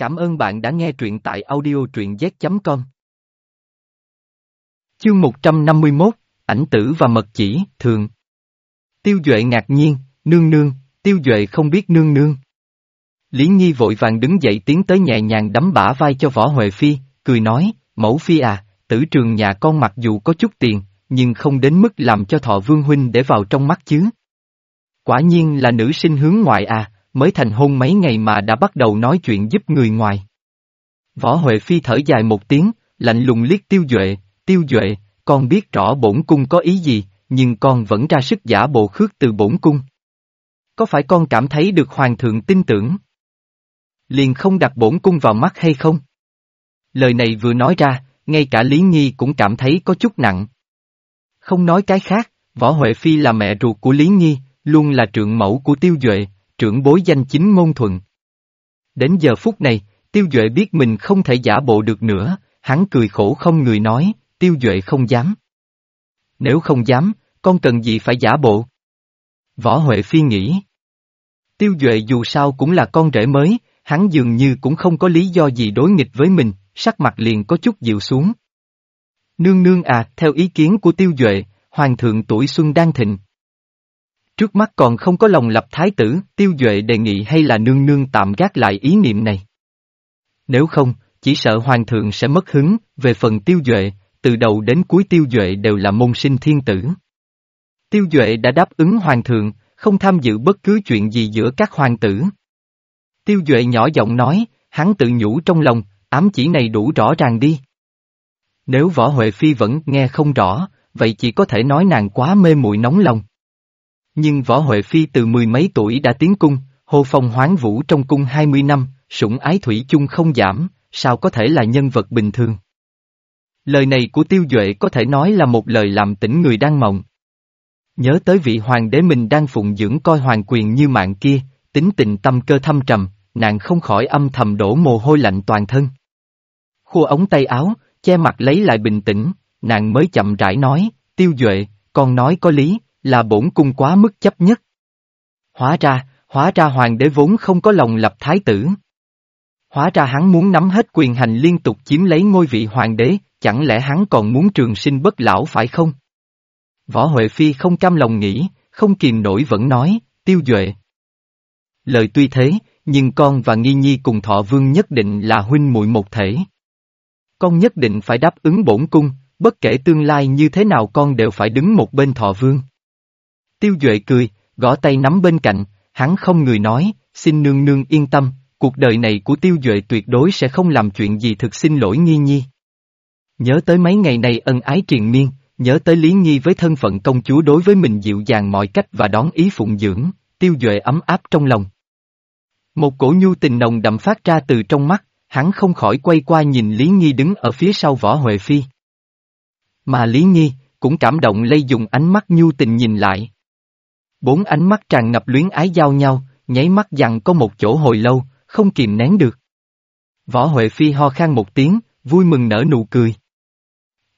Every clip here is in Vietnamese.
Cảm ơn bạn đã nghe truyện tại audio truyện z.com. Chương 151, ảnh tử và mật chỉ, thường. Tiêu Duệ ngạc nhiên, nương nương, Tiêu Duệ không biết nương nương. Lý Nhi vội vàng đứng dậy tiến tới nhẹ nhàng đấm bả vai cho Võ Huệ Phi, cười nói, mẫu phi à, tử trường nhà con mặc dù có chút tiền, nhưng không đến mức làm cho thọ vương huynh để vào trong mắt chứ. Quả nhiên là nữ sinh hướng ngoại à, mới thành hôn mấy ngày mà đã bắt đầu nói chuyện giúp người ngoài. Võ Huệ Phi thở dài một tiếng, lạnh lùng liếc tiêu duệ, tiêu duệ, con biết rõ bổn cung có ý gì, nhưng con vẫn ra sức giả bộ khước từ bổn cung. Có phải con cảm thấy được hoàng thượng tin tưởng? Liền không đặt bổn cung vào mắt hay không? Lời này vừa nói ra, ngay cả Lý Nhi cũng cảm thấy có chút nặng. Không nói cái khác, Võ Huệ Phi là mẹ ruột của Lý Nhi, luôn là trượng mẫu của Tiêu Duệ, trưởng bối danh chính ngôn thuận. Đến giờ phút này, Tiêu Duệ biết mình không thể giả bộ được nữa, hắn cười khổ không người nói, Tiêu Duệ không dám. Nếu không dám, con cần gì phải giả bộ? Võ Huệ Phi nghĩ. Tiêu Duệ dù sao cũng là con rể mới, hắn dường như cũng không có lý do gì đối nghịch với mình, sắc mặt liền có chút dịu xuống. Nương nương à, theo ý kiến của Tiêu Duệ, Hoàng thượng tuổi xuân đang thịnh. Trước mắt còn không có lòng lập thái tử, Tiêu Duệ đề nghị hay là nương nương tạm gác lại ý niệm này. Nếu không, chỉ sợ Hoàng thượng sẽ mất hứng, về phần Tiêu Duệ, từ đầu đến cuối Tiêu Duệ đều là môn sinh thiên tử. Tiêu Duệ đã đáp ứng Hoàng thượng, không tham dự bất cứ chuyện gì giữa các hoàng tử. Tiêu Duệ nhỏ giọng nói, hắn tự nhủ trong lòng, ám chỉ này đủ rõ ràng đi. Nếu Võ Huệ Phi vẫn nghe không rõ, vậy chỉ có thể nói nàng quá mê muội nóng lòng. Nhưng Võ Huệ Phi từ mười mấy tuổi đã tiến cung, hô phong hoáng vũ trong cung hai mươi năm, sủng ái thủy chung không giảm, sao có thể là nhân vật bình thường. Lời này của Tiêu Duệ có thể nói là một lời làm tỉnh người đang mộng. Nhớ tới vị hoàng đế mình đang phụng dưỡng coi hoàng quyền như mạng kia, tính tình tâm cơ thâm trầm, nàng không khỏi âm thầm đổ mồ hôi lạnh toàn thân. Khua ống tay áo, che mặt lấy lại bình tĩnh, nàng mới chậm rãi nói, tiêu duệ, con nói có lý, là bổn cung quá mức chấp nhất. Hóa ra, hóa ra hoàng đế vốn không có lòng lập thái tử. Hóa ra hắn muốn nắm hết quyền hành liên tục chiếm lấy ngôi vị hoàng đế, chẳng lẽ hắn còn muốn trường sinh bất lão phải không? Võ Huệ Phi không cam lòng nghĩ, không kìm nổi vẫn nói, tiêu duệ. Lời tuy thế, nhưng con và Nghi Nhi cùng Thọ Vương nhất định là huynh muội một thể. Con nhất định phải đáp ứng bổn cung, bất kể tương lai như thế nào con đều phải đứng một bên Thọ Vương. Tiêu Duệ cười, gõ tay nắm bên cạnh, hắn không người nói, xin nương nương yên tâm, cuộc đời này của Tiêu Duệ tuyệt đối sẽ không làm chuyện gì thực xin lỗi Nghi Nhi. Nhớ tới mấy ngày này ân ái triền miên, nhớ tới Lý Nhi với thân phận công chúa đối với mình dịu dàng mọi cách và đón ý phụng dưỡng, Tiêu Duệ ấm áp trong lòng. Một cổ nhu tình nồng đậm phát ra từ trong mắt, hắn không khỏi quay qua nhìn Lý Nhi đứng ở phía sau võ Huệ Phi. Mà Lý Nhi, cũng cảm động lây dùng ánh mắt nhu tình nhìn lại. Bốn ánh mắt tràn ngập luyến ái giao nhau, nháy mắt dặn có một chỗ hồi lâu, không kìm nén được. Võ Huệ Phi ho khan một tiếng, vui mừng nở nụ cười.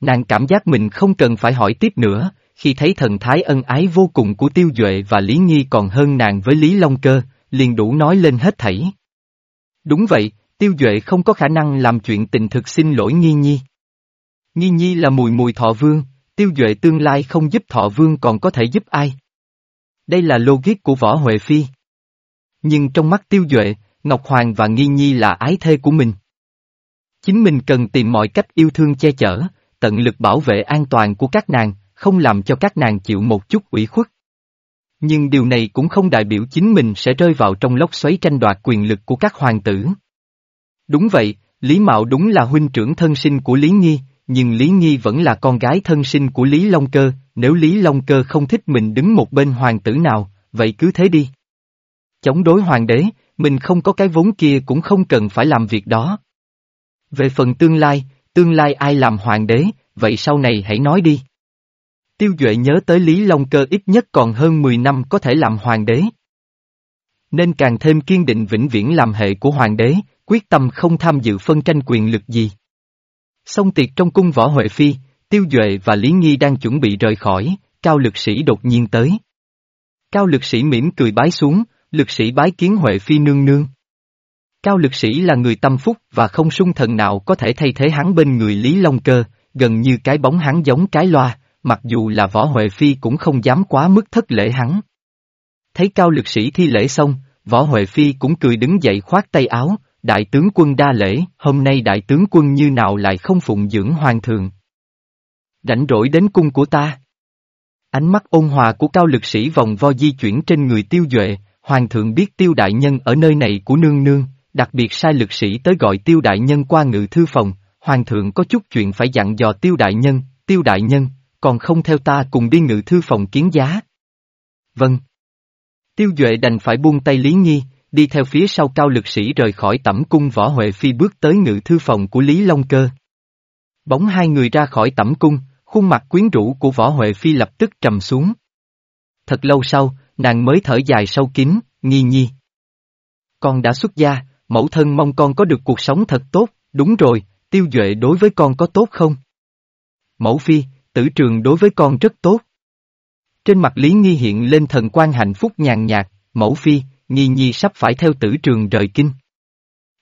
Nàng cảm giác mình không cần phải hỏi tiếp nữa, khi thấy thần thái ân ái vô cùng của Tiêu Duệ và Lý nghi còn hơn nàng với Lý Long Cơ, liền đủ nói lên hết thảy. Đúng vậy, Tiêu Duệ không có khả năng làm chuyện tình thực xin lỗi Nghi Nhi. Nghi Nhi là mùi mùi thọ vương, Tiêu Duệ tương lai không giúp thọ vương còn có thể giúp ai. Đây là logic của Võ Huệ Phi. Nhưng trong mắt Tiêu Duệ, Ngọc Hoàng và Nghi Nhi là ái thê của mình. Chính mình cần tìm mọi cách yêu thương che chở, tận lực bảo vệ an toàn của các nàng, không làm cho các nàng chịu một chút ủy khuất. Nhưng điều này cũng không đại biểu chính mình sẽ rơi vào trong lốc xoáy tranh đoạt quyền lực của các hoàng tử. Đúng vậy, Lý Mạo đúng là huynh trưởng thân sinh của Lý Nghi, nhưng Lý Nghi vẫn là con gái thân sinh của Lý Long Cơ, nếu Lý Long Cơ không thích mình đứng một bên hoàng tử nào, vậy cứ thế đi. Chống đối hoàng đế, mình không có cái vốn kia cũng không cần phải làm việc đó. Về phần tương lai, tương lai ai làm hoàng đế, vậy sau này hãy nói đi. Tiêu Duệ nhớ tới Lý Long Cơ ít nhất còn hơn 10 năm có thể làm hoàng đế. Nên càng thêm kiên định vĩnh viễn làm hệ của hoàng đế, quyết tâm không tham dự phân tranh quyền lực gì. Xong tiệc trong cung võ Huệ Phi, Tiêu Duệ và Lý Nghi đang chuẩn bị rời khỏi, Cao lực sĩ đột nhiên tới. Cao lực sĩ mỉm cười bái xuống, lực sĩ bái kiến Huệ Phi nương nương. Cao lực sĩ là người tâm phúc và không sung thần nào có thể thay thế hắn bên người Lý Long Cơ, gần như cái bóng hắn giống cái loa, mặc dù là võ Huệ Phi cũng không dám quá mức thất lễ hắn. Thấy cao lực sĩ thi lễ xong, võ Huệ Phi cũng cười đứng dậy khoát tay áo, đại tướng quân đa lễ, hôm nay đại tướng quân như nào lại không phụng dưỡng hoàng thượng. Rảnh rỗi đến cung của ta. Ánh mắt ôn hòa của cao lực sĩ vòng vo di chuyển trên người tiêu duệ, hoàng thượng biết tiêu đại nhân ở nơi này của nương nương, đặc biệt sai lực sĩ tới gọi tiêu đại nhân qua ngự thư phòng, hoàng thượng có chút chuyện phải dặn dò tiêu đại nhân, tiêu đại nhân, còn không theo ta cùng đi ngự thư phòng kiến giá. Vâng. Tiêu Duệ đành phải buông tay Lý nghi đi theo phía sau cao lực sĩ rời khỏi tẩm cung võ Huệ Phi bước tới ngự thư phòng của Lý Long Cơ. Bóng hai người ra khỏi tẩm cung, khuôn mặt quyến rũ của võ Huệ Phi lập tức trầm xuống. Thật lâu sau, nàng mới thở dài sâu kín, nghi nhi. Con đã xuất gia, mẫu thân mong con có được cuộc sống thật tốt, đúng rồi, tiêu duệ đối với con có tốt không? Mẫu phi, tử trường đối với con rất tốt. Trên mặt Lý Nghi hiện lên thần quan hạnh phúc nhàn nhạt, mẫu phi, Nghi Nhi sắp phải theo tử trường rời kinh.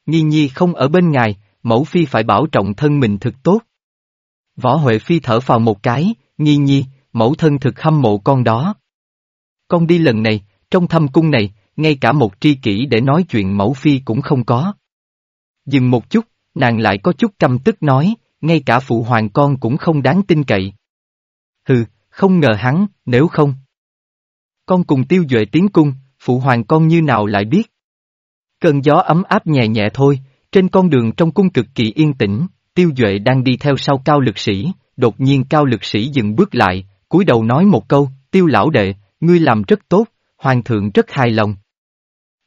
Nghi Nhi không ở bên ngài, mẫu phi phải bảo trọng thân mình thực tốt. Võ Huệ Phi thở vào một cái, Nghi Nhi, mẫu thân thực hâm mộ con đó. Con đi lần này, trong thâm cung này, ngay cả một tri kỷ để nói chuyện mẫu phi cũng không có. Dừng một chút, nàng lại có chút căm tức nói, ngay cả phụ hoàng con cũng không đáng tin cậy. Hừ, không ngờ hắn, nếu không. Con cùng tiêu duệ tiến cung, phụ hoàng con như nào lại biết. Cơn gió ấm áp nhẹ nhẹ thôi, trên con đường trong cung cực kỳ yên tĩnh, tiêu duệ đang đi theo sau cao lực sĩ, đột nhiên cao lực sĩ dừng bước lại, cúi đầu nói một câu, tiêu lão đệ, ngươi làm rất tốt, hoàng thượng rất hài lòng.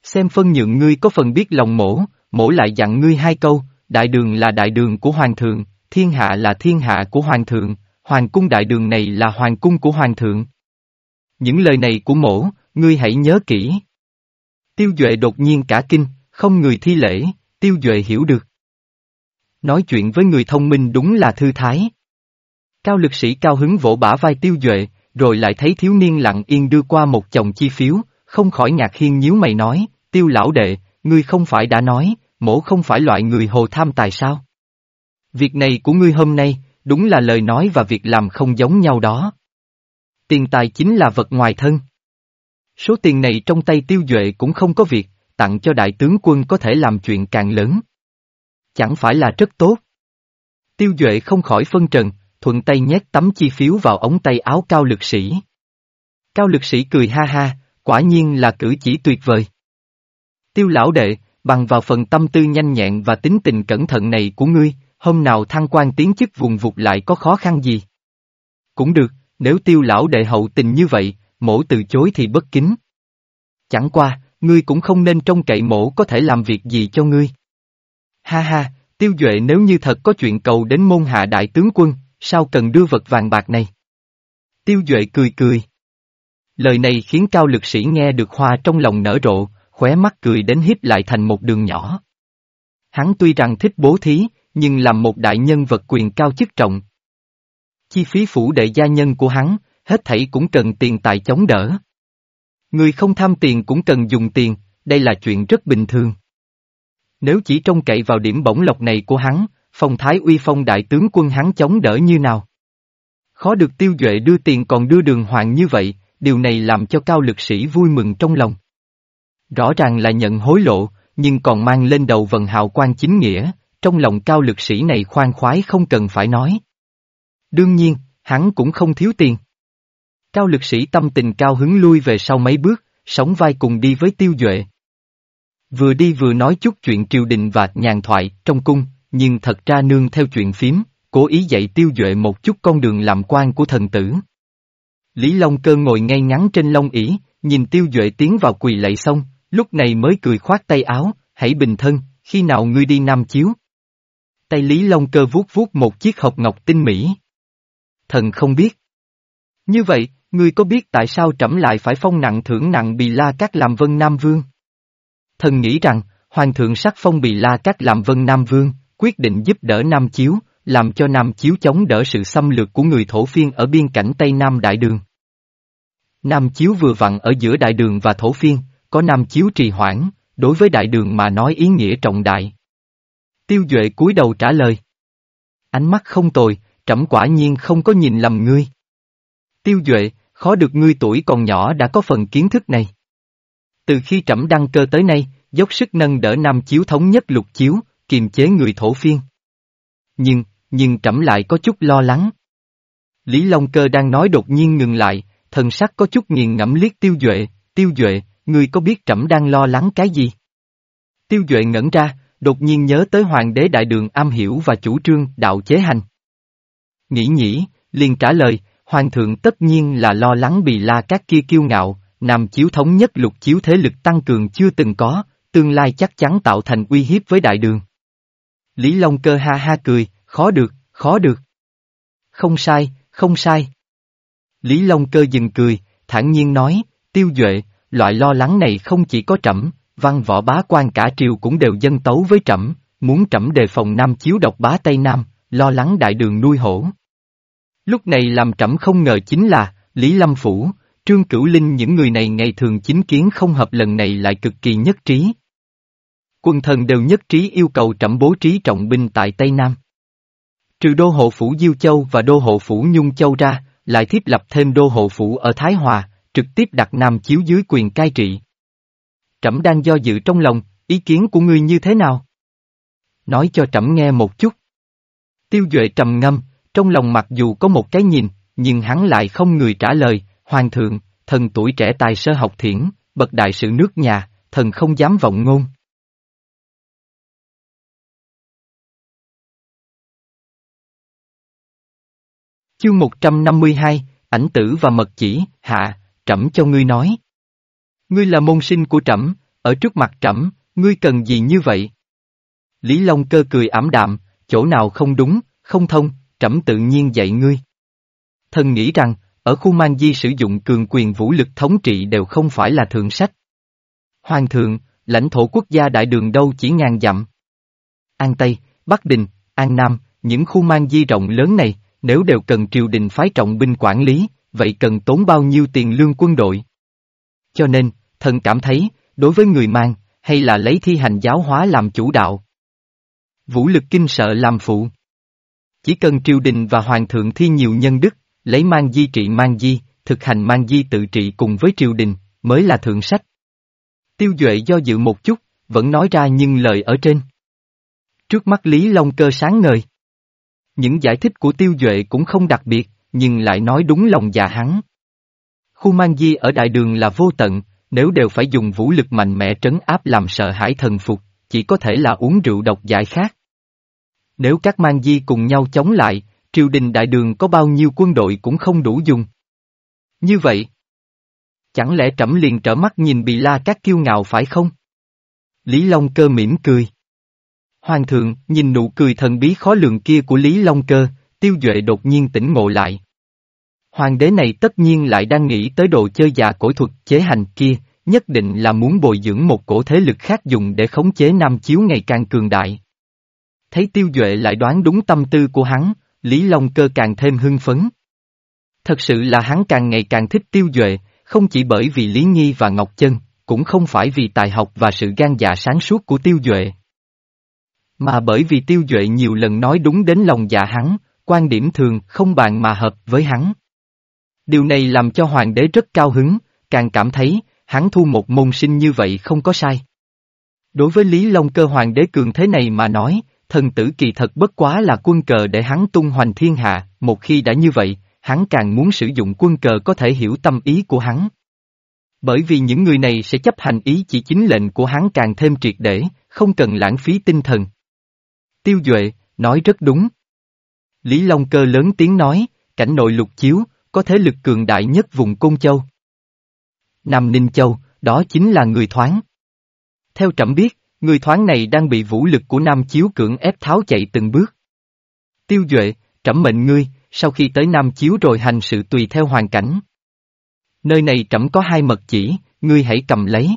Xem phân nhượng ngươi có phần biết lòng mổ, mổ lại dặn ngươi hai câu, đại đường là đại đường của hoàng thượng, thiên hạ là thiên hạ của hoàng thượng, hoàng cung đại đường này là hoàng cung của hoàng thượng. Những lời này của mổ, ngươi hãy nhớ kỹ. Tiêu Duệ đột nhiên cả kinh, không người thi lễ, Tiêu Duệ hiểu được. Nói chuyện với người thông minh đúng là thư thái. Cao lực sĩ cao hứng vỗ bả vai Tiêu Duệ, rồi lại thấy thiếu niên lặng yên đưa qua một chồng chi phiếu, không khỏi ngạc hiên nhíu mày nói, Tiêu lão đệ, ngươi không phải đã nói, mổ không phải loại người hồ tham tài sao? Việc này của ngươi hôm nay, đúng là lời nói và việc làm không giống nhau đó. Tiền tài chính là vật ngoài thân. Số tiền này trong tay tiêu duệ cũng không có việc, tặng cho đại tướng quân có thể làm chuyện càng lớn. Chẳng phải là rất tốt. Tiêu duệ không khỏi phân trần, thuận tay nhét tấm chi phiếu vào ống tay áo cao lực sĩ. Cao lực sĩ cười ha ha, quả nhiên là cử chỉ tuyệt vời. Tiêu lão đệ, bằng vào phần tâm tư nhanh nhẹn và tính tình cẩn thận này của ngươi, hôm nào thăng quan tiến chức vùng vụt lại có khó khăn gì? Cũng được, nếu tiêu lão đệ hậu tình như vậy, mổ từ chối thì bất kính. Chẳng qua, ngươi cũng không nên trông cậy mổ có thể làm việc gì cho ngươi. Ha ha, tiêu duệ nếu như thật có chuyện cầu đến môn hạ đại tướng quân, sao cần đưa vật vàng bạc này? Tiêu duệ cười cười. Lời này khiến cao lực sĩ nghe được hoa trong lòng nở rộ, khóe mắt cười đến híp lại thành một đường nhỏ. Hắn tuy rằng thích bố thí, nhưng làm một đại nhân vật quyền cao chức trọng. Chi phí phủ đệ gia nhân của hắn, hết thảy cũng cần tiền tài chống đỡ. Người không tham tiền cũng cần dùng tiền, đây là chuyện rất bình thường. Nếu chỉ trông cậy vào điểm bổng lộc này của hắn, phong thái uy phong đại tướng quân hắn chống đỡ như nào? Khó được tiêu duệ đưa tiền còn đưa đường hoàng như vậy, điều này làm cho cao lực sĩ vui mừng trong lòng. Rõ ràng là nhận hối lộ, nhưng còn mang lên đầu vần hào quan chính nghĩa, trong lòng cao lực sĩ này khoan khoái không cần phải nói. Đương nhiên, hắn cũng không thiếu tiền. Cao lực sĩ tâm tình cao hứng lui về sau mấy bước, sống vai cùng đi với tiêu duệ. Vừa đi vừa nói chút chuyện triều đình và nhàn thoại trong cung, nhưng thật ra nương theo chuyện phím, cố ý dạy tiêu duệ một chút con đường làm quan của thần tử. Lý Long Cơ ngồi ngay ngắn trên long ỷ, nhìn tiêu duệ tiến vào quỳ lạy xong, lúc này mới cười khoát tay áo, hãy bình thân, khi nào ngươi đi Nam Chiếu. Tay Lý Long Cơ vuốt vuốt một chiếc hộp ngọc tinh mỹ. Thần không biết. Như vậy, ngươi có biết tại sao trẫm lại phải phong nặng thưởng nặng Bì La Cát làm Vân Nam Vương? Thần nghĩ rằng, Hoàng thượng sắc phong Bì La Cát làm Vân Nam Vương, quyết định giúp đỡ Nam Chiếu, làm cho Nam Chiếu chống đỡ sự xâm lược của người thổ phiên ở biên cảnh Tây Nam Đại Đường. Nam Chiếu vừa vặn ở giữa Đại Đường và thổ phiên, có Nam Chiếu trì hoãn, đối với đại đường mà nói ý nghĩa trọng đại. Tiêu Duệ cúi đầu trả lời. Ánh mắt không tồi, trẫm quả nhiên không có nhìn lầm ngươi. Tiêu Duệ, khó được ngươi tuổi còn nhỏ đã có phần kiến thức này. Từ khi trẫm đăng cơ tới nay, dốc sức nâng đỡ Nam Chiếu thống nhất lục chiếu, kiềm chế người thổ phiên. Nhưng, nhưng trẫm lại có chút lo lắng. Lý Long Cơ đang nói đột nhiên ngừng lại, thần sắc có chút nghiền ngẫm liếc Tiêu Duệ, Tiêu Duệ, ngươi có biết trẫm đang lo lắng cái gì? Tiêu Duệ ngẩn ra, đột nhiên nhớ tới hoàng đế đại đường am hiểu và chủ trương đạo chế hành. Nghĩ nghĩ, liền trả lời, hoàng thượng tất nhiên là lo lắng bị la các kia kiêu ngạo, Nam chiếu thống nhất lục chiếu thế lực tăng cường chưa từng có, tương lai chắc chắn tạo thành uy hiếp với đại đường. Lý Long Cơ ha ha cười, khó được, khó được. Không sai, không sai. Lý Long Cơ dừng cười, thản nhiên nói, tiêu duệ, loại lo lắng này không chỉ có trẫm, văn võ bá quan cả triều cũng đều dân tấu với trẫm, muốn trẫm đề phòng Nam chiếu độc bá Tây Nam, lo lắng đại đường nuôi hổ. Lúc này làm trẫm không ngờ chính là, Lý Lâm Phủ, Trương Cửu Linh những người này ngày thường chính kiến không hợp lần này lại cực kỳ nhất trí. Quân thần đều nhất trí yêu cầu trẫm bố trí trọng binh tại Tây Nam. Trừ đô hộ phủ Diêu Châu và đô hộ phủ Nhung Châu ra, lại thiết lập thêm đô hộ phủ ở Thái Hòa, trực tiếp đặt Nam chiếu dưới quyền cai trị. Trẫm đang do dự trong lòng, ý kiến của ngươi như thế nào? Nói cho trẫm nghe một chút. Tiêu Duệ trầm ngâm, trong lòng mặc dù có một cái nhìn, nhưng hắn lại không người trả lời, Hoàng thượng, thần tuổi trẻ tài sơ học thiển, bậc đại sự nước nhà, thần không dám vọng ngôn. Chương 152, ảnh tử và mật chỉ, hạ, trẫm cho ngươi nói. Ngươi là môn sinh của trẫm, ở trước mặt trẫm, ngươi cần gì như vậy? Lý Long cơ cười ảm đạm, chỗ nào không đúng, không thông, trẫm tự nhiên dạy ngươi. Thần nghĩ rằng, ở khu mang di sử dụng cường quyền vũ lực thống trị đều không phải là thượng sách. Hoàng thượng, lãnh thổ quốc gia đại đường đâu chỉ ngàn dặm. An Tây, Bắc Đình, An Nam, những khu mang di rộng lớn này, nếu đều cần triều đình phái trọng binh quản lý, vậy cần tốn bao nhiêu tiền lương quân đội? Cho nên, thần cảm thấy, đối với người mang, hay là lấy thi hành giáo hóa làm chủ đạo. Vũ lực kinh sợ làm phụ. Chỉ cần triều đình và hoàng thượng thi nhiều nhân đức, lấy mang di trị mang di, thực hành mang di tự trị cùng với triều đình, mới là thượng sách. Tiêu Duệ do dự một chút, vẫn nói ra nhưng lời ở trên. Trước mắt Lý Long cơ sáng ngời. Những giải thích của Tiêu Duệ cũng không đặc biệt, nhưng lại nói đúng lòng già hắn. Khu mang di ở đại đường là vô tận, nếu đều phải dùng vũ lực mạnh mẽ trấn áp làm sợ hãi thần phục, chỉ có thể là uống rượu độc giải khác. Nếu các mang di cùng nhau chống lại, triều đình đại đường có bao nhiêu quân đội cũng không đủ dùng. Như vậy, chẳng lẽ trẫm liền trở mắt nhìn bị la các kiêu ngạo phải không? Lý Long Cơ mỉm cười. Hoàng thượng, nhìn nụ cười thần bí khó lường kia của Lý Long Cơ, tiêu duệ đột nhiên tỉnh ngộ lại. Hoàng đế này tất nhiên lại đang nghĩ tới đồ chơi già cổ thuật chế hành kia, nhất định là muốn bồi dưỡng một cổ thế lực khác dùng để khống chế Nam Chiếu ngày càng cường đại. Thấy tiêu duệ lại đoán đúng tâm tư của hắn, Lý Long Cơ càng thêm hưng phấn. Thật sự là hắn càng ngày càng thích tiêu duệ, không chỉ bởi vì Lý Nhi và Ngọc Chân, cũng không phải vì tài học và sự gan dạ sáng suốt của tiêu duệ. Mà bởi vì tiêu duệ nhiều lần nói đúng đến lòng dạ hắn, quan điểm thường không bàn mà hợp với hắn. Điều này làm cho hoàng đế rất cao hứng, càng cảm thấy, hắn thu một môn sinh như vậy không có sai. Đối với Lý Long cơ hoàng đế cường thế này mà nói, thần tử kỳ thật bất quá là quân cờ để hắn tung hoành thiên hạ, một khi đã như vậy, hắn càng muốn sử dụng quân cờ có thể hiểu tâm ý của hắn. Bởi vì những người này sẽ chấp hành ý chỉ chính lệnh của hắn càng thêm triệt để, không cần lãng phí tinh thần. Tiêu Duệ, nói rất đúng. Lý Long Cơ lớn tiếng nói, cảnh nội lục chiếu, có thế lực cường đại nhất vùng Côn Châu. Nam Ninh Châu, đó chính là người thoáng. Theo trẫm biết, người thoáng này đang bị vũ lực của Nam Chiếu cưỡng ép tháo chạy từng bước. Tiêu Duệ, trẫm mệnh ngươi, sau khi tới Nam Chiếu rồi hành sự tùy theo hoàn cảnh. Nơi này trẫm có hai mật chỉ, ngươi hãy cầm lấy.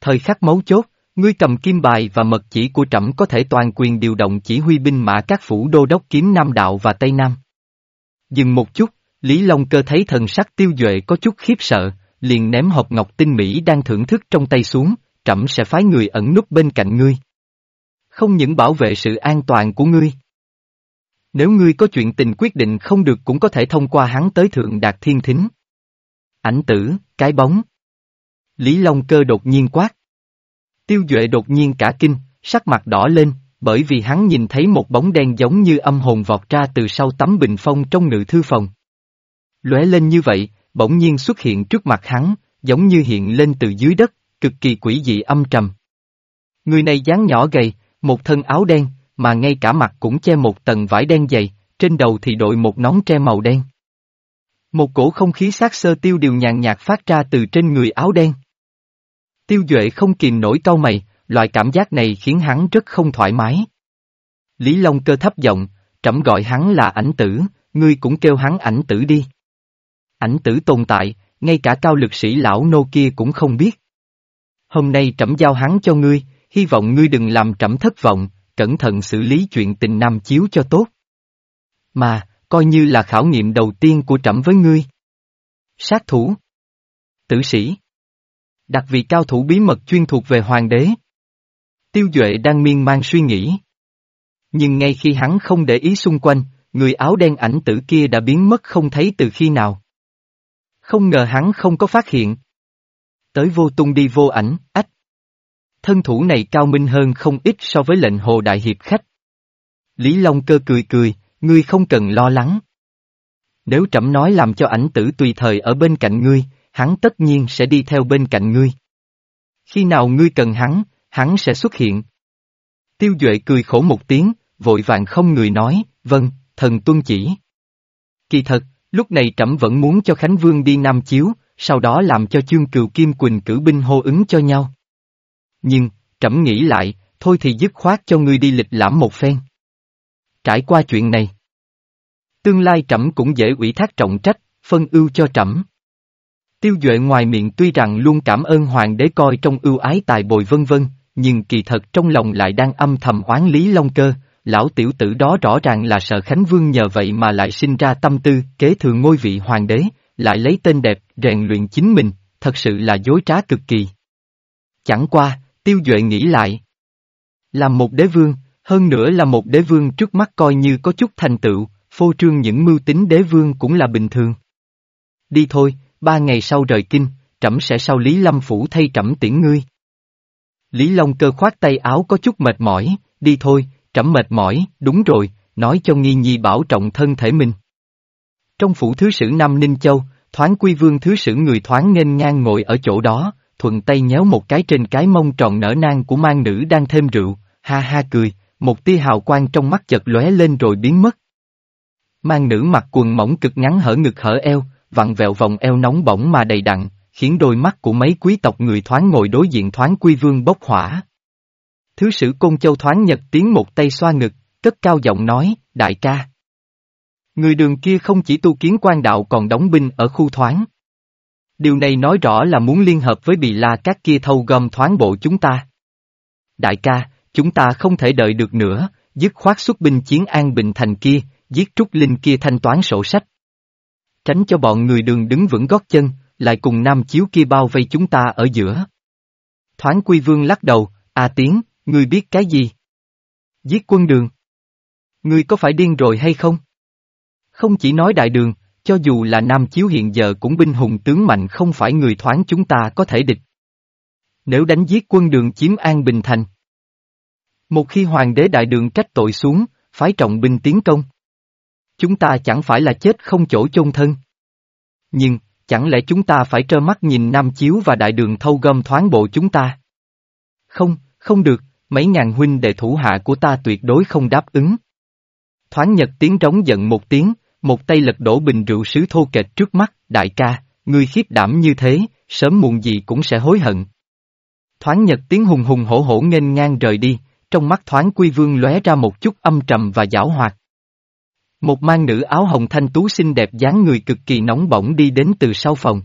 Thời khắc mấu chốt, ngươi cầm kim bài và mật chỉ của trẫm có thể toàn quyền điều động chỉ huy binh mã các phủ đô đốc kiếm Nam Đạo và Tây Nam. Dừng một chút, Lý Long Cơ thấy thần sắc tiêu duệ có chút khiếp sợ, liền ném hộp ngọc tinh mỹ đang thưởng thức trong tay xuống, trẫm sẽ phái người ẩn núp bên cạnh ngươi. Không những bảo vệ sự an toàn của ngươi. Nếu ngươi có chuyện tình quyết định không được cũng có thể thông qua hắn tới thượng đạt thiên thính. Ảnh tử, cái bóng. Lý Long Cơ đột nhiên quát. Tiêu Duệ đột nhiên cả kinh, sắc mặt đỏ lên, bởi vì hắn nhìn thấy một bóng đen giống như âm hồn vọt ra từ sau tấm bình phong trong ngự thư phòng. Lóe lên như vậy, bỗng nhiên xuất hiện trước mặt hắn, giống như hiện lên từ dưới đất, cực kỳ quỷ dị âm trầm. Người này dáng nhỏ gầy, một thân áo đen, mà ngay cả mặt cũng che một tầng vải đen dày, trên đầu thì đội một nón tre màu đen. Một cổ không khí sát sơ tiêu điều nhàn nhạt phát ra từ trên người áo đen. Tiêu Duệ không kìm nổi cau mày, loại cảm giác này khiến hắn rất không thoải mái. Lý Long cơ thấp giọng, trẫm gọi hắn là ảnh tử, ngươi cũng kêu hắn ảnh tử đi. Ảnh tử tồn tại, ngay cả cao lực sĩ lão nô kia cũng không biết. Hôm nay trẫm giao hắn cho ngươi, hy vọng ngươi đừng làm trẫm thất vọng, cẩn thận xử lý chuyện tình nam chiếu cho tốt. Mà, coi như là khảo nghiệm đầu tiên của trẫm với ngươi. Sát thủ. Tử sĩ. Đặc vị cao thủ bí mật chuyên thuộc về hoàng đế. Tiêu Duệ đang miên man suy nghĩ. Nhưng ngay khi hắn không để ý xung quanh, người áo đen ảnh tử kia đã biến mất không thấy từ khi nào. Không ngờ hắn không có phát hiện. Tới vô tung đi vô ảnh, ách. Thân thủ này cao minh hơn không ít so với lệnh hồ đại hiệp khách. Lý Long cơ cười cười, ngươi không cần lo lắng. Nếu trẫm nói làm cho ảnh tử tùy thời ở bên cạnh ngươi, hắn tất nhiên sẽ đi theo bên cạnh ngươi. Khi nào ngươi cần hắn, hắn sẽ xuất hiện. Tiêu Duệ cười khổ một tiếng, vội vàng không người nói, vâng, thần tuân chỉ. Kỳ thật, lúc này trẫm vẫn muốn cho Khánh Vương đi Nam Chiếu, sau đó làm cho chương cừu Kim Quỳnh cử binh hô ứng cho nhau. Nhưng, trẫm nghĩ lại, thôi thì dứt khoát cho ngươi đi lịch lãm một phen. Trải qua chuyện này, tương lai trẫm cũng dễ ủy thác trọng trách, phân ưu cho trẫm. Tiêu Duệ ngoài miệng tuy rằng luôn cảm ơn hoàng đế coi trong ưu ái tài bồi vân vân, nhưng kỳ thật trong lòng lại đang âm thầm oán Lý Long Cơ, lão tiểu tử đó rõ ràng là sợ Khánh Vương nhờ vậy mà lại sinh ra tâm tư, kế thừa ngôi vị hoàng đế, lại lấy tên đẹp, rèn luyện chính mình, thật sự là dối trá cực kỳ. Chẳng qua, Tiêu Duệ nghĩ lại. Làm một đế vương, hơn nữa là một đế vương trước mắt coi như có chút thành tựu, phô trương những mưu tính đế vương cũng là bình thường. Đi thôi, ba ngày sau rời kinh, trẫm sẽ sau Lý Lâm Phủ thay trẫm tiễn ngươi. Lý Long cơ khoát tay áo có chút mệt mỏi, đi thôi, trẫm mệt mỏi, đúng rồi, nói cho nghi nhi bảo trọng thân thể mình. Trong phủ thứ sử Nam Ninh Châu, thoáng quy vương thứ sử người thoáng nghênh ngang ngồi ở chỗ đó, thuận tay nhéo một cái trên cái mông tròn nở nang của mang nữ đang thêm rượu, ha ha cười, một tia hào quang trong mắt chợt lóe lên rồi biến mất. Mang nữ mặc quần mỏng cực ngắn hở ngực hở eo, vặn vẹo vòng eo nóng bỏng mà đầy đặn, khiến đôi mắt của mấy quý tộc người thoáng ngồi đối diện thoáng quy vương bốc hỏa. Thứ sử Côn Châu thoáng nhật tiếng một tay xoa ngực, cất cao giọng nói, đại ca. Người đường kia không chỉ tu kiến quan đạo còn đóng binh ở khu thoáng. Điều này nói rõ là muốn liên hợp với bị la các kia thâu gom thoáng bộ chúng ta. Đại ca, chúng ta không thể đợi được nữa, dứt khoát xuất binh chiến an bình thành kia, giết trúc linh kia thanh toán sổ sách. Tránh cho bọn người đường đứng vững gót chân, lại cùng nam chiếu kia bao vây chúng ta ở giữa. Thoáng quy vương lắc đầu, a à tiếng, ngươi biết cái gì? Giết quân đường. Ngươi có phải điên rồi hay không? Không chỉ nói đại đường, cho dù là nam chiếu hiện giờ cũng binh hùng tướng mạnh không phải người thoáng chúng ta có thể địch. Nếu đánh giết quân đường chiếm an bình thành. Một khi hoàng đế đại đường trách tội xuống, phái trọng binh tiến công. Chúng ta chẳng phải là chết không chỗ chôn thân. Nhưng, chẳng lẽ chúng ta phải trơ mắt nhìn Nam Chiếu và Đại Đường thâu gom thoáng bộ chúng ta? Không, không được, mấy ngàn huynh đệ thủ hạ của ta tuyệt đối không đáp ứng. Thoáng nhật tiếng trống giận một tiếng, một tay lật đổ bình rượu sứ thô kệch trước mắt, đại ca, ngươi khiếp đảm như thế, sớm muộn gì cũng sẽ hối hận. Thoáng nhật tiếng hùng hùng hổ hổ nghênh ngang rời đi, trong mắt thoáng quy vương lóe ra một chút âm trầm và giảo hoạt. Một mang nữ áo hồng thanh tú xinh đẹp dáng người cực kỳ nóng bỏng đi đến từ sau phòng.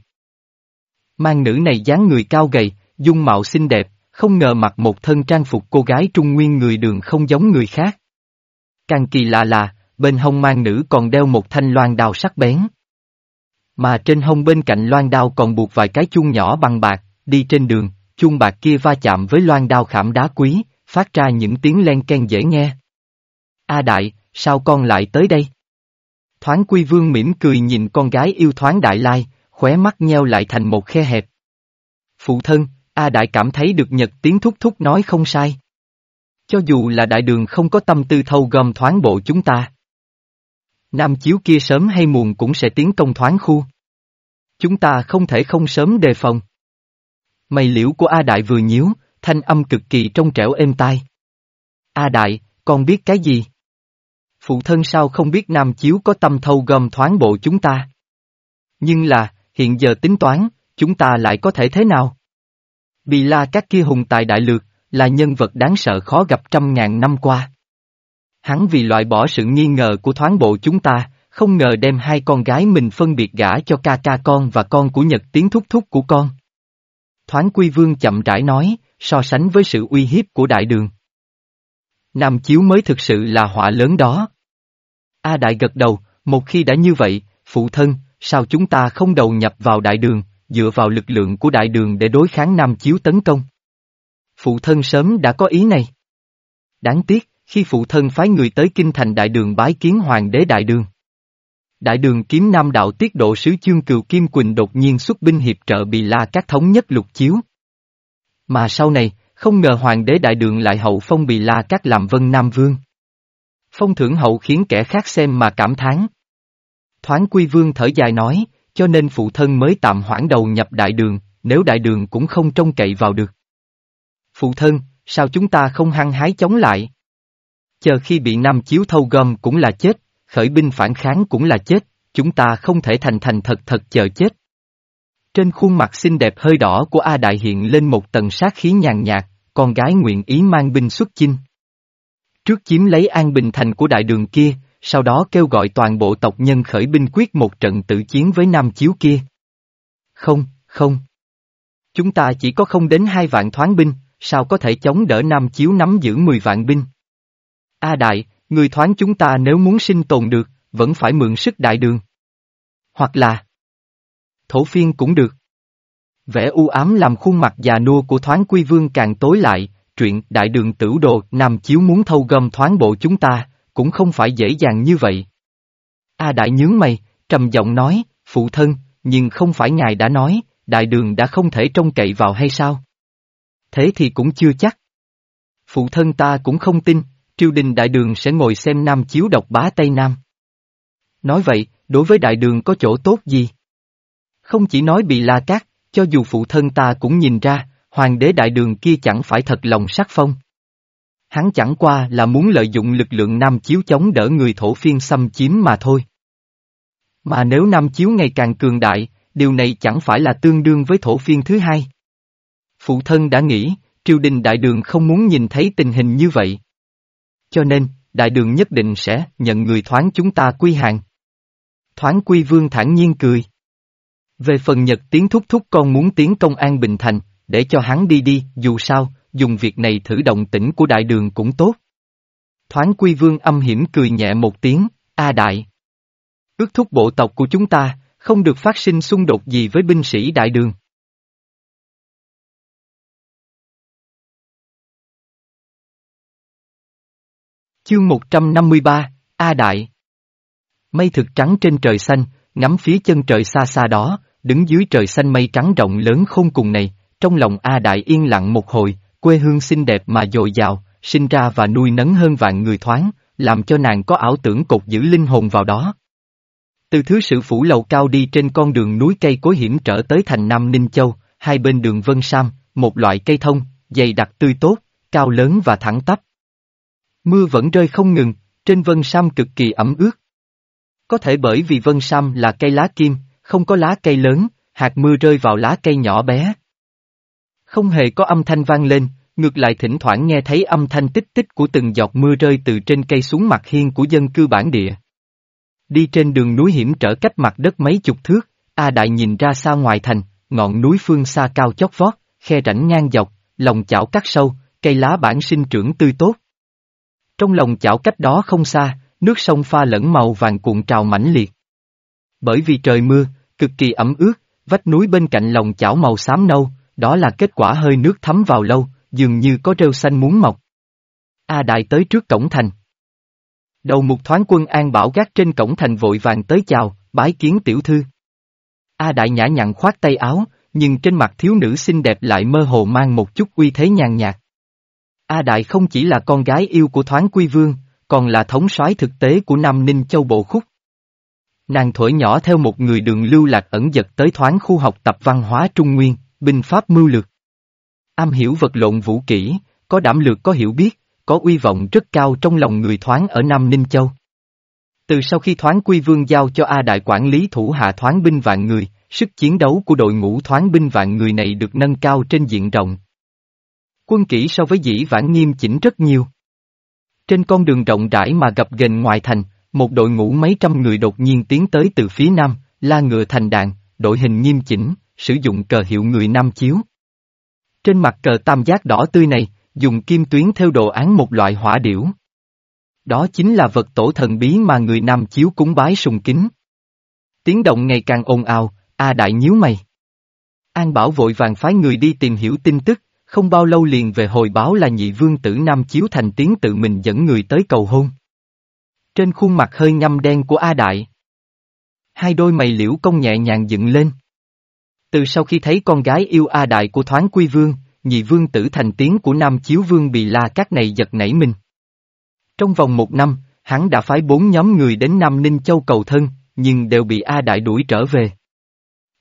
Mang nữ này dáng người cao gầy, dung mạo xinh đẹp, không ngờ mặc một thân trang phục cô gái trung nguyên người đường không giống người khác. Càng kỳ lạ là, bên hông mang nữ còn đeo một thanh loan đao sắc bén. Mà trên hông bên cạnh loan đao còn buộc vài cái chuông nhỏ bằng bạc, đi trên đường, chuông bạc kia va chạm với loan đao khảm đá quý, phát ra những tiếng len ken dễ nghe. A đại, sao con lại tới đây? Thoáng quy vương mỉm cười nhìn con gái yêu thoáng đại lai, khóe mắt nheo lại thành một khe hẹp. Phụ thân, A đại cảm thấy được nhật tiếng thúc thúc nói không sai. Cho dù là đại đường không có tâm tư thâu gom thoáng bộ chúng ta. Nam chiếu kia sớm hay muộn cũng sẽ tiến công thoáng khu. Chúng ta không thể không sớm đề phòng. Mày liễu của A Đại vừa nhíu, thanh âm cực kỳ trong trẻo êm tai. A Đại, con biết cái gì? Phụ thân sao không biết Nam Chiếu có tâm thâu gom thoáng bộ chúng ta? Nhưng là, hiện giờ tính toán, chúng ta lại có thể thế nào? Bì la các kia hùng tài đại lược, là nhân vật đáng sợ khó gặp trăm ngàn năm qua. Hắn vì loại bỏ sự nghi ngờ của thoáng bộ chúng ta, không ngờ đem hai con gái mình phân biệt gả cho ca ca con và con của Nhật Tiến thúc thúc của con. Thoáng Quy Vương chậm rãi nói, so sánh với sự uy hiếp của đại đường. Nam Chiếu mới thực sự là họa lớn đó. A Đại gật đầu, một khi đã như vậy, phụ thân, sao chúng ta không đầu nhập vào đại đường, dựa vào lực lượng của đại đường để đối kháng Nam Chiếu tấn công? Phụ thân sớm đã có ý này. Đáng tiếc, khi phụ thân phái người tới kinh thành đại đường bái kiến hoàng đế đại đường. Đại đường kiếm nam đạo tiết độ sứ chương cừu Kim Quỳnh đột nhiên xuất binh hiệp trợ bị la các thống nhất lục chiếu. Mà sau này, không ngờ hoàng đế đại đường lại hậu phong bị la các làm vân nam vương. Phong thưởng hậu khiến kẻ khác xem mà cảm thán. Thoáng quy vương thở dài nói, cho nên phụ thân mới tạm hoãn đầu nhập đại đường, nếu đại đường cũng không trông cậy vào được. Phụ thân, sao chúng ta không hăng hái chống lại? Chờ khi bị Nam Chiếu thâu gom cũng là chết, khởi binh phản kháng cũng là chết, chúng ta không thể thành thành thật thật chờ chết. Trên khuôn mặt xinh đẹp hơi đỏ của A Đại hiện lên một tầng sát khí nhàn nhạt, con gái nguyện ý mang binh xuất chinh. Trước chiếm lấy an bình thành của đại đường kia, sau đó kêu gọi toàn bộ tộc nhân khởi binh quyết một trận tự chiến với Nam Chiếu kia. Không, không. Chúng ta chỉ có không đến hai vạn thoáng binh, sao có thể chống đỡ Nam Chiếu nắm giữ mười vạn binh. A Đại, người thoáng chúng ta nếu muốn sinh tồn được, vẫn phải mượn sức đại đường. Hoặc là thổ phiên cũng được. Vẻ u ám làm khuôn mặt già nua của thoáng quy vương càng tối lại, chuyện đại đường tử đồ Nam Chiếu muốn thâu gom thoáng bộ chúng ta, cũng không phải dễ dàng như vậy. A đại nhướng mày, trầm giọng nói, phụ thân, nhưng không phải ngài đã nói, đại đường đã không thể trông cậy vào hay sao? Thế thì cũng chưa chắc. Phụ thân ta cũng không tin, triều đình đại đường sẽ ngồi xem Nam Chiếu độc bá Tây Nam. Nói vậy, đối với đại đường có chỗ tốt gì? Không chỉ nói bị la cát, cho dù phụ thân ta cũng nhìn ra, hoàng đế đại đường kia chẳng phải thật lòng sắc phong. Hắn chẳng qua là muốn lợi dụng lực lượng Nam Chiếu chống đỡ người thổ phiên xâm chiếm mà thôi. Mà nếu Nam Chiếu ngày càng cường đại, điều này chẳng phải là tương đương với thổ phiên thứ hai. Phụ thân đã nghĩ, triều đình đại đường không muốn nhìn thấy tình hình như vậy. Cho nên, đại đường nhất định sẽ nhận người thoáng chúng ta quy hàng. Thoáng quy vương thản nhiên cười. Về phần Nhật tiến thúc thúc con muốn tiến công an Bình Thành, để cho hắn đi đi, dù sao, dùng việc này thử động tĩnh của đại đường cũng tốt. Thoáng quy vương âm hiểm cười nhẹ một tiếng, A đại. Ước thúc bộ tộc của chúng ta, không được phát sinh xung đột gì với binh sĩ đại đường. Chương 153, A Đại Mây thực trắng trên trời xanh, ngắm phía chân trời xa xa đó, đứng dưới trời xanh mây trắng rộng lớn không cùng này, trong lòng A Đại yên lặng một hồi, quê hương xinh đẹp mà dồi dào, sinh ra và nuôi nấng hơn vạn người thoáng, làm cho nàng có ảo tưởng cột giữ linh hồn vào đó. Từ thứ sử phủ lầu cao đi trên con đường núi cây cối hiểm trở tới thành Nam Ninh Châu, hai bên đường Vân Sam, một loại cây thông, dày đặc tươi tốt, cao lớn và thẳng tắp. Mưa vẫn rơi không ngừng, trên Vân Sam cực kỳ ẩm ướt. Có thể bởi vì Vân Sam là cây lá kim, không có lá cây lớn, hạt mưa rơi vào lá cây nhỏ bé. Không hề có âm thanh vang lên, ngược lại thỉnh thoảng nghe thấy âm thanh tích tích của từng giọt mưa rơi từ trên cây xuống mặt hiên của dân cư bản địa. Đi trên đường núi hiểm trở cách mặt đất mấy chục thước, A Đại nhìn ra xa ngoài thành, ngọn núi phương xa cao chót vót, khe rãnh ngang dọc, lòng chảo cắt sâu, cây lá bản sinh trưởng tươi tốt. Trong lòng chảo cách đó không xa, nước sông pha lẫn màu vàng cuộn trào mãnh liệt. Bởi vì trời mưa, cực kỳ ẩm ướt, vách núi bên cạnh lòng chảo màu xám nâu, đó là kết quả hơi nước thấm vào lâu, dường như có rêu xanh muốn mọc. A Đại tới trước cổng thành. Đầu một thoáng quân an bảo gác trên cổng thành vội vàng tới chào, bái kiến tiểu thư. A Đại nhã nhặn khoát tay áo, nhưng trên mặt thiếu nữ xinh đẹp lại mơ hồ mang một chút uy thế nhàn nhạt. A Đại không chỉ là con gái yêu của thoáng quy vương, còn là thống soái thực tế của Nam Ninh Châu Bộ Khúc. Nàng thổi nhỏ theo một người đường lưu lạc ẩn dật tới thoáng khu học tập văn hóa Trung Nguyên, binh pháp mưu lược. Am hiểu vật lộn vũ kỹ, có đảm lược có hiểu biết, có uy vọng rất cao trong lòng người thoáng ở Nam Ninh Châu. Từ sau khi thoáng quy vương giao cho A Đại quản lý thủ hạ thoáng binh vạn người, sức chiến đấu của đội ngũ thoáng binh vạn người này được nâng cao trên diện rộng. Quân kỹ so với dĩ vãng nghiêm chỉnh rất nhiều. Trên con đường rộng rãi mà gặp gần ngoài thành, một đội ngũ mấy trăm người đột nhiên tiến tới từ phía nam, la ngựa thành đạn, đội hình nghiêm chỉnh, sử dụng cờ hiệu người nam chiếu. Trên mặt cờ tam giác đỏ tươi này, dùng kim tuyến theo đồ án một loại hỏa điểu. Đó chính là vật tổ thần bí mà người nam chiếu cúng bái sùng kính. Tiếng động ngày càng ồn ào, A Đại nhíu mày. An Bảo vội vàng phái người đi tìm hiểu tin tức, không bao lâu liền về hồi báo là nhị vương tử Nam Chiếu thành tiến tự mình dẫn người tới cầu hôn. Trên khuôn mặt hơi ngâm đen của A Đại. Hai đôi mày liễu công nhẹ nhàng dựng lên. Từ sau khi thấy con gái yêu A Đại của thoáng quy vương, nhị vương tử thành tiếng của Nam Chiếu Vương bị la các này giật nảy mình. Trong vòng một năm, hắn đã phái bốn nhóm người đến Nam Ninh Châu cầu thân, nhưng đều bị A Đại đuổi trở về.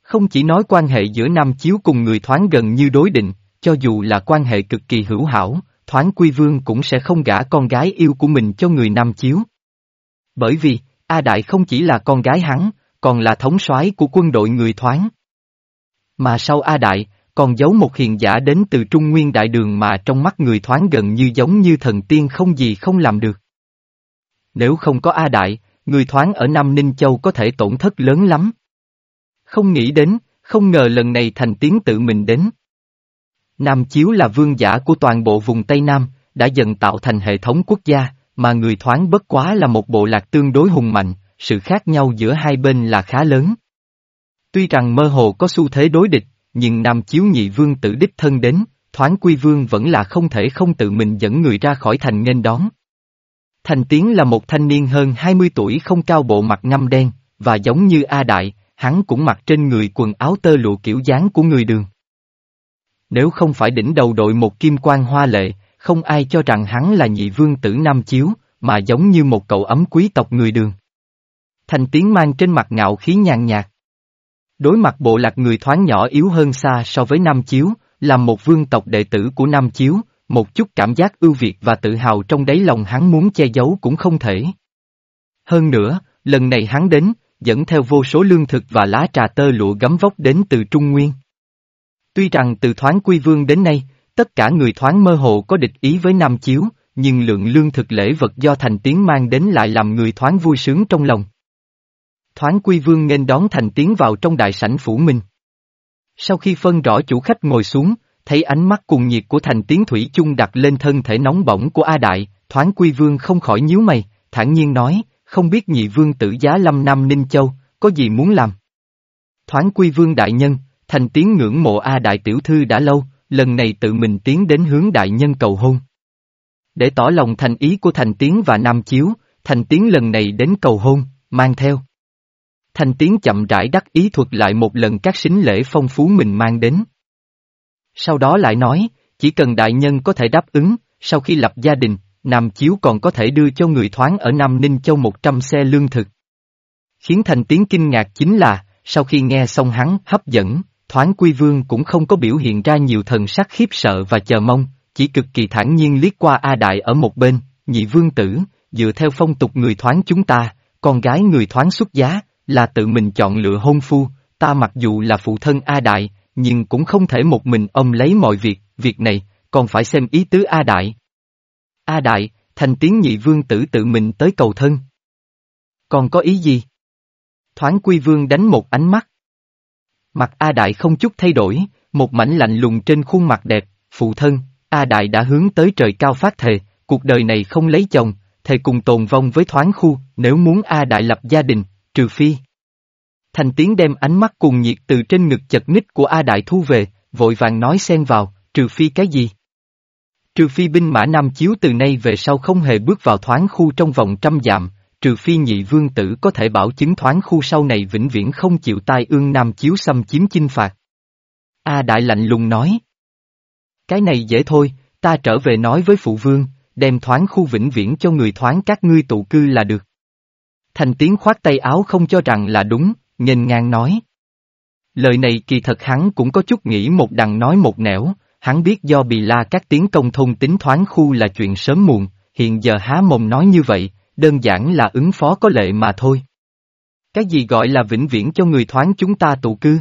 Không chỉ nói quan hệ giữa Nam Chiếu cùng người thoáng gần như đối định, cho dù là quan hệ cực kỳ hữu hảo, thoáng quy vương cũng sẽ không gả con gái yêu của mình cho người Nam Chiếu. Bởi vì, A Đại không chỉ là con gái hắn, còn là thống soái của quân đội người thoáng. Mà sau A Đại, còn giấu một hiền giả đến từ Trung Nguyên Đại Đường mà trong mắt người thoáng gần như giống như thần tiên không gì không làm được. Nếu không có A Đại, người thoáng ở Nam Ninh Châu có thể tổn thất lớn lắm. Không nghĩ đến, không ngờ lần này thành tiến tự mình đến. Nam Chiếu là vương giả của toàn bộ vùng Tây Nam, đã dần tạo thành hệ thống quốc gia, mà người thoáng bất quá là một bộ lạc tương đối hùng mạnh, sự khác nhau giữa hai bên là khá lớn. Tuy rằng mơ hồ có xu thế đối địch, nhưng Nam Chiếu nhị vương tự đích thân đến, thoáng quy vương vẫn là không thể không tự mình dẫn người ra khỏi thành nghênh đón. Thành Tiến là một thanh niên hơn 20 tuổi không cao bộ mặt ngâm đen, và giống như A Đại, hắn cũng mặc trên người quần áo tơ lụa kiểu dáng của người đường. Nếu không phải đỉnh đầu đội một kim quan hoa lệ, không ai cho rằng hắn là nhị vương tử Nam Chiếu, mà giống như một cậu ấm quý tộc người đường. Thành Tiến mang trên mặt ngạo khí nhàn nhạt. Đối mặt bộ lạc người thoáng nhỏ yếu hơn xa so với Nam Chiếu, làm một vương tộc đệ tử của Nam Chiếu, một chút cảm giác ưu việt và tự hào trong đáy lòng hắn muốn che giấu cũng không thể. Hơn nữa, lần này hắn đến, dẫn theo vô số lương thực và lá trà tơ lụa gấm vóc đến từ Trung Nguyên. Tuy rằng từ thoáng quy vương đến nay, tất cả người thoáng mơ hồ có địch ý với Nam Chiếu, nhưng lượng lương thực lễ vật do thành tiến mang đến lại làm người thoáng vui sướng trong lòng. Thoáng quy vương nên đón thành tiến vào trong đại sảnh phủ mình. Sau khi phân rõ chủ khách ngồi xuống, thấy ánh mắt cùng nhiệt của thành tiến thủy chung đặt lên thân thể nóng bỏng của A Đại, thoáng quy vương không khỏi nhíu mày, thản nhiên nói, không biết nhị vương tử giá lâm nam Ninh Châu, có gì muốn làm? Thoáng quy vương đại nhân, thành tiến ngưỡng mộ A Đại tiểu thư đã lâu, lần này tự mình tiến đến hướng đại nhân cầu hôn. Để tỏ lòng thành ý của thành tiến và nam chiếu, thành tiến lần này đến cầu hôn, mang theo. Thành tiến chậm rãi đắc ý thuật lại một lần các sính lễ phong phú mình mang đến. Sau đó lại nói, chỉ cần đại nhân có thể đáp ứng, sau khi lập gia đình, Nam Chiếu còn có thể đưa cho người thoáng ở Nam Ninh Châu 100 xe lương thực. Khiến thành tiến kinh ngạc chính là, sau khi nghe xong hắn hấp dẫn, thoáng quy vương cũng không có biểu hiện ra nhiều thần sắc khiếp sợ và chờ mong, chỉ cực kỳ thản nhiên liếc qua A Đại ở một bên, nhị vương tử, dựa theo phong tục người thoáng chúng ta, con gái người thoáng xuất giá, là tự mình chọn lựa hôn phu, ta mặc dù là phụ thân A Đại, nhưng cũng không thể một mình ông lấy mọi việc, việc này, còn phải xem ý tứ A Đại. A Đại, thành tiếng nhị vương tử tự mình tới cầu thân. Còn có ý gì? Thoáng quy vương đánh một ánh mắt. Mặt A Đại không chút thay đổi, một mảnh lạnh lùng trên khuôn mặt đẹp, phụ thân, A Đại đã hướng tới trời cao phát thề, cuộc đời này không lấy chồng, thề cùng tồn vong với thoáng khu, nếu muốn A Đại lập gia đình, trừ phi. Thành tiếng đem ánh mắt cùng nhiệt từ trên ngực chật ních của A Đại thu về, vội vàng nói xen vào, trừ phi cái gì? Trừ phi binh mã Nam Chiếu từ nay về sau không hề bước vào thoáng khu trong vòng trăm dặm, trừ phi nhị vương tử có thể bảo chứng thoáng khu sau này vĩnh viễn không chịu tai ương Nam Chiếu xâm chiếm chinh phạt. A Đại lạnh lùng nói. Cái này dễ thôi, ta trở về nói với phụ vương, đem thoáng khu vĩnh viễn cho người thoáng các ngươi tụ cư là được. Thành tiếng khoát tay áo không cho rằng là đúng, nghênh ngang nói. Lời này kỳ thật hắn cũng có chút nghĩ một đằng nói một nẻo, hắn biết do bì la các tiếng công thôn tính thoáng khu là chuyện sớm muộn, hiện giờ há mồm nói như vậy, đơn giản là ứng phó có lệ mà thôi. Cái gì gọi là vĩnh viễn cho người thoáng chúng ta tụ cư?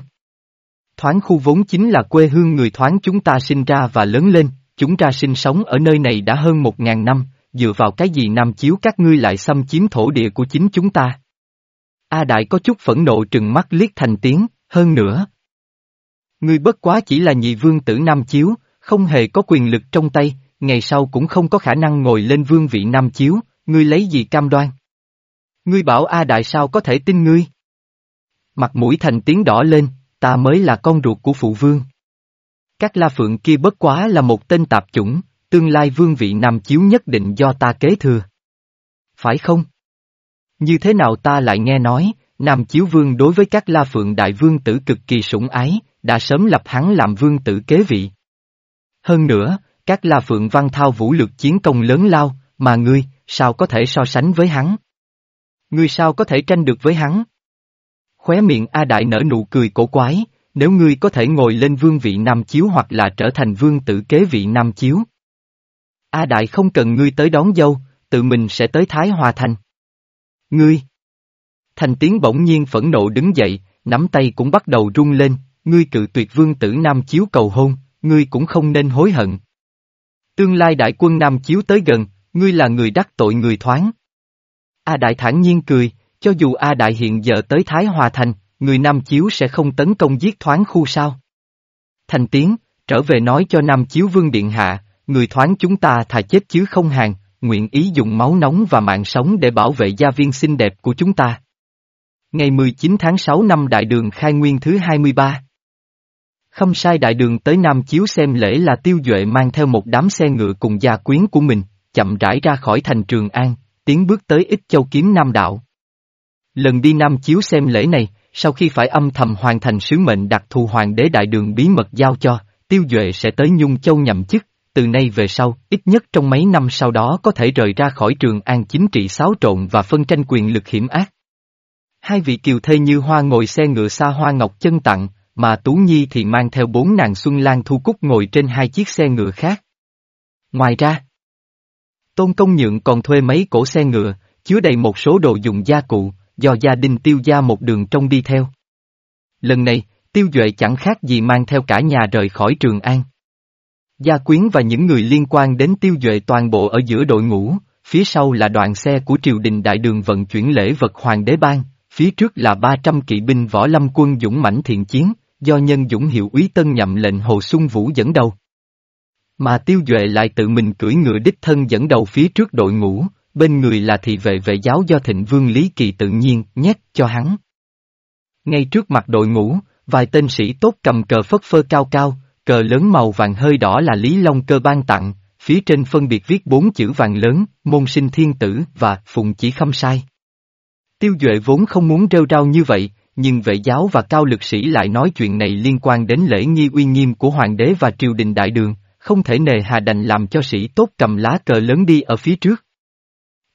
Thoáng khu vốn chính là quê hương người thoáng chúng ta sinh ra và lớn lên, chúng ta sinh sống ở nơi này đã hơn một ngàn năm, dựa vào cái gì nam chiếu các ngươi lại xâm chiếm thổ địa của chính chúng ta. A Đại có chút phẫn nộ trừng mắt liếc thành tiếng, hơn nữa. Ngươi bất quá chỉ là nhị vương tử nam chiếu, không hề có quyền lực trong tay, ngày sau cũng không có khả năng ngồi lên vương vị nam chiếu, ngươi lấy gì cam đoan? Ngươi bảo A Đại sao có thể tin ngươi? Mặt mũi thành tiếng đỏ lên, ta mới là con ruột của phụ vương. Các la phượng kia bất quá là một tên tạp chủng, tương lai vương vị nam chiếu nhất định do ta kế thừa. Phải không? Như thế nào ta lại nghe nói, nam chiếu vương đối với các la phượng đại vương tử cực kỳ sủng ái, đã sớm lập hắn làm vương tử kế vị. Hơn nữa, các la phượng văn thao vũ lực chiến công lớn lao, mà ngươi, sao có thể so sánh với hắn? Ngươi sao có thể tranh được với hắn? Khóe miệng A Đại nở nụ cười cổ quái, nếu ngươi có thể ngồi lên vương vị Nam Chiếu hoặc là trở thành vương tử kế vị Nam Chiếu. A Đại không cần ngươi tới đón dâu, tự mình sẽ tới Thái Hòa Thành. Ngươi! Thành tiếng bỗng nhiên phẫn nộ đứng dậy, nắm tay cũng bắt đầu rung lên, ngươi cự tuyệt vương tử Nam Chiếu cầu hôn, ngươi cũng không nên hối hận. Tương lai đại quân Nam Chiếu tới gần, ngươi là người đắc tội người thoáng. A Đại thản nhiên cười, cho dù A Đại hiện giờ tới Thái Hòa Thành, người Nam Chiếu sẽ không tấn công giết thoáng khu sao. Thành tiếng, trở về nói cho Nam Chiếu Vương Điện Hạ, người thoáng chúng ta thà chết chứ không hàng, nguyện ý dùng máu nóng và mạng sống để bảo vệ gia viên xinh đẹp của chúng ta. Ngày 19 tháng 6 năm Đại đường khai nguyên thứ 23. Không sai Đại đường tới Nam Chiếu xem lễ là tiêu duệ mang theo một đám xe ngựa cùng gia quyến của mình, chậm rãi ra khỏi thành Trường An, tiến bước tới ít châu kiếm Nam Đạo. Lần đi Nam Chiếu xem lễ này, sau khi phải âm thầm hoàn thành sứ mệnh đặc thù hoàng đế đại đường bí mật giao cho, tiêu duệ sẽ tới Nhung Châu nhậm chức, từ nay về sau, ít nhất trong mấy năm sau đó có thể rời ra khỏi trường an chính trị xáo trộn và phân tranh quyền lực hiểm ác. Hai vị kiều thê như hoa ngồi xe ngựa xa hoa ngọc chân tặng, mà Tú Nhi thì mang theo bốn nàng Xuân Lan Thu Cúc ngồi trên hai chiếc xe ngựa khác. Ngoài ra, Tôn Công Nhượng còn thuê mấy cổ xe ngựa, chứa đầy một số đồ dùng gia cụ, do gia đình tiêu gia một đường trong đi theo. Lần này, tiêu duệ chẳng khác gì mang theo cả nhà rời khỏi Trường An. Gia quyến và những người liên quan đến tiêu duệ toàn bộ ở giữa đội ngũ, phía sau là đoàn xe của triều đình đại đường vận chuyển lễ vật hoàng đế ban, phía trước là 300 kỵ binh võ lâm quân dũng mãnh thiện chiến, do nhân dũng hiệu úy tân nhậm lệnh Hồ Xuân Vũ dẫn đầu. Mà tiêu duệ lại tự mình cưỡi ngựa đích thân dẫn đầu phía trước đội ngũ, bên người là thị vệ vệ giáo do thịnh vương Lý Kỳ tự nhiên nhét cho hắn. Ngay trước mặt đội ngũ, vài tên sĩ tốt cầm cờ phất phơ cao cao, cờ lớn màu vàng hơi đỏ là Lý Long cơ ban tặng, phía trên phân biệt viết bốn chữ vàng lớn, môn sinh thiên tử và phụng chỉ khâm sai. Tiêu Duệ vốn không muốn rêu rao như vậy, nhưng vệ giáo và cao lực sĩ lại nói chuyện này liên quan đến lễ nghi uy nghiêm của hoàng đế và triều đình đại đường, không thể nề hà đành làm cho sĩ tốt cầm lá cờ lớn đi ở phía trước.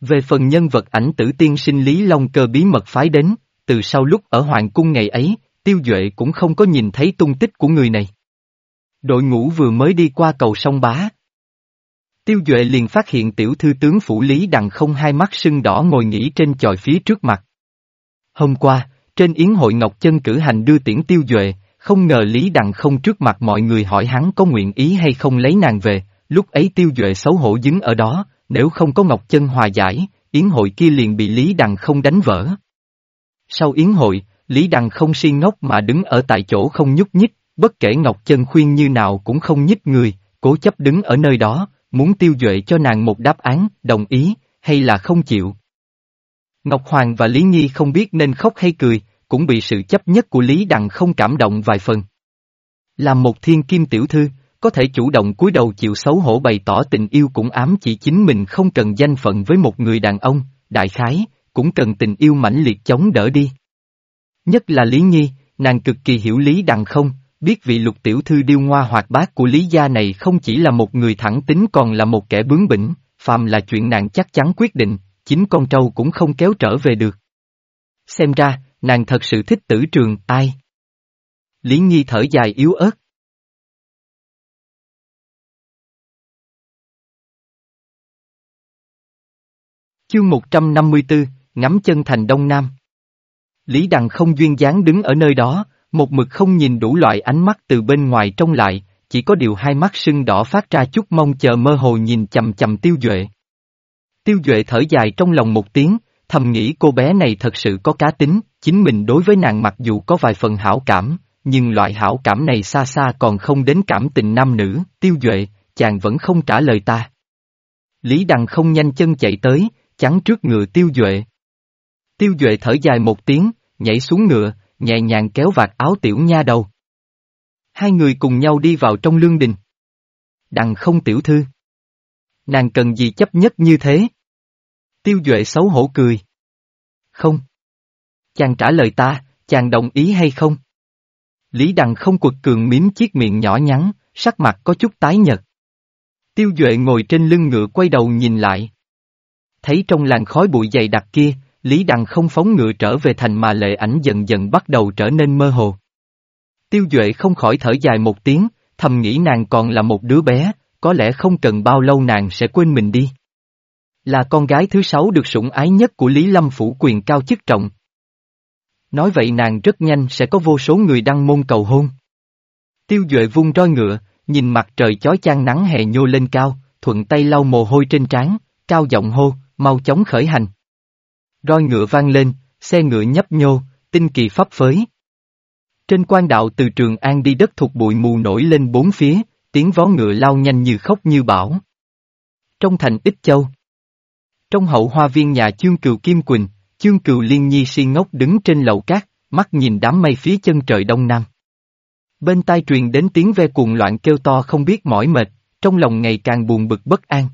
Về phần nhân vật ảnh tử tiên sinh Lý Long cơ bí mật phái đến, từ sau lúc ở Hoàng cung ngày ấy, Tiêu Duệ cũng không có nhìn thấy tung tích của người này. Đội ngũ vừa mới đi qua cầu sông Bá. Tiêu Duệ liền phát hiện tiểu thư tướng phủ Lý Đằng không hai mắt sưng đỏ ngồi nghỉ trên chòi phía trước mặt. Hôm qua, trên yến hội Ngọc Chân cử hành đưa tiễn Tiêu Duệ, không ngờ Lý Đằng không trước mặt mọi người hỏi hắn có nguyện ý hay không lấy nàng về, lúc ấy Tiêu Duệ xấu hổ dính ở đó, nếu không có Ngọc Chân hòa giải, yến hội kia liền bị Lý Đằng không đánh vỡ. Sau yến hội, Lý Đằng không si ngốc mà đứng ở tại chỗ không nhúc nhích, bất kể Ngọc Chân khuyên như nào cũng không nhích người, cố chấp đứng ở nơi đó, muốn tiêu duệ cho nàng một đáp án, đồng ý, hay là không chịu. Ngọc Hoàng và Lý Nhi không biết nên khóc hay cười, cũng bị sự chấp nhất của Lý Đằng không cảm động vài phần. Làm một thiên kim tiểu thư, có thể chủ động cúi đầu chịu xấu hổ bày tỏ tình yêu cũng ám chỉ chính mình không cần danh phận với một người đàn ông, đại khái, cũng cần tình yêu mãnh liệt chống đỡ đi. Nhất là Lý Nhi, nàng cực kỳ hiểu Lý Đằng không, biết vị lục tiểu thư điêu ngoa hoạt bát của Lý gia này không chỉ là một người thẳng tính còn là một kẻ bướng bỉnh, phàm là chuyện nàng chắc chắn quyết định, chính con trâu cũng không kéo trở về được. Xem ra, nàng thật sự thích tử trường, ai? Lý Nhi thở dài yếu ớt. Chương 154, ngắm chân thành Đông Nam. Lý Đằng không duyên dáng đứng ở nơi đó, một mực không nhìn đủ loại ánh mắt từ bên ngoài trông lại, chỉ có điều hai mắt sưng đỏ phát ra chút mong chờ mơ hồ nhìn chầm chầm tiêu duệ. Tiêu duệ thở dài trong lòng một tiếng, thầm nghĩ cô bé này thật sự có cá tính, chính mình đối với nàng mặc dù có vài phần hảo cảm, nhưng loại hảo cảm này xa xa còn không đến cảm tình nam nữ, tiêu duệ, chàng vẫn không trả lời ta. Lý Đằng không nhanh chân chạy tới, chắn trước ngựa tiêu duệ. Tiêu duệ thở dài một tiếng, nhảy xuống ngựa, nhẹ nhàng kéo vạt áo tiểu nha đầu. Hai người cùng nhau đi vào trong lương đình. Đằng không tiểu thư. Nàng cần gì chấp nhất như thế? Tiêu Duệ xấu hổ cười. Không. Chàng trả lời ta, chàng đồng ý hay không? Lý Đằng không quật cường miếm chiếc miệng nhỏ nhắn, sắc mặt có chút tái nhợt. Tiêu Duệ ngồi trên lưng ngựa quay đầu nhìn lại. Thấy trong làn khói bụi dày đặc kia, Lý Đằng không phóng ngựa trở về thành mà lệ ảnh dần dần bắt đầu trở nên mơ hồ. Tiêu Duệ không khỏi thở dài một tiếng, thầm nghĩ nàng còn là một đứa bé, có lẽ không cần bao lâu nàng sẽ quên mình đi. Là con gái thứ sáu được sủng ái nhất của Lý Lâm Phủ quyền cao chức trọng. Nói vậy nàng rất nhanh sẽ có vô số người đăng môn cầu hôn. Tiêu Duệ vung roi ngựa, nhìn mặt trời chói chang nắng hè nhô lên cao, thuận tay lau mồ hôi trên trán, cao giọng hô, mau chóng khởi hành. Roi ngựa vang lên, xe ngựa nhấp nhô, tinh kỳ pháp phới. Trên quan đạo từ Trường An đi đất thuộc bụi mù nổi lên bốn phía, tiếng vó ngựa lao nhanh như khóc như bão. Trong thành Ích Châu Trong hậu hoa viên nhà chương cừu Kim Quỳnh, chương cừu Liên Nhi si ngốc đứng trên lầu cát, mắt nhìn đám mây phía chân trời đông nam. Bên tai truyền đến tiếng ve cuồng loạn kêu to không biết mỏi mệt, trong lòng ngày càng buồn bực bất an.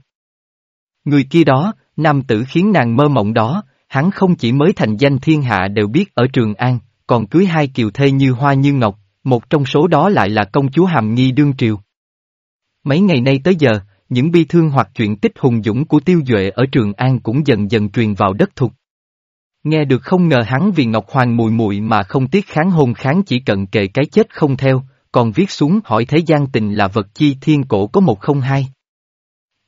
Người kia đó, nam tử khiến nàng mơ mộng đó, hắn không chỉ mới thành danh thiên hạ đều biết ở Trường An, còn cưới hai kiều thê như hoa như ngọc, một trong số đó lại là công chúa Hàm Nghi Đương Triều. Mấy ngày nay tới giờ, những bi thương hoặc chuyện tích hùng dũng của Tiêu Duệ ở Trường An cũng dần dần truyền vào đất thục. Nghe được không ngờ hắn vì Ngọc Hoàng mùi mùi mà không tiếc kháng hôn kháng chỉ cận kề cái chết không theo, còn viết xuống hỏi thế gian tình là vật chi thiên cổ có một không hai.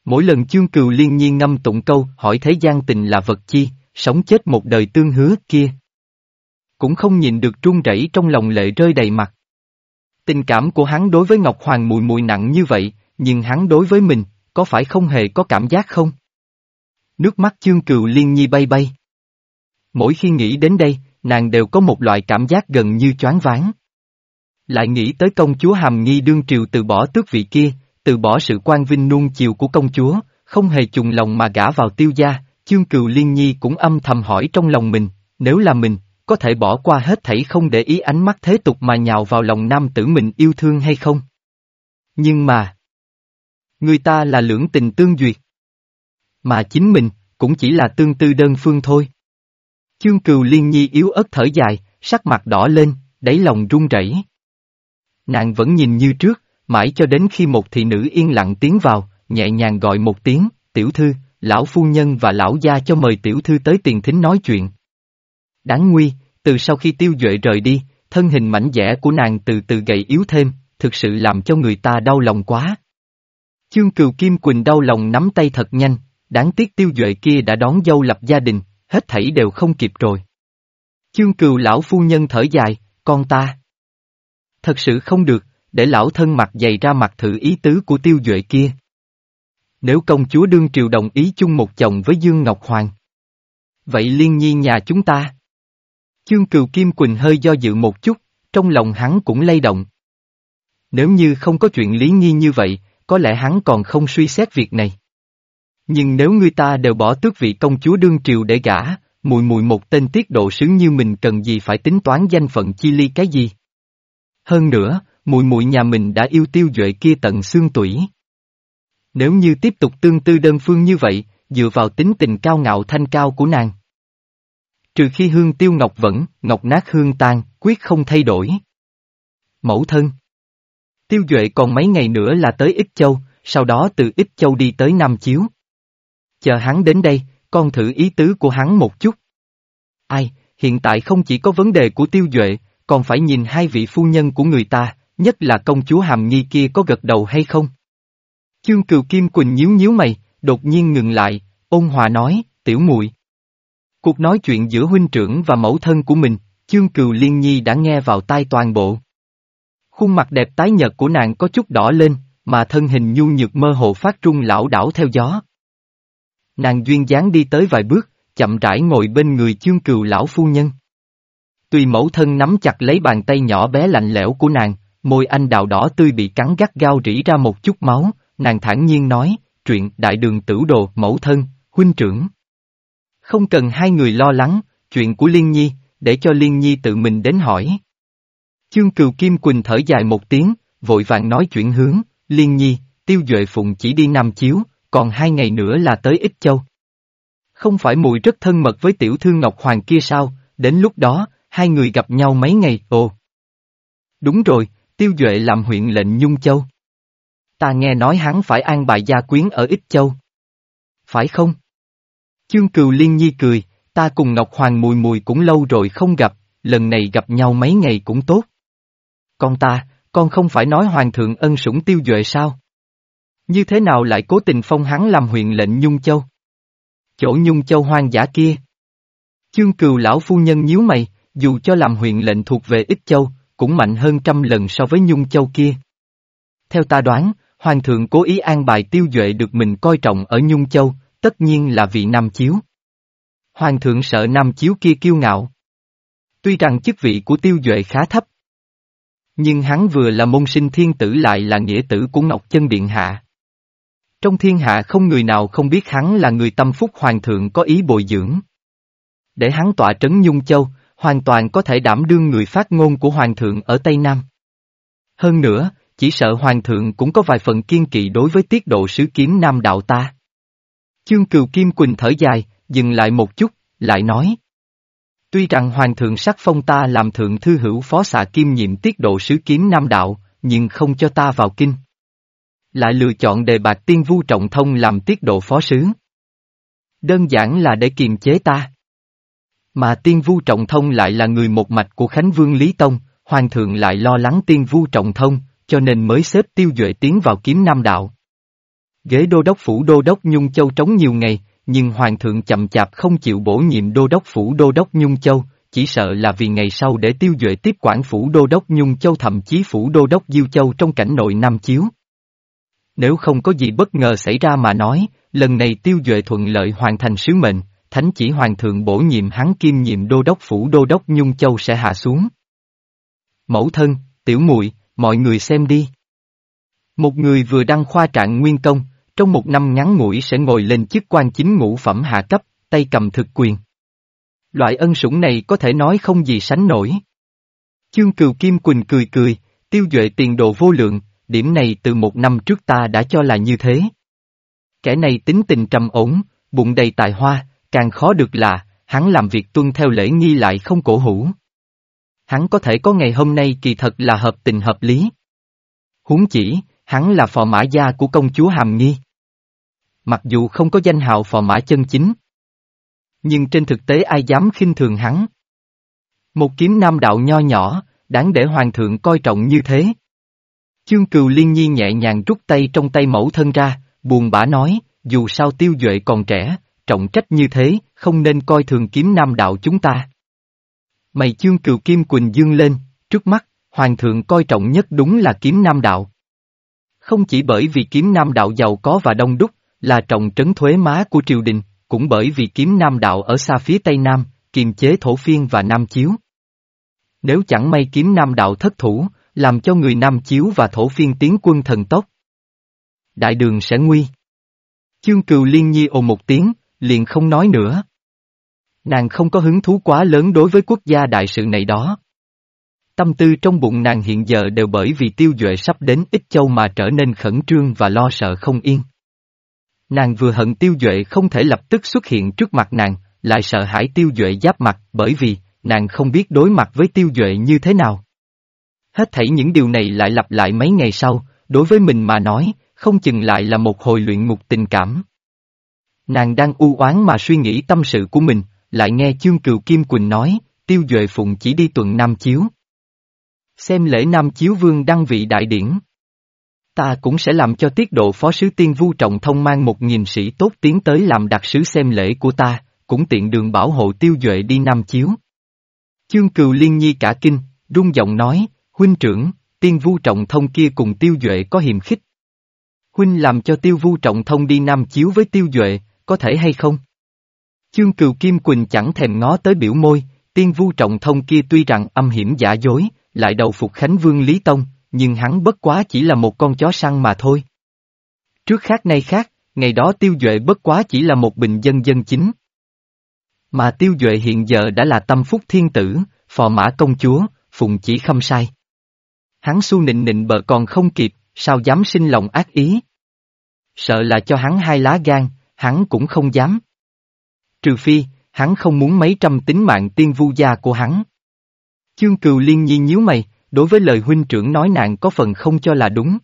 Mỗi lần chương cừu liên nhiên ngâm tụng câu hỏi thế gian tình là vật chi, sống chết một đời tương hứa kia. Cũng không nhìn được trung rẩy trong lòng lệ rơi đầy mặt. Tình cảm của hắn đối với Ngọc Hoàng mùi mùi nặng như vậy, nhưng hắn đối với mình, có phải không hề có cảm giác không? Nước mắt chương cừu liên nhi bay bay. Mỗi khi nghĩ đến đây, nàng đều có một loại cảm giác gần như choáng váng. Lại nghĩ tới công chúa hàm nghi đương triều từ bỏ tước vị kia, từ bỏ sự quan vinh nuông chiều của công chúa, không hề trùng lòng mà gả vào tiêu gia, chương cừu liên nhi cũng âm thầm hỏi trong lòng mình, nếu là mình, có thể bỏ qua hết thảy không để ý ánh mắt thế tục mà nhào vào lòng nam tử mình yêu thương hay không? Nhưng mà, người ta là lưỡng tình tương duyệt. Mà chính mình, cũng chỉ là tương tư đơn phương thôi. Chương cừu liên nhi yếu ớt thở dài, sắc mặt đỏ lên, đáy lòng run rẩy. Nàng vẫn nhìn như trước, mãi cho đến khi một thị nữ yên lặng tiến vào, nhẹ nhàng gọi một tiếng, tiểu thư, lão phu nhân và lão gia cho mời tiểu thư tới tiền thính nói chuyện. Đáng nguy, từ sau khi tiêu duệ rời đi, thân hình mảnh dẻ của nàng từ từ gầy yếu thêm, thực sự làm cho người ta đau lòng quá. Chương cừu Kim Quỳnh đau lòng nắm tay thật nhanh, đáng tiếc tiêu duệ kia đã đón dâu lập gia đình, hết thảy đều không kịp rồi. Chương cừu lão phu nhân thở dài, con ta. Thật sự không được, để lão thân mặt dày ra mặt thử ý tứ của tiêu duệ kia. Nếu công chúa đương triều đồng ý chung một chồng với Dương Ngọc Hoàng. Vậy liên nhi nhà chúng ta. Chương cừu Kim Quỳnh hơi do dự một chút, trong lòng hắn cũng lay động. Nếu như không có chuyện lý nghi như vậy, có lẽ hắn còn không suy xét việc này. Nhưng nếu người ta đều bỏ tước vị công chúa đương triều để gả, mùi mùi một tên tiết độ sứ như mình cần gì phải tính toán danh phận chi ly cái gì. Hơn nữa, mùi mùi nhà mình đã yêu tiêu duệ kia tận xương tủy. Nếu như tiếp tục tương tư đơn phương như vậy, dựa vào tính tình cao ngạo thanh cao của nàng. Trừ khi hương tiêu ngọc vẫn, ngọc nát hương tan, quyết không thay đổi. Mẫu thân Tiêu Duệ còn mấy ngày nữa là tới Ích Châu, sau đó từ Ích Châu đi tới Nam Chiếu. Chờ hắn đến đây, con thử ý tứ của hắn một chút. Ai, hiện tại không chỉ có vấn đề của Tiêu Duệ, còn phải nhìn hai vị phu nhân của người ta, nhất là công chúa Hàm Nhi kia có gật đầu hay không. Chương Cừu Kim Quỳnh nhíu nhíu mày, đột nhiên ngừng lại, ôn hòa nói, tiểu muội. Cuộc nói chuyện giữa huynh trưởng và mẫu thân của mình, Chương Cừu Liên Nhi đã nghe vào tai toàn bộ. Khuôn mặt đẹp tái nhợt của nàng có chút đỏ lên, mà thân hình nhu nhược mơ hồ phát trung lão đảo theo gió. Nàng duyên dáng đi tới vài bước, chậm rãi ngồi bên người chương cừu lão phu nhân. Tùy mẫu thân nắm chặt lấy bàn tay nhỏ bé lạnh lẽo của nàng, môi anh đào đỏ tươi bị cắn gắt gao rỉ ra một chút máu, nàng thản nhiên nói, chuyện đại đường tử đồ mẫu thân, huynh trưởng. Không cần hai người lo lắng, chuyện của Liên Nhi, để cho Liên Nhi tự mình đến hỏi. Chương cừu Kim Quỳnh thở dài một tiếng, vội vàng nói chuyện hướng, Liên Nhi, Tiêu Duệ Phụng chỉ đi Nam Chiếu, còn hai ngày nữa là tới Ích Châu. Không phải mùi rất thân mật với tiểu thư Ngọc Hoàng kia sao, đến lúc đó, hai người gặp nhau mấy ngày, ồ. Đúng rồi, Tiêu Duệ làm huyện lệnh Nhung Châu. Ta nghe nói hắn phải an bài gia quyến ở Ích Châu. Phải không? Chương Cừu Liên Nhi cười, ta cùng Ngọc Hoàng mùi mùi cũng lâu rồi không gặp, lần này gặp nhau mấy ngày cũng tốt. Con ta, con không phải nói hoàng thượng ân sủng tiêu duệ sao? Như thế nào lại cố tình phong hắn làm huyện lệnh Nhung Châu? Chỗ Nhung Châu hoang dã kia. Chương cừu lão phu nhân nhíu mày, dù cho làm huyện lệnh thuộc về Ích Châu, cũng mạnh hơn trăm lần so với Nhung Châu kia. Theo ta đoán, Hoàng thượng cố ý an bài tiêu duệ được mình coi trọng ở Nhung Châu, tất nhiên là vị Nam Chiếu. Hoàng thượng sợ Nam Chiếu kia kiêu ngạo. Tuy rằng chức vị của tiêu duệ khá thấp, nhưng hắn vừa là môn sinh thiên tử lại là nghĩa tử của Ngọc Chân Điện Hạ. Trong thiên hạ không người nào không biết hắn là người tâm phúc hoàng thượng có ý bồi dưỡng. Để hắn tọa trấn Nhung Châu, hoàn toàn có thể đảm đương người phát ngôn của hoàng thượng ở Tây Nam. Hơn nữa, chỉ sợ hoàng thượng cũng có vài phần kiên kỵ đối với tiết độ sứ kiếm Nam đạo ta. Chương Cừu Kim Quỳnh thở dài, dừng lại một chút, lại nói. Tuy rằng Hoàng thượng sắc phong ta làm thượng thư hữu phó xạ kim nhiệm tiết độ sứ kiếm Nam Đạo, nhưng không cho ta vào kinh. Lại lựa chọn đề bạc tiên vu trọng thông làm tiết độ phó sứ. Đơn giản là để kiềm chế ta. Mà tiên vu trọng thông lại là người một mạch của Khánh Vương Lý Tông, Hoàng thượng lại lo lắng tiên vu trọng thông, cho nên mới xếp tiêu duệ tiến vào kiếm Nam Đạo. Ghế đô đốc phủ đô đốc Nhung Châu trống nhiều ngày, nhưng Hoàng thượng chậm chạp không chịu bổ nhiệm đô đốc phủ đô đốc Nhung Châu, chỉ sợ là vì ngày sau để tiêu duệ tiếp quản phủ đô đốc Nhung Châu thậm chí phủ đô đốc Diêu Châu trong cảnh nội Nam Chiếu. Nếu không có gì bất ngờ xảy ra mà nói, lần này tiêu duệ thuận lợi hoàn thành sứ mệnh, thánh chỉ hoàng thượng bổ nhiệm hắn kim nhiệm đô đốc phủ đô đốc Nhung Châu sẽ hạ xuống. Mẫu thân, tiểu muội mọi người xem đi. Một người vừa đăng khoa trạng nguyên công, trong một năm ngắn ngủi sẽ ngồi lên chức quan chính ngũ phẩm hạ cấp, tay cầm thực quyền. Loại ân sủng này có thể nói không gì sánh nổi. Chương Cừu Kim Quỳnh cười cười, tiêu duệ tiền đồ vô lượng, điểm này từ một năm trước ta đã cho là như thế. Kẻ này tính tình trầm ổn, bụng đầy tài hoa, càng khó được là, hắn làm việc tuân theo lễ nghi lại không cổ hủ. Hắn có thể có ngày hôm nay kỳ thật là hợp tình hợp lý. Huống chỉ, hắn là phò mã gia của công chúa Hàm Nghi. Mặc dù không có danh hào phò mã chân chính. Nhưng trên thực tế ai dám khinh thường hắn. Một kiếm nam đạo nho nhỏ, đáng để hoàng thượng coi trọng như thế. Chương cừu liên nhi nhẹ nhàng rút tay trong tay mẫu thân ra, buồn bã nói, dù sao tiêu duệ còn trẻ, trọng trách như thế, không nên coi thường kiếm nam đạo chúng ta. Mày chương cừu kim quỳnh dương lên, trước mắt, hoàng thượng coi trọng nhất đúng là kiếm nam đạo. Không chỉ bởi vì kiếm nam đạo giàu có và đông đúc, là trọng trấn thuế má của triều đình, cũng bởi vì kiếm nam đạo ở xa phía tây nam, kiềm chế thổ phiên và nam chiếu. Nếu chẳng may kiếm nam đạo thất thủ, làm cho người nam chiếu và thổ phiên tiến quân thần tốc. Đại đường sẽ nguy. Chương cừu liên nhi ồ một tiếng, liền không nói nữa. Nàng không có hứng thú quá lớn đối với quốc gia đại sự này đó. Tâm tư trong bụng nàng hiện giờ đều bởi vì tiêu duệ sắp đến ít châu mà trở nên khẩn trương và lo sợ không yên. Nàng vừa hận tiêu duệ không thể lập tức xuất hiện trước mặt nàng, lại sợ hãi tiêu duệ giáp mặt bởi vì, nàng không biết đối mặt với tiêu duệ như thế nào. Hết thảy những điều này lại lặp lại mấy ngày sau, đối với mình mà nói, không chừng lại là một hồi luyện ngục tình cảm. Nàng đang u oán mà suy nghĩ tâm sự của mình, lại nghe chương cừu Kim Quỳnh nói, tiêu duệ phụng chỉ đi tuần Nam Chiếu. Xem lễ Nam Chiếu Vương đăng vị đại điển. Ta cũng sẽ làm cho tiết độ phó sứ tiên vu trọng thông mang một nghìn sĩ tốt tiến tới làm đặc sứ xem lễ của ta, cũng tiện đường bảo hộ tiêu duệ đi Nam Chiếu. Chương cừu liên nhi cả kinh, rung giọng nói, huynh trưởng, tiên vu trọng thông kia cùng tiêu duệ có hiềm khích. Huynh làm cho tiêu vu trọng thông đi Nam Chiếu với tiêu duệ, có thể hay không? Chương cừu Kim Quỳnh chẳng thèm ngó tới biểu môi, tiên vu trọng thông kia tuy rằng âm hiểm giả dối, lại đầu phục Khánh Vương Lý Tông, nhưng hắn bất quá chỉ là một con chó săn mà thôi. Trước khác nay khác, ngày đó tiêu duệ bất quá chỉ là một bình dân dân chính. Mà tiêu duệ hiện giờ đã là tâm phúc thiên tử, phò mã công chúa, phụng chỉ khâm sai. Hắn su nịnh nịnh bờ còn không kịp, sao dám sinh lòng ác ý. Sợ là cho hắn hai lá gan, hắn cũng không dám. Trừ phi, hắn không muốn mấy trăm tính mạng tiên vu gia của hắn. Chương cừu liên nhi nhíu mày, đối với lời huynh trưởng nói nàng có phần không cho là đúng.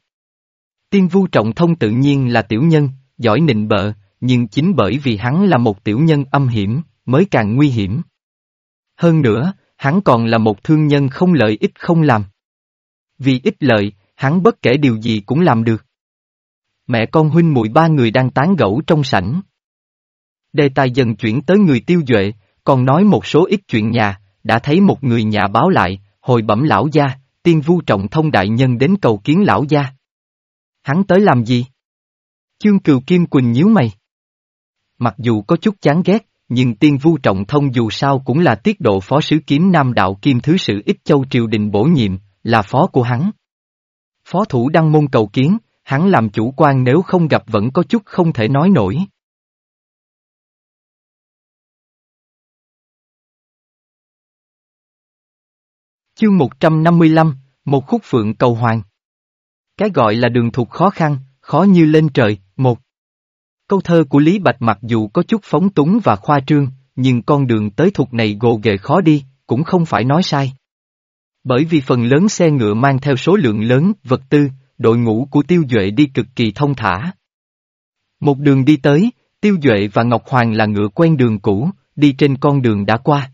Tiên vu trọng thông tự nhiên là tiểu nhân, giỏi nịnh bợ, nhưng chính bởi vì hắn là một tiểu nhân âm hiểm, mới càng nguy hiểm. Hơn nữa, hắn còn là một thương nhân không lợi ích không làm. Vì ích lợi, hắn bất kể điều gì cũng làm được. Mẹ con huynh muội ba người đang tán gẫu trong sảnh. Đề tài dần chuyển tới người tiêu duệ, còn nói một số ít chuyện nhà, đã thấy một người nhà báo lại, hồi bẩm lão gia, tiên vu trọng thông đại nhân đến cầu kiến lão gia. Hắn tới làm gì? Chương cừu Kim Quỳnh nhíu mày. Mặc dù có chút chán ghét, nhưng tiên vu trọng thông dù sao cũng là tiết độ phó sứ kiếm nam đạo kim thứ sử ích châu triều đình bổ nhiệm, là phó của hắn. Phó thủ đăng môn cầu kiến, hắn làm chủ quan nếu không gặp vẫn có chút không thể nói nổi. Chương 155, một khúc phượng cầu hoàng. Cái gọi là đường thuộc khó khăn, khó như lên trời, một. Câu thơ của Lý Bạch mặc dù có chút phóng túng và khoa trương, nhưng con đường tới thuộc này gồ ghề khó đi, cũng không phải nói sai. Bởi vì phần lớn xe ngựa mang theo số lượng lớn vật tư, đội ngũ của Tiêu Duệ đi cực kỳ thông thả. Một đường đi tới, Tiêu Duệ và Ngọc Hoàng là ngựa quen đường cũ, đi trên con đường đã qua.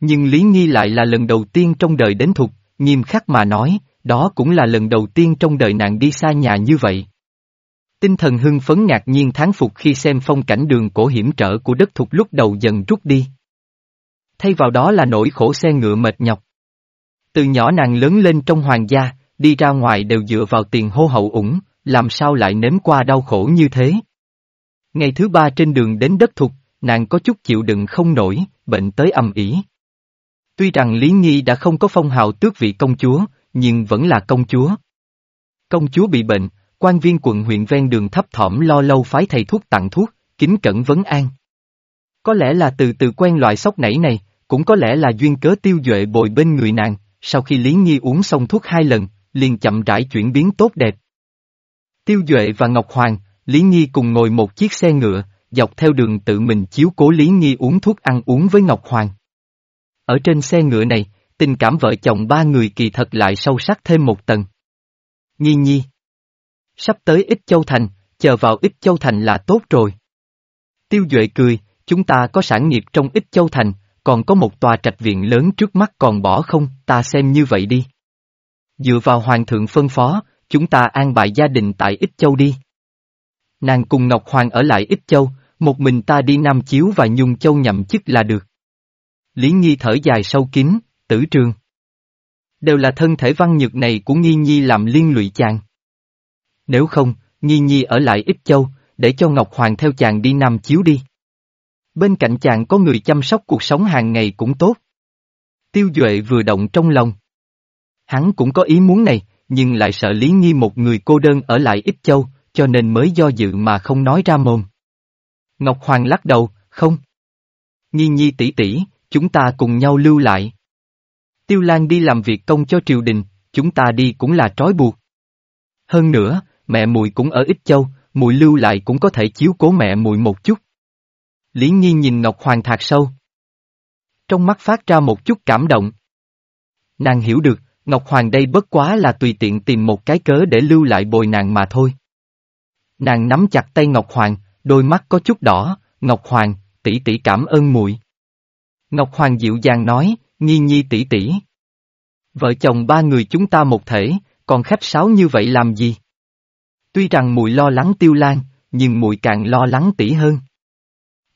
Nhưng Lý Nghi lại là lần đầu tiên trong đời đến thục, nghiêm khắc mà nói, đó cũng là lần đầu tiên trong đời nàng đi xa nhà như vậy. Tinh thần hưng phấn ngạc nhiên thán phục khi xem phong cảnh đường cổ hiểm trở của đất thục lúc đầu dần rút đi. Thay vào đó là nỗi khổ xe ngựa mệt nhọc. Từ nhỏ nàng lớn lên trong hoàng gia, đi ra ngoài đều dựa vào tiền hô hậu ủng, làm sao lại nếm qua đau khổ như thế. Ngày thứ ba trên đường đến đất thục, nàng có chút chịu đựng không nổi, bệnh tới âm ỉ. Tuy rằng Lý Nghi đã không có phong hào tước vị công chúa, nhưng vẫn là công chúa. Công chúa bị bệnh, quan viên quận huyện ven đường thấp thỏm lo lâu phái thầy thuốc tặng thuốc, kính cẩn vấn an. Có lẽ là từ từ quen loại sốc nảy này, cũng có lẽ là duyên cớ tiêu duệ bồi bên người nàng, sau khi Lý Nghi uống xong thuốc hai lần, liền chậm rãi chuyển biến tốt đẹp. Tiêu Duệ và Ngọc Hoàng, Lý Nghi cùng ngồi một chiếc xe ngựa, dọc theo đường tự mình chiếu cố Lý Nghi uống thuốc ăn uống với Ngọc Hoàng. Ở trên xe ngựa này, tình cảm vợ chồng ba người kỳ thật lại sâu sắc thêm một tầng. Nghi nhi. Sắp tới Ích Châu Thành, chờ vào Ích Châu Thành là tốt rồi. Tiêu Duệ cười, chúng ta có sản nghiệp trong Ích Châu Thành, còn có một tòa trạch viện lớn trước mắt còn bỏ không, ta xem như vậy đi. Dựa vào Hoàng thượng phân phó, chúng ta an bài gia đình tại Ích Châu đi. Nàng cùng Ngọc Hoàng ở lại Ích Châu, một mình ta đi Nam Chiếu và Nhung Châu nhậm chức là được. Lý Nhi thở dài sâu kín, tử trường. Đều là thân thể văn nhược này của Nghi Nhi làm liên lụy chàng. Nếu không, Nghi Nhi ở lại Ích Châu, để cho Ngọc Hoàng theo chàng đi Nam Chiếu đi. Bên cạnh chàng có người chăm sóc cuộc sống hàng ngày cũng tốt. Tiêu Duệ vừa động trong lòng. Hắn cũng có ý muốn này, nhưng lại sợ Lý Nghi một người cô đơn ở lại ít Châu, cho nên mới do dự mà không nói ra mồm. Ngọc Hoàng lắc đầu, không. Nhi Nhi tỷ tỷ, chúng ta cùng nhau lưu lại. Tiêu Lan đi làm việc công cho triều đình, chúng ta đi cũng là trói buộc. Hơn nữa, mẹ mùi cũng ở ít Châu, mùi lưu lại cũng có thể chiếu cố mẹ mùi một chút. Lý Nhi nhìn Ngọc Hoàng thạc sâu. Trong mắt phát ra một chút cảm động. Nàng hiểu được, Ngọc Hoàng đây bất quá là tùy tiện tìm một cái cớ để lưu lại bồi nàng mà thôi. Nàng nắm chặt tay Ngọc Hoàng, đôi mắt có chút đỏ, Ngọc Hoàng, tỷ tỷ cảm ơn muội. Ngọc Hoàng dịu dàng nói, Nhi Nhi tỷ tỷ. Vợ chồng ba người chúng ta một thể, còn khách sáo như vậy làm gì? Tuy rằng muội lo lắng Tiêu Lan, nhưng muội càng lo lắng tỷ hơn.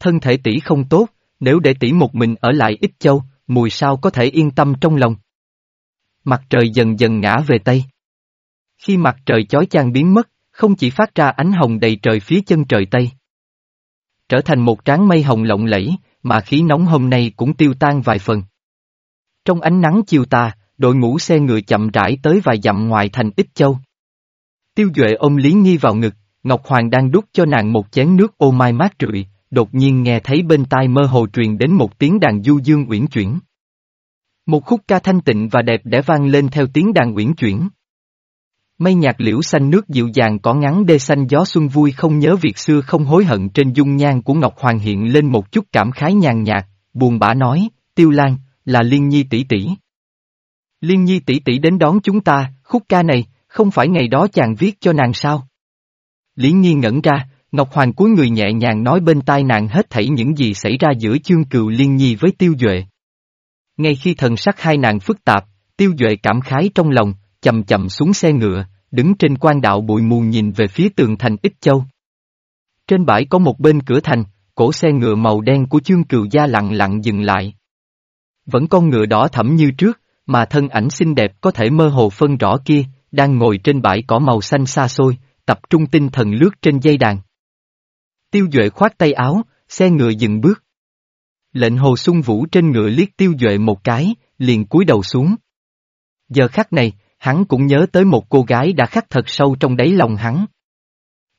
Thân thể tỷ không tốt, nếu để tỷ một mình ở lại ít châu, mùi sao có thể yên tâm trong lòng. Mặt trời dần dần ngã về Tây. Khi mặt trời chói chang biến mất, không chỉ phát ra ánh hồng đầy trời phía chân trời Tây. Trở thành một tráng mây hồng lộng lẫy, mà khí nóng hôm nay cũng tiêu tan vài phần. Trong ánh nắng chiều tà, đội ngũ xe ngựa chậm rãi tới vài dặm ngoài thành Ích Châu. Tiêu Duệ ôm Lý nghi vào ngực, Ngọc Hoàng đang đút cho nàng một chén nước ô mai mát rượi, đột nhiên nghe thấy bên tai mơ hồ truyền đến một tiếng đàn du dương uyển chuyển. Một khúc ca thanh tịnh và đẹp đã vang lên theo tiếng đàn uyển chuyển. Mây nhạc liễu xanh nước dịu dàng có ngắn đê xanh gió xuân vui không nhớ việc xưa không hối hận trên dung nhan của Ngọc Hoàng hiện lên một chút cảm khái nhàn nhạt, buồn bã nói, Tiêu Lan, là Liên Nhi tỷ tỷ. Liên Nhi tỷ tỷ đến đón chúng ta, khúc ca này, không phải ngày đó chàng viết cho nàng sao? Lý Nhi ngẩn ra, Ngọc Hoàng cuối người nhẹ nhàng nói bên tai nàng hết thảy những gì xảy ra giữa chương cừu Liên Nhi với Tiêu Duệ. Ngay khi thần sắc hai nàng phức tạp, Tiêu Duệ cảm khái trong lòng, chậm chậm xuống xe ngựa, đứng trên quan đạo bụi mù nhìn về phía tường thành Ích Châu. Trên bãi có một bên cửa thành, cổ xe ngựa màu đen của chương cừu gia lặng lặng dừng lại. Vẫn con ngựa đỏ thẫm như trước, mà thân ảnh xinh đẹp có thể mơ hồ phân rõ kia, đang ngồi trên bãi cỏ màu xanh xa xôi, tập trung tinh thần lướt trên dây đàn. Tiêu Duệ khoát tay áo, xe ngựa dừng bước. Lệnh hồ sung vũ trên ngựa liếc Tiêu Duệ một cái, liền cúi đầu xuống. Giờ khắc này, hắn cũng nhớ tới một cô gái đã khắc thật sâu trong đáy lòng hắn.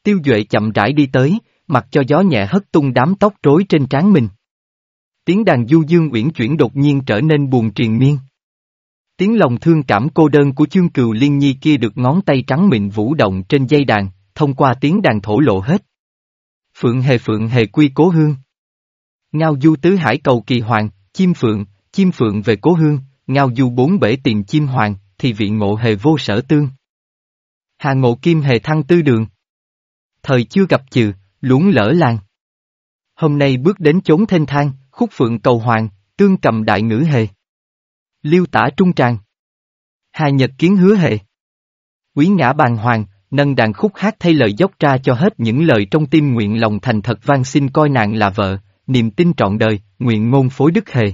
Tiêu Duệ chậm rãi đi tới, mặc cho gió nhẹ hất tung đám tóc rối trên trán mình. Tiếng đàn du dương uyển chuyển đột nhiên trở nên buồn triền miên. Tiếng lòng thương cảm cô đơn của chương cừu liên nhi kia được ngón tay trắng mịn vũ động trên dây đàn, thông qua tiếng đàn thổ lộ hết. Phượng hề phượng hề quy cố hương. Ngao du tứ hải cầu kỳ hoàng, chim phượng, chim phượng về cố hương, ngao du bốn bể tìm chim hoàng, thì vị ngộ hề vô sở tương. Hà ngộ kim hề thăng tư đường. Thời chưa gặp chừ, luống lỡ làng. Hôm nay bước đến chốn thênh thang, khúc phượng cầu hoàng, tương cầm đại ngữ hề. Liêu tả trung tràng. Hà nhật kiến hứa hệ. Quý ngã bàn hoàng, nâng đàn khúc hát thay lời dốc ra cho hết những lời trong tim nguyện lòng thành thật van xin coi nàng là vợ, niềm tin trọn đời, nguyện ngôn phối đức hề.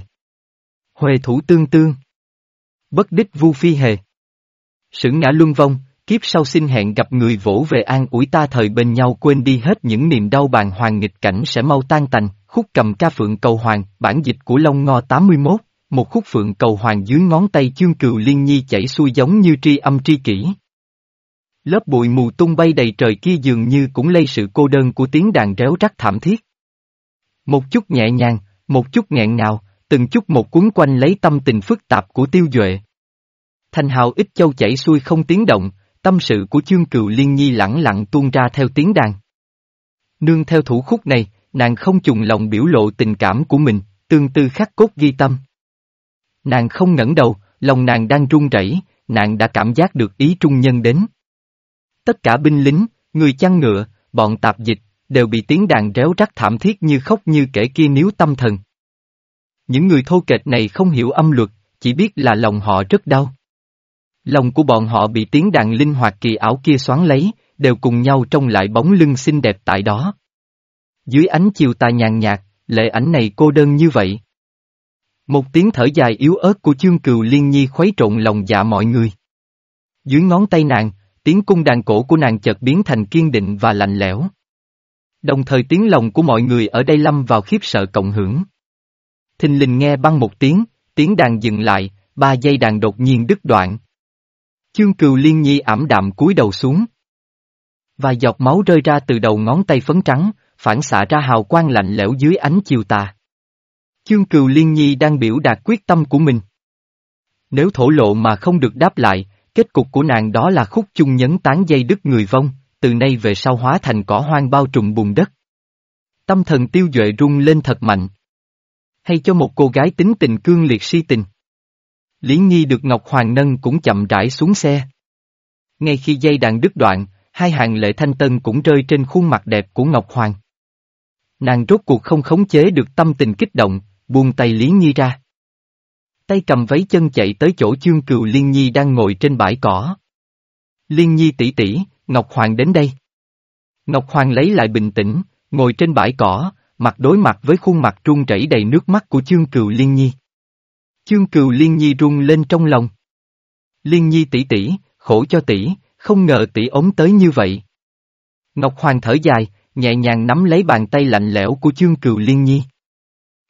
Huệ thủ tương tương. Bất đích vu phi hề. Sử ngã luân vong, kiếp sau xin hẹn gặp người vỗ về an ủi ta thời bên nhau quên đi hết những niềm đau bàn hoàng nghịch cảnh sẽ mau tan tành, khúc cầm ca phượng cầu hoàng, bản dịch của Long Ngo 81. Một khúc phượng cầu hoàng dưới ngón tay chương cừu liên nhi chảy xuôi giống như tri âm tri kỷ. Lớp bụi mù tung bay đầy trời kia dường như cũng lây sự cô đơn của tiếng đàn réo rắt thảm thiết. Một chút nhẹ nhàng, một chút nghẹn ngào, từng chút một cuốn quanh lấy tâm tình phức tạp của tiêu duệ. Thanh hào ít châu chảy xuôi không tiếng động, tâm sự của chương cừu liên nhi lẳng lặng tuôn ra theo tiếng đàn. Nương theo thủ khúc này, nàng không trùng lòng biểu lộ tình cảm của mình, tương tư khắc cốt ghi tâm. Nàng không ngẩng đầu, lòng nàng đang run rẩy, nàng đã cảm giác được ý trung nhân đến. Tất cả binh lính, người chăn ngựa, bọn tạp dịch, đều bị tiếng đàn réo rắt thảm thiết như khóc như kể kia níu tâm thần. Những người thô kệch này không hiểu âm luật, chỉ biết là lòng họ rất đau. Lòng của bọn họ bị tiếng đàn linh hoạt kỳ ảo kia xoắn lấy, đều cùng nhau trông lại bóng lưng xinh đẹp tại đó. Dưới ánh chiều tà nhàn nhạt, lệ ảnh này cô đơn như vậy. Một tiếng thở dài yếu ớt của chương cừu liên nhi khuấy trộn lòng dạ mọi người. Dưới ngón tay nàng, tiếng cung đàn cổ của nàng chợt biến thành kiên định và lạnh lẽo. Đồng thời tiếng lòng của mọi người ở đây lâm vào khiếp sợ cộng hưởng. Thình lình nghe băng một tiếng, tiếng đàn dừng lại, ba giây đàn đột nhiên đứt đoạn. Chương cừu liên nhi ảm đạm cúi đầu xuống. và giọt máu rơi ra từ đầu ngón tay phấn trắng, phản xạ ra hào quang lạnh lẽo dưới ánh chiều tà. Chương Cừu Liên Nhi đang biểu đạt quyết tâm của mình. Nếu thổ lộ mà không được đáp lại, kết cục của nàng đó là khúc chung nhấn tán dây đứt người vong, từ nay về sau hóa thành cỏ hoang bao trùm bùn đất. Tâm thần tiêu duệ rung lên thật mạnh. Hay cho một cô gái tính tình cương liệt si tình. Lý Nhi được Ngọc Hoàng nâng cũng chậm rãi xuống xe. Ngay khi dây đàn đứt đoạn, hai hàng lệ thanh tân cũng rơi trên khuôn mặt đẹp của Ngọc Hoàng. Nàng rốt cuộc không khống chế được tâm tình kích động, buông tay Lý Nhi ra. Tay cầm váy chân chạy tới chỗ chương cừu Liên Nhi đang ngồi trên bãi cỏ. Liên Nhi tỷ tỷ, Ngọc Hoàng đến đây. Ngọc Hoàng lấy lại bình tĩnh, ngồi trên bãi cỏ, mặt đối mặt với khuôn mặt run rẩy đầy nước mắt của chương cừu Liên Nhi. Chương cừu Liên Nhi run lên trong lòng. Liên Nhi tỷ tỷ, khổ cho tỷ, không ngờ tỷ ống tới như vậy. Ngọc Hoàng thở dài, nhẹ nhàng nắm lấy bàn tay lạnh lẽo của chương cừu Liên Nhi.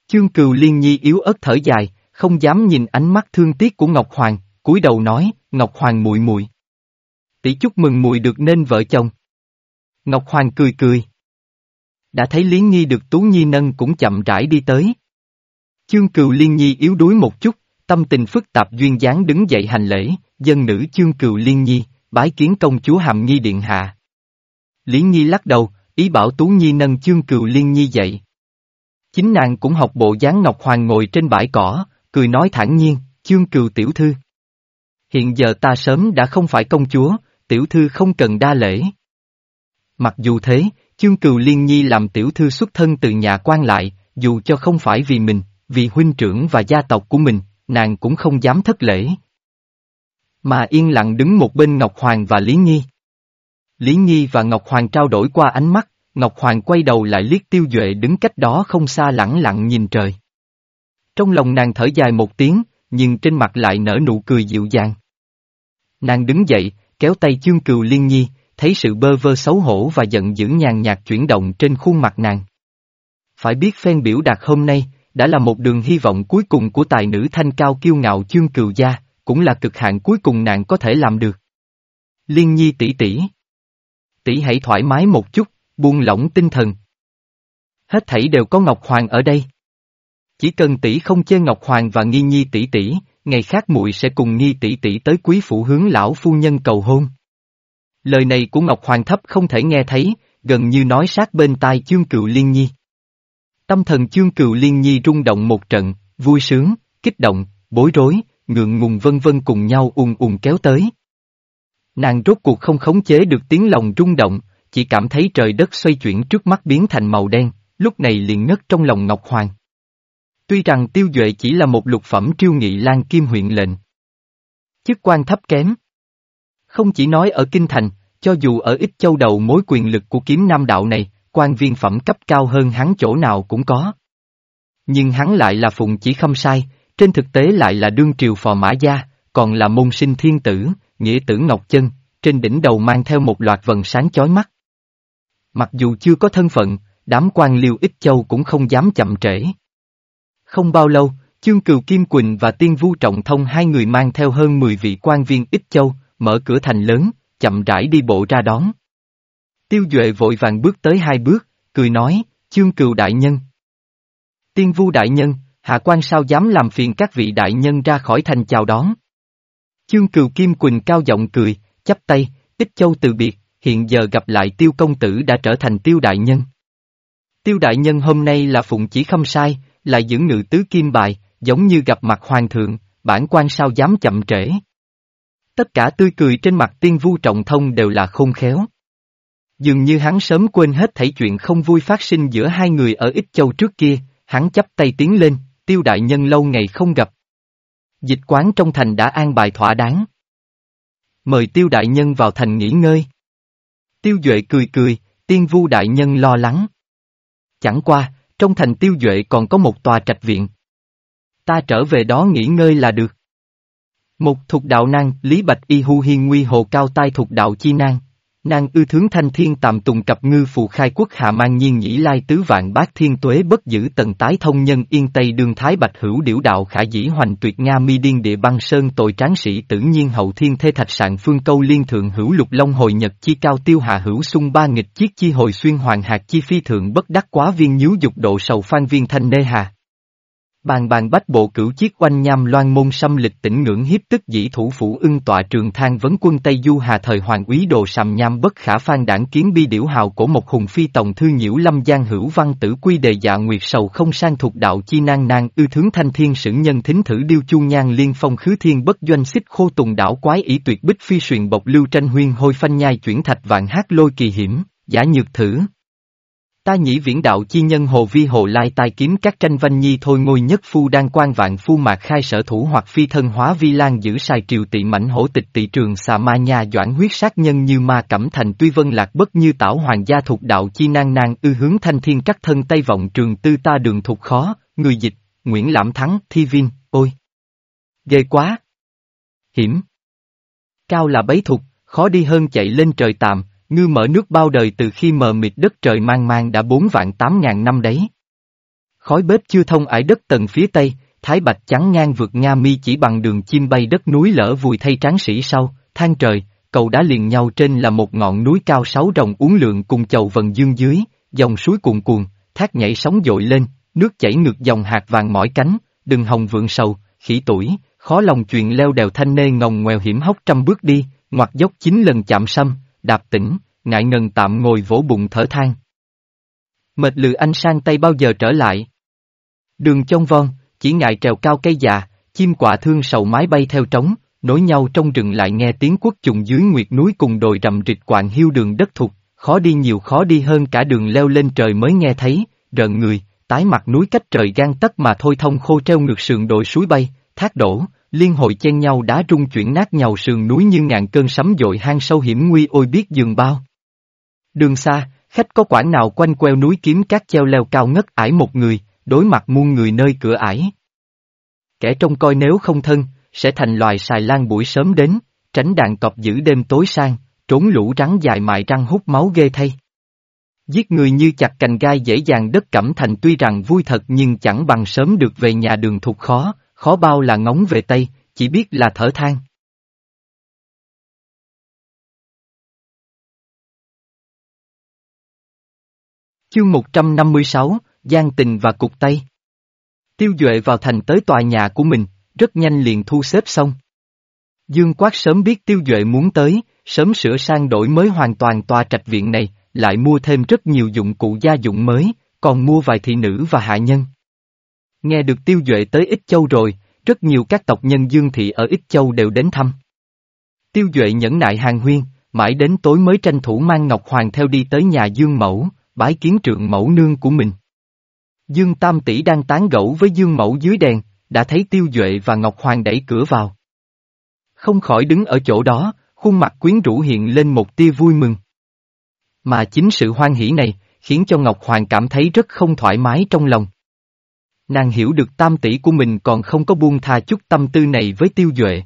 Chương cừu Liên Nhi yếu ớt thở dài, không dám nhìn ánh mắt thương tiếc của Ngọc Hoàng, cúi đầu nói, Ngọc Hoàng muội muội, tỷ chúc mừng muội được nên vợ chồng. Ngọc Hoàng cười cười. Đã thấy Lý Nhi được Tú Nhi nâng cũng chậm rãi đi tới. Chương cừu Liên Nhi yếu đuối một chút, tâm tình phức tạp duyên dáng đứng dậy hành lễ, dân nữ chương cừu Liên Nhi, bái kiến công chúa Hàm Nghi Điện Hạ. Lý Nhi lắc đầu, ý bảo Tú Nhi nâng chương cừu Liên Nhi dậy. Chính nàng cũng học bộ dáng Ngọc Hoàng ngồi trên bãi cỏ, cười nói thản nhiên, chương cừu tiểu thư. Hiện giờ ta sớm đã không phải công chúa, tiểu thư không cần đa lễ. Mặc dù thế, chương cừu liên nhi làm tiểu thư xuất thân từ nhà quan lại, dù cho không phải vì mình, vì huynh trưởng và gia tộc của mình, nàng cũng không dám thất lễ. Mà yên lặng đứng một bên Ngọc Hoàng và Lý Nhi. Lý Nhi và Ngọc Hoàng trao đổi qua ánh mắt, Ngọc Hoàng quay đầu lại liếc tiêu duệ đứng cách đó không xa lẳng lặng nhìn trời. Trong lòng nàng thở dài một tiếng, nhưng trên mặt lại nở nụ cười dịu dàng. Nàng đứng dậy, kéo tay chương cừu liên nhi, thấy sự bơ vơ xấu hổ và giận dữ nhàn nhạt chuyển động trên khuôn mặt nàng. Phải biết phen biểu đạt hôm nay, đã là một đường hy vọng cuối cùng của tài nữ thanh cao kiêu ngạo chương cừu gia, cũng là cực hạn cuối cùng nàng có thể làm được. Liên nhi tỷ tỷ. Tỷ hãy thoải mái một chút, buông lỏng tinh thần. Hết thảy đều có Ngọc Hoàng ở đây. Chỉ cần tỷ không chê Ngọc Hoàng và nghi nhi tỷ tỷ, ngày khác muội sẽ cùng nghi tỷ tỷ tới quý phủ hướng lão phu nhân cầu hôn. Lời này của Ngọc Hoàng thấp không thể nghe thấy, gần như nói sát bên tai chương cựu liên nhi. Tâm thần chương cựu liên nhi rung động một trận, vui sướng, kích động, bối rối, ngượng ngùng vân vân cùng nhau ùn ùn kéo tới. Nàng rốt cuộc không khống chế được tiếng lòng rung động, chỉ cảm thấy trời đất xoay chuyển trước mắt biến thành màu đen, lúc này liền ngất trong lòng Ngọc Hoàng. Tuy rằng tiêu duệ chỉ là một lục phẩm triêu nghị lan kim huyện lệnh. Chức quan thấp kém. Không chỉ nói ở Kinh Thành, cho dù ở ít châu đầu mối quyền lực của kiếm nam đạo này, quan viên phẩm cấp cao hơn hắn chỗ nào cũng có. Nhưng hắn lại là phụng chỉ không sai, trên thực tế lại là đương triều phò mã gia, còn là môn sinh thiên tử, nghĩa tử Ngọc Chân, trên đỉnh đầu mang theo một loạt vần sáng chói mắt. Mặc dù chưa có thân phận, đám quan liêu ít châu cũng không dám chậm trễ. Không bao lâu, Chương Cừu Kim Quỳnh và Tiên Vu Trọng Thông hai người mang theo hơn 10 vị quan viên ít châu, mở cửa thành lớn, chậm rãi đi bộ ra đón. Tiêu Duệ vội vàng bước tới hai bước, cười nói, Chương Cừu Đại Nhân. Tiên Vu Đại Nhân, Hạ quan sao dám làm phiền các vị đại nhân ra khỏi thành chào đón. Chương Cừu Kim Quỳnh cao giọng cười, chắp tay, ít Châu từ biệt, hiện giờ gặp lại Tiêu Công Tử đã trở thành Tiêu Đại Nhân. Tiêu Đại Nhân hôm nay là phụng chỉ không sai, lại giữ ngự tứ kim bài, giống như gặp mặt hoàng thượng, bản quan sao dám chậm trễ. Tất cả tươi cười trên mặt tiên vu trọng thông đều là khôn khéo. Dường như hắn sớm quên hết thảy chuyện không vui phát sinh giữa hai người ở Ích Châu trước kia, hắn chắp tay tiến lên, tiêu đại nhân lâu ngày không gặp. Dịch quán trong thành đã an bài thỏa đáng. Mời tiêu đại nhân vào thành nghỉ ngơi. Tiêu Duệ cười cười, tiên vu đại nhân lo lắng. Chẳng qua, trong thành tiêu duệ còn có một tòa trạch viện. Ta trở về đó nghỉ ngơi là được. Một thuộc đạo năng, Lý Bạch Y Hu Hiên Nguy Hồ Cao Tai thuộc đạo Chi Năng. Nàng ư thướng thanh thiên tạm tùng cập ngư phù khai quốc hạ mang nhiên nhĩ lai tứ vạn bát thiên tuế bất giữ tần tái thông nhân yên tây đương thái bạch hữu điểu đạo khả dĩ hoành tuyệt nga mi điên địa băng sơn tội tráng sĩ tử nhiên hậu thiên thê thạch sạn phương câu liên thượng hữu lục long hồi nhật chi cao tiêu hạ hữu sung ba nghịch chiết chi hồi xuyên hoàng hạt chi phi thượng bất đắc quá viên nhíu dục độ sầu phan viên thanh nê hà. Bàn bàn bách bộ cửu chiếc oanh nham loan môn xâm lịch tỉnh ngưỡng hiếp tức dĩ thủ phủ ưng tọa trường thang vấn quân Tây Du Hà thời hoàng úy đồ sầm nham bất khả phan đảng kiến bi điểu hào của một hùng phi tổng thư nhiễu lâm giang hữu văn tử quy đề dạ nguyệt sầu không sang thuộc đạo chi nan nan ư thướng thanh thiên sử nhân thính thử điêu chu nhan liên phong khứ thiên bất doanh xích khô tùng đảo quái ý tuyệt bích phi xuyền bộc lưu tranh huyên hôi phanh nhai chuyển thạch vạn hát lôi kỳ hiểm, giả nhược thử. Ta nhĩ viễn đạo chi nhân hồ vi hồ lai tai kiếm các tranh văn nhi thôi ngôi nhất phu đang quan vạn phu mạc khai sở thủ hoặc phi thân hóa vi lan giữ sai triều tị mảnh hổ tịch tị trường xà ma nha doãn huyết sát nhân như ma cẩm thành tuy vân lạc bất như tảo hoàng gia thuộc đạo chi nan nan ư hướng thanh thiên trắc thân tây vọng trường tư ta đường thuộc khó, người dịch, Nguyễn Lãm Thắng, Thi Viên, ôi! Ghê quá! Hiểm! Cao là bấy thục, khó đi hơn chạy lên trời tạm, ngư mở nước bao đời từ khi mờ mịt đất trời mang mang đã bốn vạn tám ngàn năm đấy. Khói bếp chưa thông ải đất tầng phía tây, thái bạch trắng ngang vượt Nga mi chỉ bằng đường chim bay đất núi lỡ vùi thay tráng sĩ sau, than trời, cầu đá liền nhau trên là một ngọn núi cao sáu rồng uốn lượn cùng chầu vần dương dưới, dòng suối cuồn cuồn, thác nhảy sóng dội lên, nước chảy ngược dòng hạt vàng mỏi cánh, đừng hồng vượng sầu, khỉ tuổi, khó lòng chuyện leo đèo thanh nê ngồng ngoèo hiểm hóc trăm bước đi, ngoặt dốc chín lần chạm sâm, đạp tỉnh, ngại ngần tạm ngồi vỗ bụng thở than. Mệt lừ anh sang tay bao giờ trở lại. Đường trong von, chỉ ngại trèo cao cây già, chim quả thương sầu mái bay theo trống, nối nhau trong rừng lại nghe tiếng quốc trùng dưới nguyệt núi cùng đồi rậm rịch quạng hiu đường đất thục, khó đi nhiều khó đi hơn cả đường leo lên trời mới nghe thấy, rợn người, tái mặt núi cách trời gan tất mà thôi thông khô treo ngược sườn đồi suối bay, thác đổ, liên hội chen nhau đá rung chuyển nát nhàu sườn núi như ngàn cơn sấm dội hang sâu hiểm nguy ôi biết giường bao. Đường xa, khách có quảng nào quanh queo núi kiếm các treo leo cao ngất ải một người, đối mặt muôn người nơi cửa ải. Kẻ trông coi nếu không thân, sẽ thành loài xài lan buổi sớm đến, tránh đàn cọp giữ đêm tối sang, trốn lũ rắn dài mại răng hút máu ghê thay. Giết người như chặt cành gai dễ dàng đất cẩm thành tuy rằng vui thật nhưng chẳng bằng sớm được về nhà đường thục khó, khó bao là ngóng về Tây, chỉ biết là thở than. Chương 156, Giang Tình và Cục Tây Tiêu Duệ vào thành tới tòa nhà của mình, rất nhanh liền thu xếp xong. Dương Quát sớm biết Tiêu Duệ muốn tới, sớm sửa sang đổi mới hoàn toàn tòa trạch viện này, lại mua thêm rất nhiều dụng cụ gia dụng mới, còn mua vài thị nữ và hạ nhân. Nghe được Tiêu Duệ tới Ích Châu rồi, rất nhiều các tộc nhân Dương Thị ở Ích Châu đều đến thăm. Tiêu Duệ nhẫn nại hàng huyên, mãi đến tối mới tranh thủ mang Ngọc Hoàng theo đi tới nhà Dương Mẫu, bái kiến trượng mẫu nương của mình. Dương Tam Tỷ đang tán gẫu với Dương Mẫu dưới đèn, đã thấy Tiêu Duệ và Ngọc Hoàng đẩy cửa vào. Không khỏi đứng ở chỗ đó, khuôn mặt quyến rũ hiện lên một tia vui mừng. Mà chính sự hoan hỉ này, khiến cho Ngọc Hoàng cảm thấy rất không thoải mái trong lòng. Nàng hiểu được tam tỷ của mình còn không có buông tha chút tâm tư này với tiêu duệ.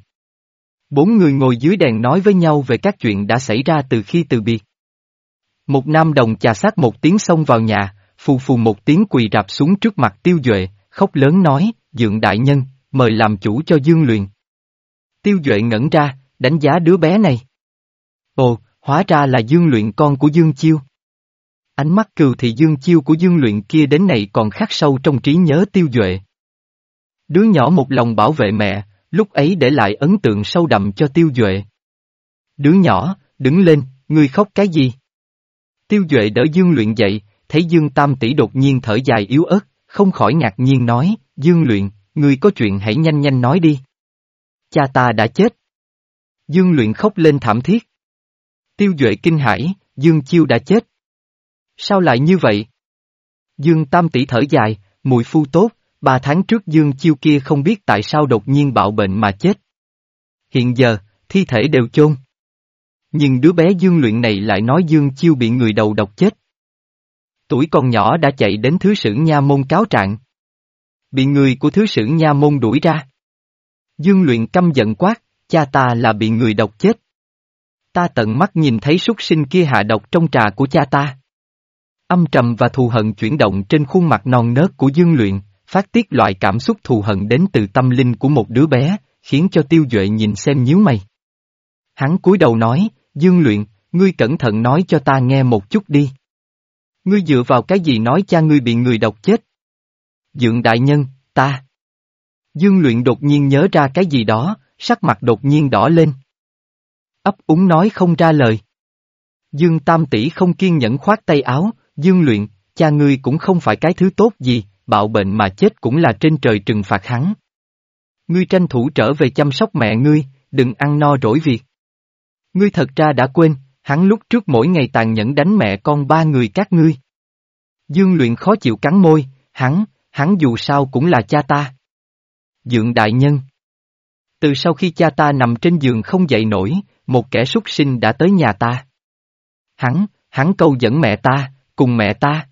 Bốn người ngồi dưới đèn nói với nhau về các chuyện đã xảy ra từ khi từ biệt. Một nam đồng chà sát một tiếng xông vào nhà, phù phù một tiếng quỳ rạp xuống trước mặt tiêu duệ, khóc lớn nói, dượng đại nhân, mời làm chủ cho Dương Luyện. Tiêu duệ ngẩn ra, đánh giá đứa bé này. Ồ, hóa ra là Dương Luyện con của Dương Chiêu. Ánh mắt cừu thị dương chiêu của dương luyện kia đến này còn khắc sâu trong trí nhớ tiêu duệ. Đứa nhỏ một lòng bảo vệ mẹ, lúc ấy để lại ấn tượng sâu đậm cho tiêu duệ. Đứa nhỏ, đứng lên, ngươi khóc cái gì? Tiêu duệ đỡ dương luyện dậy, thấy dương tam tỷ đột nhiên thở dài yếu ớt, không khỏi ngạc nhiên nói, dương luyện, ngươi có chuyện hãy nhanh nhanh nói đi. Cha ta đã chết. Dương luyện khóc lên thảm thiết. Tiêu duệ kinh hãi, dương chiêu đã chết. Sao lại như vậy? Dương Tam tỷ thở dài, mùi phu tốt, ba tháng trước Dương Chiêu kia không biết tại sao đột nhiên bạo bệnh mà chết. Hiện giờ, thi thể đều chôn. Nhưng đứa bé Dương luyện này lại nói Dương Chiêu bị người đầu độc chết. Tuổi còn nhỏ đã chạy đến Thứ sử Nha Môn cáo trạng. Bị người của Thứ sử Nha Môn đuổi ra. Dương luyện căm giận quát, cha ta là bị người độc chết. Ta tận mắt nhìn thấy súc sinh kia hạ độc trong trà của cha ta. Âm trầm và thù hận chuyển động trên khuôn mặt non nớt của Dương Luyện, phát tiết loại cảm xúc thù hận đến từ tâm linh của một đứa bé, khiến cho Tiêu Duệ nhìn xem nhíu mày. Hắn cúi đầu nói, Dương Luyện, ngươi cẩn thận nói cho ta nghe một chút đi. Ngươi dựa vào cái gì nói cha ngươi bị người độc chết? Dượng đại nhân, ta. Dương luyện đột nhiên nhớ ra cái gì đó, sắc mặt đột nhiên đỏ lên. Ấp úng nói không ra lời. Dương Tam tỷ không kiên nhẫn khoát tay áo, Dương luyện, cha ngươi cũng không phải cái thứ tốt gì, bạo bệnh mà chết cũng là trên trời trừng phạt hắn. Ngươi tranh thủ trở về chăm sóc mẹ ngươi, đừng ăn no rỗi việc. Ngươi thật ra đã quên, hắn lúc trước mỗi ngày tàn nhẫn đánh mẹ con ba người các ngươi. Dương luyện khó chịu cắn môi, hắn, hắn dù sao cũng là cha ta. Dượng đại nhân. Từ sau khi cha ta nằm trên giường không dậy nổi, một kẻ súc sinh đã tới nhà ta. Hắn, hắn câu dẫn mẹ ta, cùng mẹ ta.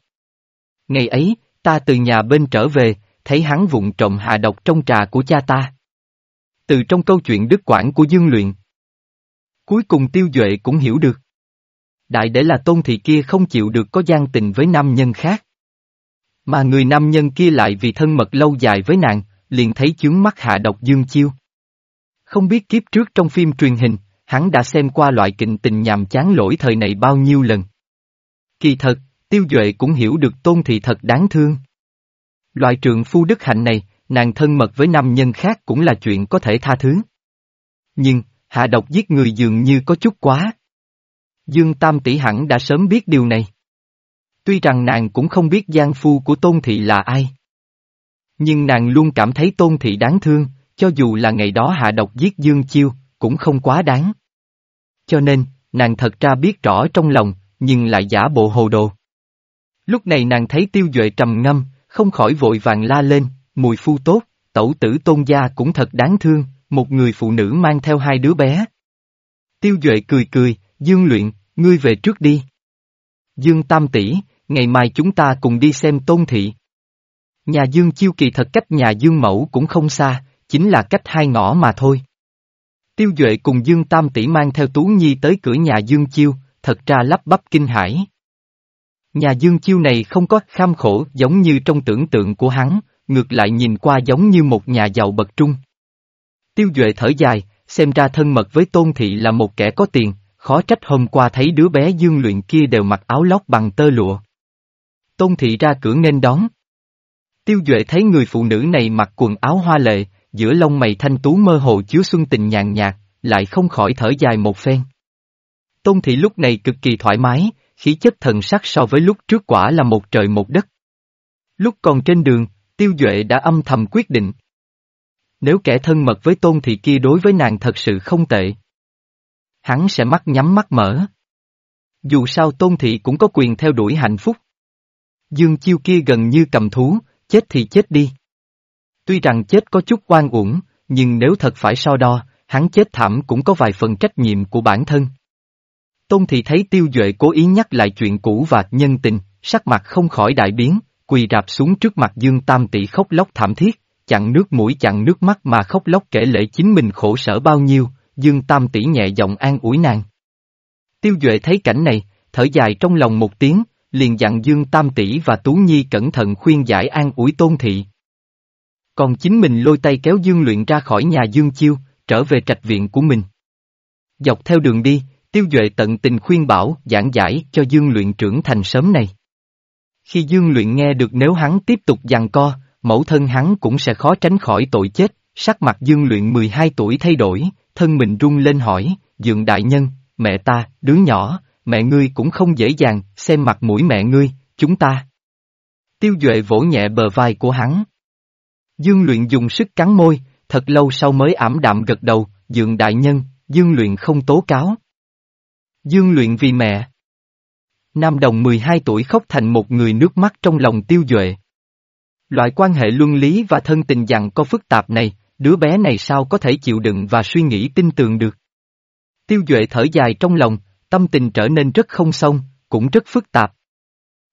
Ngày ấy, ta từ nhà bên trở về, thấy hắn vụng trộm hạ độc trong trà của cha ta. Từ trong câu chuyện đức quản của Dương Luyện. Cuối cùng tiêu duệ cũng hiểu được. Đại để là tôn thị kia không chịu được có gian tình với nam nhân khác. Mà người nam nhân kia lại vì thân mật lâu dài với nàng, liền thấy chướng mắt hạ độc Dương Chiêu. Không biết kiếp trước trong phim truyền hình, hắn đã xem qua loại kịch tình nhàm chán lỗi thời này bao nhiêu lần. Kỳ thật, Tiêu Duệ cũng hiểu được tôn thị thật đáng thương. Loại trượng phu đức hạnh này, nàng thân mật với nam nhân khác cũng là chuyện có thể tha thứ. Nhưng, hạ độc giết người dường như có chút quá. Dương Tam tỷ hẳn đã sớm biết điều này. Tuy rằng nàng cũng không biết giang phu của tôn thị là ai. Nhưng nàng luôn cảm thấy tôn thị đáng thương, cho dù là ngày đó hạ độc giết Dương Chiêu, cũng không quá đáng. Cho nên, nàng thật ra biết rõ trong lòng, nhưng lại giả bộ hồ đồ. Lúc này nàng thấy tiêu duệ trầm ngâm, không khỏi vội vàng la lên, mùi phu tốt, tẩu tử tôn gia cũng thật đáng thương, một người phụ nữ mang theo hai đứa bé. Tiêu duệ cười cười, dương luyện, ngươi về trước đi. Dương tam tỷ, ngày mai chúng ta cùng đi xem tôn thị. Nhà dương chiêu kỳ thật cách nhà dương mẫu cũng không xa, chính là cách hai ngõ mà thôi. Tiêu Duệ cùng Dương Tam Tỷ mang theo Tú Nhi tới cửa nhà Dương Chiêu, thật ra lắp bắp kinh hãi. Nhà Dương Chiêu này không có kham khổ giống như trong tưởng tượng của hắn, ngược lại nhìn qua giống như một nhà giàu bậc trung. Tiêu Duệ thở dài, xem ra thân mật với Tôn Thị là một kẻ có tiền, khó trách hôm qua thấy đứa bé Dương luyện kia đều mặc áo lót bằng tơ lụa. Tôn Thị ra cửa nên đón. Tiêu Duệ thấy người phụ nữ này mặc quần áo hoa lệ, giữa lông mày thanh tú mơ hồ chứa xuân tình nhàn nhạt, lại không khỏi thở dài một phen. Tôn thị lúc này cực kỳ thoải mái, khí chất thần sắc so với lúc trước quả là một trời một đất. Lúc còn trên đường, tiêu duệ đã âm thầm quyết định. Nếu kẻ thân mật với tôn thị kia đối với nàng thật sự không tệ. Hắn sẽ mắt nhắm mắt mở. Dù sao tôn thị cũng có quyền theo đuổi hạnh phúc. Dương chiêu kia gần như cầm thú, chết thì chết đi. Tuy rằng chết có chút oan uổng, nhưng nếu thật phải so đo, hắn chết thảm cũng có vài phần trách nhiệm của bản thân. Tôn thị thấy tiêu duệ cố ý nhắc lại chuyện cũ và nhân tình, sắc mặt không khỏi đại biến, quỳ rạp xuống trước mặt Dương Tam tỷ khóc lóc thảm thiết, chặn nước mũi chặn nước mắt mà khóc lóc kể lễ chính mình khổ sở bao nhiêu, Dương Tam tỷ nhẹ giọng an ủi nàng. Tiêu Duệ thấy cảnh này, thở dài trong lòng một tiếng, liền dặn Dương Tam tỷ và Tú Nhi cẩn thận khuyên giải an ủi Tôn thị. Còn chính mình lôi tay kéo Dương Luyện ra khỏi nhà Dương Chiêu, trở về trạch viện của mình. Dọc theo đường đi, Tiêu Duệ tận tình khuyên bảo, giảng giải cho Dương Luyện trưởng thành sớm này. Khi Dương Luyện nghe được nếu hắn tiếp tục giằng co, mẫu thân hắn cũng sẽ khó tránh khỏi tội chết, sắc mặt Dương Luyện 12 tuổi thay đổi, thân mình rung lên hỏi, Dương Đại Nhân, mẹ ta, đứa nhỏ, mẹ ngươi cũng không dễ dàng, xem mặt mũi mẹ ngươi, chúng ta. Tiêu Duệ vỗ nhẹ bờ vai của hắn. Dương luyện dùng sức cắn môi, thật lâu sau mới ảm đạm gật đầu, dượng đại nhân, dương luyện không tố cáo. Dương luyện vì mẹ. Nam đồng 12 tuổi khóc thành một người nước mắt trong lòng tiêu duệ. Loại quan hệ luân lý và thân tình dặn có phức tạp này, đứa bé này sao có thể chịu đựng và suy nghĩ tin tường được. Tiêu duệ thở dài trong lòng, tâm tình trở nên rất không xong, cũng rất phức tạp.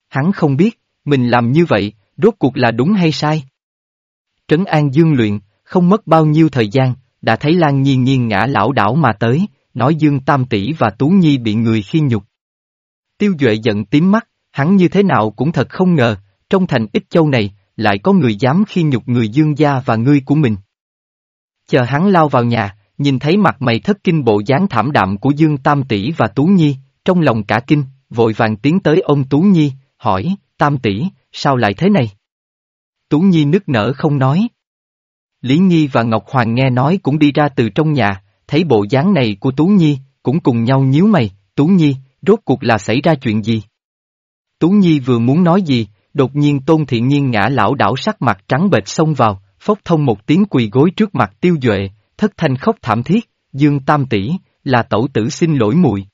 Hắn không biết, mình làm như vậy, rốt cuộc là đúng hay sai. Trấn An Dương luyện, không mất bao nhiêu thời gian, đã thấy Lan Nhiên Nhiên ngã lão đảo mà tới, nói Dương Tam Tỷ và Tú Nhi bị người khi nhục. Tiêu Duệ giận tím mắt, hắn như thế nào cũng thật không ngờ, trong thành ít châu này, lại có người dám khi nhục người Dương gia và ngươi của mình. Chờ hắn lao vào nhà, nhìn thấy mặt mày thất kinh bộ dáng thảm đạm của Dương Tam Tỷ và Tú Nhi, trong lòng cả kinh, vội vàng tiến tới ông Tú Nhi, hỏi, Tam Tỷ, sao lại thế này? Tú Nhi nức nở không nói. Lý Nhi và Ngọc Hoàng nghe nói cũng đi ra từ trong nhà, thấy bộ dáng này của Tú Nhi, cũng cùng nhau nhíu mày, Tú Nhi, rốt cuộc là xảy ra chuyện gì? Tú Nhi vừa muốn nói gì, đột nhiên Tôn Thiện Nhiên ngã lão đảo sắc mặt trắng bệch xông vào, phốc thông một tiếng quỳ gối trước mặt tiêu duệ, thất thanh khóc thảm thiết, Dương Tam tỷ là tẩu tử xin lỗi mùi.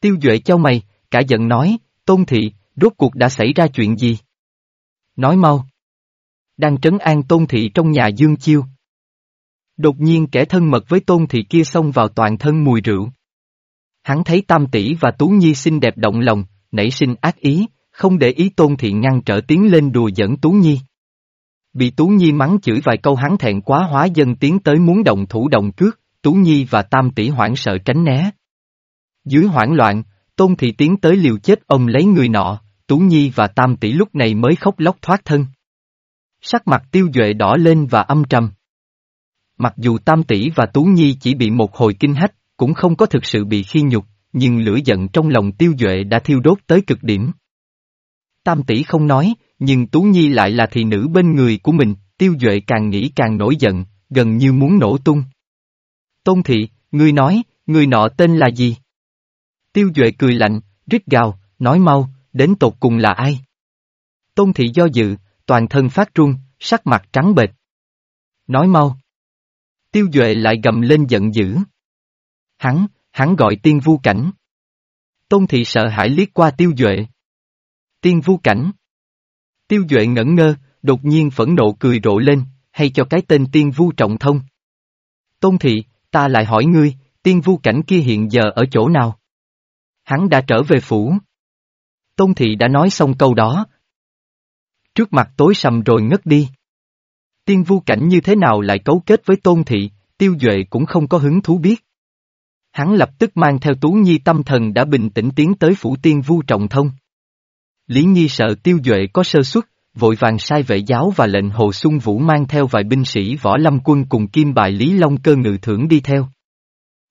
Tiêu duệ cho mày, cả giận nói, Tôn Thị, rốt cuộc đã xảy ra chuyện gì? Nói mau. Đang trấn an Tôn Thị trong nhà Dương Chiêu. Đột nhiên kẻ thân mật với Tôn Thị kia xông vào toàn thân mùi rượu. Hắn thấy Tam Tỷ và Tú Nhi xinh đẹp động lòng, nảy sinh ác ý, không để ý Tôn Thị ngăn trở tiến lên đùa dẫn Tú Nhi. Bị Tú Nhi mắng chửi vài câu hắn thẹn quá hóa dân tiến tới muốn động thủ động cước, Tú Nhi và Tam Tỷ hoảng sợ tránh né. Dưới hoảng loạn, Tôn Thị tiến tới liều chết ông lấy người nọ, Tú Nhi và Tam Tỷ lúc này mới khóc lóc thoát thân. Sắc mặt tiêu duệ đỏ lên và âm trầm. Mặc dù Tam Tỷ và Tú Nhi chỉ bị một hồi kinh hách, cũng không có thực sự bị khi nhục, nhưng lửa giận trong lòng tiêu duệ đã thiêu đốt tới cực điểm. Tam Tỷ không nói, nhưng Tú Nhi lại là thị nữ bên người của mình, tiêu duệ càng nghĩ càng nổi giận, gần như muốn nổ tung. Tôn Thị, ngươi nói, người nọ tên là gì? Tiêu Duệ cười lạnh, rít gào, nói mau, đến tột cùng là ai? Tôn Thị do dự, toàn thân phát run, sắc mặt trắng bệch. Nói mau. Tiêu Duệ lại gầm lên giận dữ. Hắn, hắn gọi tiên vu cảnh. Tôn Thị sợ hãi liếc qua Tiêu Duệ. Tiên vu cảnh. Tiêu Duệ ngẩn ngơ, đột nhiên phẫn nộ cười rộ lên, hay cho cái tên tiên vu trọng thông. Tôn Thị, ta lại hỏi ngươi, tiên vu cảnh kia hiện giờ ở chỗ nào? Hắn đã trở về phủ. Tôn thị đã nói xong câu đó. Trước mặt tối sầm rồi ngất đi. Tiên vu cảnh như thế nào lại cấu kết với tôn thị, tiêu duệ cũng không có hứng thú biết. Hắn lập tức mang theo tú nhi tâm thần đã bình tĩnh tiến tới phủ tiên vu trọng thông. Lý Nhi sợ tiêu duệ có sơ suất, vội vàng sai vệ giáo và lệnh Hồ Xuân Vũ mang theo vài binh sĩ võ lâm quân cùng kim bài Lý Long cơ ngự thưởng đi theo.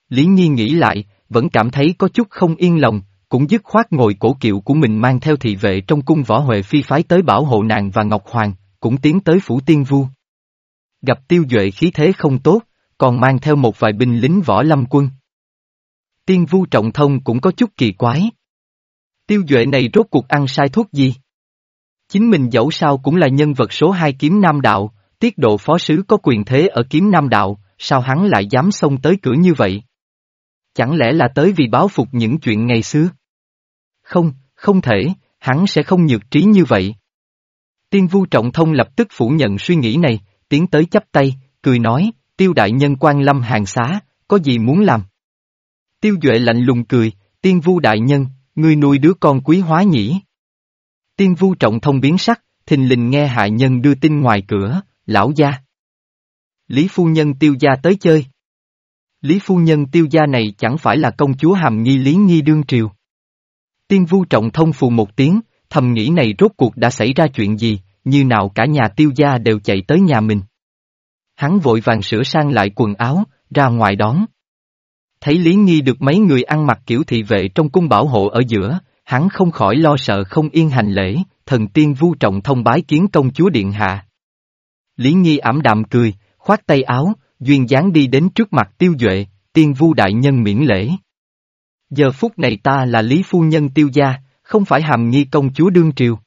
Lý Nhi nghĩ lại, vẫn cảm thấy có chút không yên lòng, cũng dứt khoát ngồi cổ kiệu của mình mang theo thị vệ trong cung võ Huệ Phi phái tới bảo hộ nàng và Ngọc Hoàng, cũng tiến tới phủ tiên vu. Gặp tiêu duệ khí thế không tốt, còn mang theo một vài binh lính võ lâm quân. Tiên vu trọng thông cũng có chút kỳ quái. Tiêu duệ này rốt cuộc ăn sai thuốc gì? Chính mình dẫu sao cũng là nhân vật số hai kiếm nam đạo, tiết độ phó sứ có quyền thế ở kiếm nam đạo, sao hắn lại dám xông tới cửa như vậy? Chẳng lẽ là tới vì báo phục những chuyện ngày xưa? Không, không thể, hắn sẽ không nhược trí như vậy. Tiên vu trọng thông lập tức phủ nhận suy nghĩ này, tiến tới chắp tay, cười nói, tiêu đại nhân quan lâm hàng xá, có gì muốn làm? Tiêu Duệ lạnh lùng cười, tiên vu đại nhân, ngươi nuôi đứa con quý hóa nhỉ? Tiên vu trọng thông biến sắc, thình lình nghe hạ nhân đưa tin ngoài cửa, lão gia. Lý phu nhân tiêu gia tới chơi. Lý phu nhân tiêu gia này chẳng phải là công chúa hàm nghi lý nghi đương triều. Tiên vu trọng thông phù một tiếng, thầm nghĩ này rốt cuộc đã xảy ra chuyện gì, như nào cả nhà tiêu gia đều chạy tới nhà mình. Hắn vội vàng sửa sang lại quần áo, ra ngoài đón. Thấy Lý Nghi được mấy người ăn mặc kiểu thị vệ trong cung bảo hộ ở giữa, hắn không khỏi lo sợ không yên hành lễ, thần tiên vu trọng thông bái kiến công chúa điện hạ. Lý Nghi ảm đạm cười, khoát tay áo, duyên dáng đi đến trước mặt tiêu duệ, tiên vu đại nhân miễn lễ. Giờ phút này ta là Lý Phu Nhân tiêu gia, không phải hàm nghi công chúa đương triều.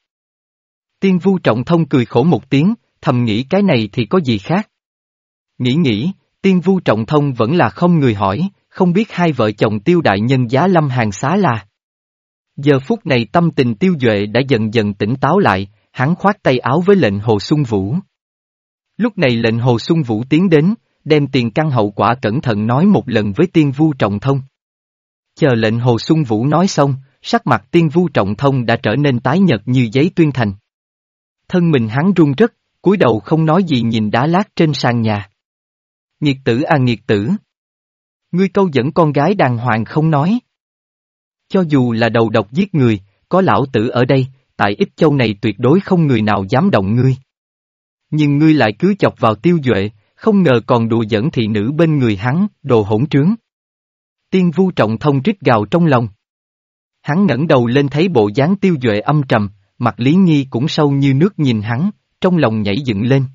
Tiên vu trọng thông cười khổ một tiếng, thầm nghĩ cái này thì có gì khác. Nghĩ nghĩ, tiên vu trọng thông vẫn là không người hỏi, không biết hai vợ chồng tiêu đại nhân giá lâm hàng xá là. Giờ phút này tâm tình tiêu duệ đã dần dần tỉnh táo lại, hắn khoát tay áo với lệnh Hồ Xuân Vũ. Lúc này lệnh Hồ Xuân Vũ tiến đến, đem tiền căn hậu quả cẩn thận nói một lần với tiên vu trọng thông. Chờ lệnh Hồ Xuân Vũ nói xong, sắc mặt tiên vu trọng thông đã trở nên tái nhật như giấy tuyên thành. Thân mình hắn run rất, cúi đầu không nói gì nhìn đá lát trên sàn nhà. Nghiệt tử à nghiệt tử. Ngươi câu dẫn con gái đàng hoàng không nói. Cho dù là đầu độc giết người, có lão tử ở đây, tại ít châu này tuyệt đối không người nào dám động ngươi. Nhưng ngươi lại cứ chọc vào tiêu duệ, không ngờ còn đùa dẫn thị nữ bên người hắn, đồ hỗn trướng. Tiên vu trọng thông rít gào trong lòng. Hắn ngẩng đầu lên thấy bộ dáng tiêu duệ âm trầm, mặt Lý Nhi cũng sâu như nước nhìn hắn, trong lòng nhảy dựng lên.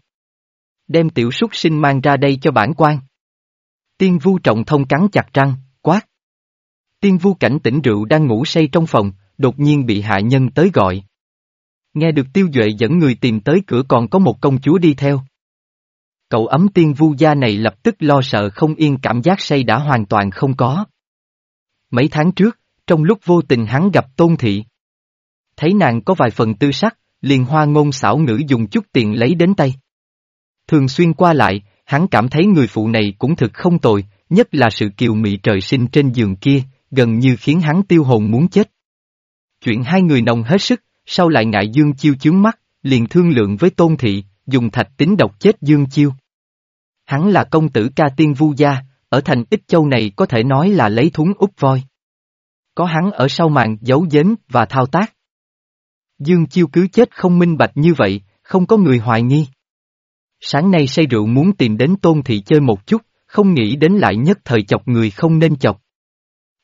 Đem tiểu súc sinh mang ra đây cho bản quan. Tiên vu trọng thông cắn chặt răng, quát. Tiên vu cảnh tỉnh rượu đang ngủ say trong phòng, đột nhiên bị hạ nhân tới gọi. Nghe được tiêu duệ dẫn người tìm tới cửa còn có một công chúa đi theo. Cậu ấm tiên vu gia này lập tức lo sợ không yên cảm giác say đã hoàn toàn không có. Mấy tháng trước, trong lúc vô tình hắn gặp tôn thị. Thấy nàng có vài phần tư sắc, liền hoa ngôn xảo ngữ dùng chút tiền lấy đến tay. Thường xuyên qua lại, hắn cảm thấy người phụ này cũng thực không tồi, nhất là sự kiều mị trời sinh trên giường kia, gần như khiến hắn tiêu hồn muốn chết. Chuyện hai người nồng hết sức, sau lại ngại Dương Chiêu chướng mắt, liền thương lượng với Tôn Thị, dùng thạch tính độc chết Dương Chiêu. Hắn là công tử ca tiên vu gia, ở thành Ích Châu này có thể nói là lấy thúng úp voi. Có hắn ở sau màn giấu giếm và thao tác. Dương Chiêu cứ chết không minh bạch như vậy, không có người hoài nghi. Sáng nay say rượu muốn tìm đến Tôn Thị chơi một chút, không nghĩ đến lại nhất thời chọc người không nên chọc.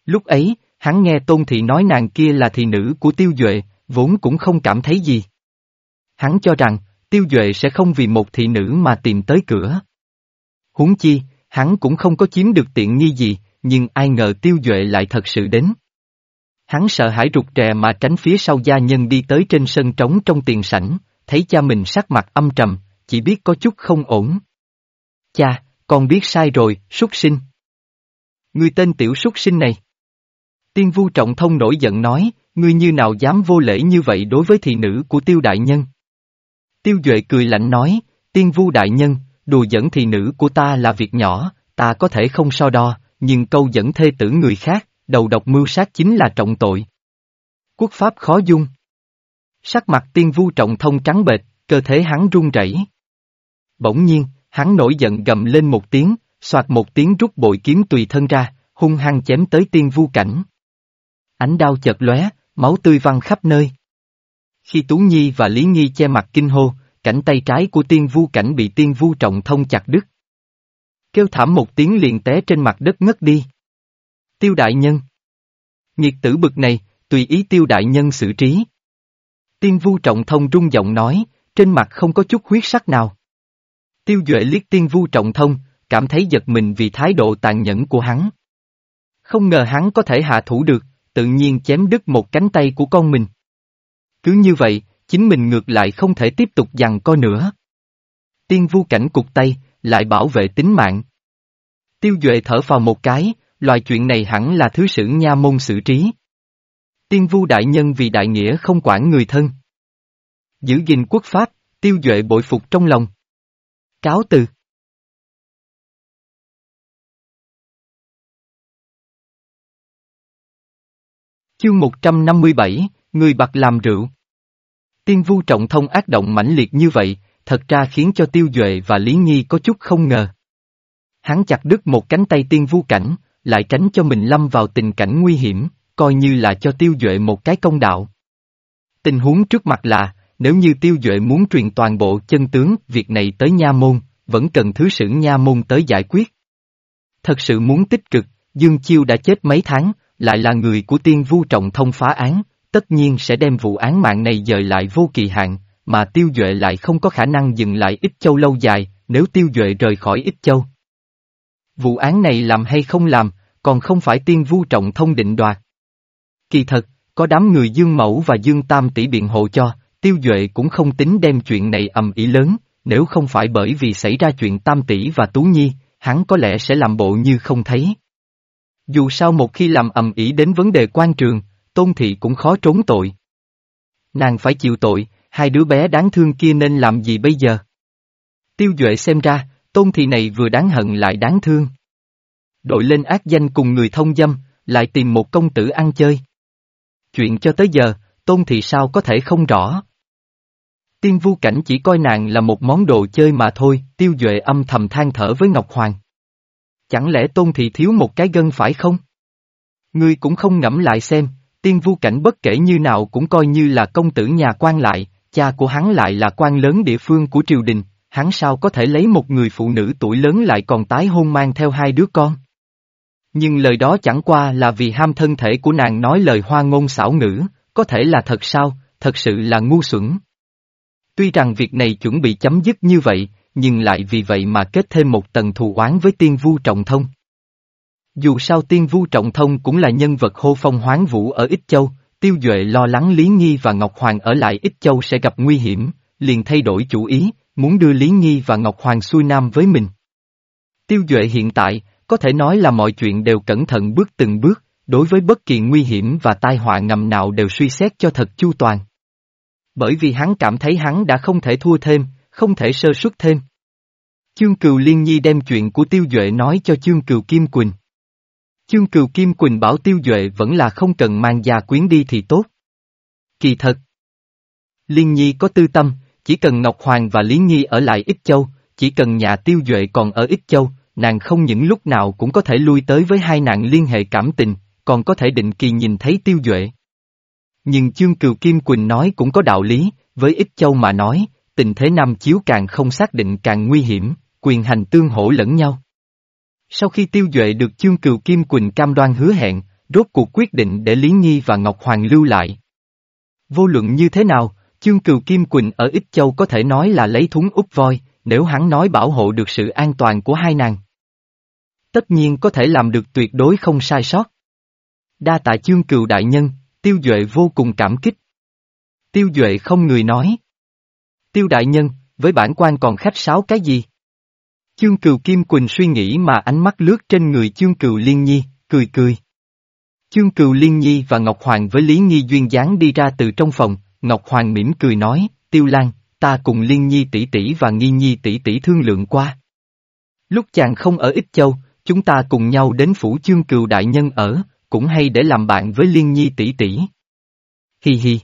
Lúc ấy, hắn nghe Tôn Thị nói nàng kia là thị nữ của Tiêu Duệ, vốn cũng không cảm thấy gì. Hắn cho rằng, Tiêu Duệ sẽ không vì một thị nữ mà tìm tới cửa. Huống chi, hắn cũng không có chiếm được tiện nghi gì, nhưng ai ngờ Tiêu Duệ lại thật sự đến. Hắn sợ hãi rụt rè mà tránh phía sau gia nhân đi tới trên sân trống trong tiền sảnh, thấy cha mình sắc mặt âm trầm, chỉ biết có chút không ổn. Cha, con biết sai rồi, súc sinh. Người tên tiểu súc sinh này. Tiên vu trọng thông nổi giận nói, ngươi như nào dám vô lễ như vậy đối với thị nữ của tiêu đại nhân. Tiêu Duệ cười lạnh nói, tiên vu đại nhân, đùa dẫn thị nữ của ta là việc nhỏ, ta có thể không so đo, nhưng câu dẫn thê tử người khác, đầu độc mưu sát chính là trọng tội. Quốc pháp khó dung. Sắc mặt tiên vu trọng thông trắng bệch, cơ thể hắn run rẩy. Bỗng nhiên, hắn nổi giận gầm lên một tiếng, soạt một tiếng rút bội kiếm tùy thân ra, hung hăng chém tới tiên vu cảnh. Ánh đao chợt lóe, máu tươi văng khắp nơi. Khi Tú Nhi và Lý Nhi che mặt kinh hô, cảnh tay trái của tiên vu cảnh bị tiên vu trọng thông chặt đứt. Kêu thảm một tiếng liền té trên mặt đất ngất đi. Tiêu đại nhân. Nhiệt tử bực này, tùy ý tiêu đại nhân xử trí. Tiên vu trọng thông rung giọng nói, trên mặt không có chút huyết sắc nào. Tiêu Duệ liếc tiên vu trọng thông, cảm thấy giật mình vì thái độ tàn nhẫn của hắn. Không ngờ hắn có thể hạ thủ được, tự nhiên chém đứt một cánh tay của con mình. Cứ như vậy, chính mình ngược lại không thể tiếp tục giằng co nữa. Tiên vu cảnh cục tay, lại bảo vệ tính mạng. Tiêu Duệ thở vào một cái, loài chuyện này hẳn là thứ sử nha môn xử trí. Tiên vu đại nhân vì đại nghĩa không quản người thân. Giữ gìn quốc pháp, tiêu Duệ bội phục trong lòng. Cáo từ. Chương 157, Người bạc làm rượu. Tiên vu trọng thông ác động mãnh liệt như vậy, thật ra khiến cho Tiêu Duệ và Lý Nhi có chút không ngờ. Hắn chặt đứt một cánh tay tiên vu cảnh, lại tránh cho mình lâm vào tình cảnh nguy hiểm, coi như là cho Tiêu Duệ một cái công đạo. Tình huống trước mặt là, nếu như Tiêu Duệ muốn truyền toàn bộ chân tướng việc này tới Nha Môn, vẫn cần thứ sử Nha Môn tới giải quyết. Thật sự muốn tích cực, Dương Chiêu đã chết mấy tháng, lại là người của tiên vu trọng thông phá án, tất nhiên sẽ đem vụ án mạng này dời lại vô kỳ hạn, mà tiêu duệ lại không có khả năng dừng lại ít châu lâu dài, nếu tiêu duệ rời khỏi ít châu. Vụ án này làm hay không làm, còn không phải tiên vu trọng thông định đoạt. Kỳ thật, có đám người Dương Mẫu và Dương Tam tỷ biện hộ cho, tiêu duệ cũng không tính đem chuyện này ầm ĩ lớn, nếu không phải bởi vì xảy ra chuyện Tam tỷ và Tú Nhi, hắn có lẽ sẽ làm bộ như không thấy. Dù sao một khi làm ầm ĩ đến vấn đề quan trường, tôn thị cũng khó trốn tội. Nàng phải chịu tội, hai đứa bé đáng thương kia nên làm gì bây giờ? Tiêu Duệ xem ra, tôn thị này vừa đáng hận lại đáng thương. Đội lên ác danh cùng người thông dâm, lại tìm một công tử ăn chơi. Chuyện cho tới giờ, tôn thị sao có thể không rõ. Tiên vu cảnh chỉ coi nàng là một món đồ chơi mà thôi, tiêu duệ âm thầm than thở với Ngọc Hoàng. Chẳng lẽ tôn thị thiếu một cái gân phải không? Ngươi cũng không ngẫm lại xem, tiên vu cảnh bất kể như nào cũng coi như là công tử nhà quan lại, cha của hắn lại là quan lớn địa phương của triều đình, hắn sao có thể lấy một người phụ nữ tuổi lớn lại còn tái hôn mang theo hai đứa con. Nhưng lời đó chẳng qua là vì ham thân thể của nàng nói lời hoa ngôn xảo ngữ, có thể là thật sao, thật sự là ngu xuẩn. Tuy rằng việc này chuẩn bị chấm dứt như vậy, nhưng lại vì vậy mà kết thêm một tầng thù oán với tiên vu trọng thông. Dù sao tiên vu trọng thông cũng là nhân vật hô phong hoáng vũ ở Ích Châu, Tiêu Duệ lo lắng Lý nghi và Ngọc Hoàng ở lại Ích Châu sẽ gặp nguy hiểm, liền thay đổi chủ ý, muốn đưa Lý nghi và Ngọc Hoàng xuôi nam với mình. Tiêu Duệ hiện tại, có thể nói là mọi chuyện đều cẩn thận bước từng bước, đối với bất kỳ nguy hiểm và tai họa ngầm nào đều suy xét cho thật chu toàn. Bởi vì hắn cảm thấy hắn đã không thể thua thêm, không thể sơ suất thêm. Chương Cừu Liên Nhi đem chuyện của Tiêu Duệ nói cho Chương Cừu Kim Quỳnh. Chương Cừu Kim Quỳnh bảo Tiêu Duệ vẫn là không cần mang gia quyến đi thì tốt. Kỳ thật. Liên Nhi có tư tâm, chỉ cần Ngọc Hoàng và Lý Nhi ở lại Ích Châu, chỉ cần nhà Tiêu Duệ còn ở Ích Châu, nàng không những lúc nào cũng có thể lui tới với hai nàng liên hệ cảm tình, còn có thể định kỳ nhìn thấy Tiêu Duệ. Nhưng Chương Cừu Kim Quỳnh nói cũng có đạo lý, với Ích Châu mà nói, tình thế Nam Chiếu càng không xác định càng nguy hiểm, quyền hành tương hỗ lẫn nhau. Sau khi tiêu duệ được chương cừu Kim Quỳnh cam đoan hứa hẹn, rốt cuộc quyết định để Lý Nhi và Ngọc Hoàng lưu lại. Vô luận như thế nào, chương cừu Kim Quỳnh ở Ích Châu có thể nói là lấy thúng úp voi, nếu hắn nói bảo hộ được sự an toàn của hai nàng. Tất nhiên có thể làm được tuyệt đối không sai sót. Đa tạ chương cừu đại nhân, tiêu duệ vô cùng cảm kích. Tiêu duệ không người nói. Tiêu đại nhân, với bản quan còn khách sáo cái gì? Chương cừu Kim Quỳnh suy nghĩ mà ánh mắt lướt trên người chương cừu Liên Nhi, cười cười. Chương cừu Liên Nhi và Ngọc Hoàng với Lý Nhi duyên dáng đi ra từ trong phòng, Ngọc Hoàng mỉm cười nói, Tiêu Lan, ta cùng Liên Nhi tỷ tỷ và Nghi Nhi tỷ tỷ thương lượng qua. Lúc chàng không ở Ích Châu, chúng ta cùng nhau đến phủ chương cừu đại nhân ở, cũng hay để làm bạn với Liên Nhi tỷ tỷ. Hi hi.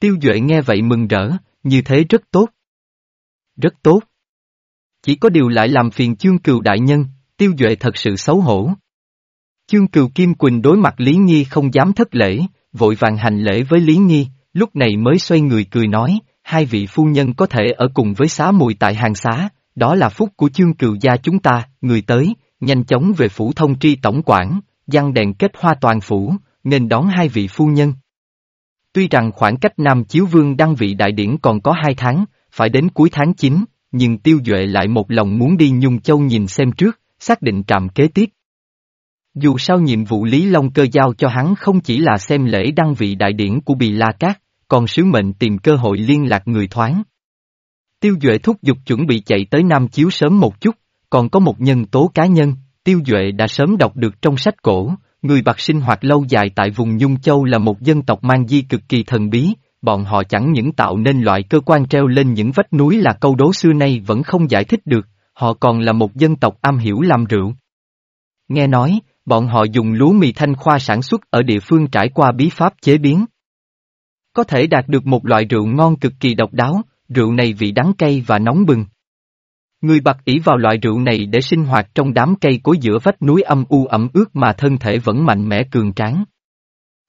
Tiêu Duệ nghe vậy mừng rỡ, như thế rất tốt. Rất tốt. Chỉ có điều lại làm phiền chương cừu đại nhân, tiêu duệ thật sự xấu hổ. Chương cừu Kim Quỳnh đối mặt Lý Nhi không dám thất lễ, vội vàng hành lễ với Lý Nhi, lúc này mới xoay người cười nói, hai vị phu nhân có thể ở cùng với xá mùi tại hàng xá, đó là phúc của chương cừu gia chúng ta, người tới, nhanh chóng về phủ thông tri tổng quản, giăng đèn kết hoa toàn phủ, nên đón hai vị phu nhân. Tuy rằng khoảng cách Nam Chiếu Vương đăng vị đại điển còn có hai tháng, phải đến cuối tháng 9, nhưng Tiêu Duệ lại một lòng muốn đi Nhung Châu nhìn xem trước, xác định trạm kế tiếp. Dù sao nhiệm vụ Lý Long cơ giao cho hắn không chỉ là xem lễ đăng vị đại điển của Bì La Cát, còn sứ mệnh tìm cơ hội liên lạc người thoáng. Tiêu Duệ thúc giục chuẩn bị chạy tới Nam Chiếu sớm một chút, còn có một nhân tố cá nhân, Tiêu Duệ đã sớm đọc được trong sách cổ, người bạc sinh hoạt lâu dài tại vùng Nhung Châu là một dân tộc mang di cực kỳ thần bí, bọn họ chẳng những tạo nên loại cơ quan treo lên những vách núi là câu đố xưa nay vẫn không giải thích được, họ còn là một dân tộc am hiểu làm rượu. Nghe nói, bọn họ dùng lúa mì thanh khoa sản xuất ở địa phương trải qua bí pháp chế biến. Có thể đạt được một loại rượu ngon cực kỳ độc đáo, rượu này vị đắng cay và nóng bừng. Người bạc ỷ vào loại rượu này để sinh hoạt trong đám cây cối giữa vách núi âm u ẩm ướt mà thân thể vẫn mạnh mẽ cường tráng.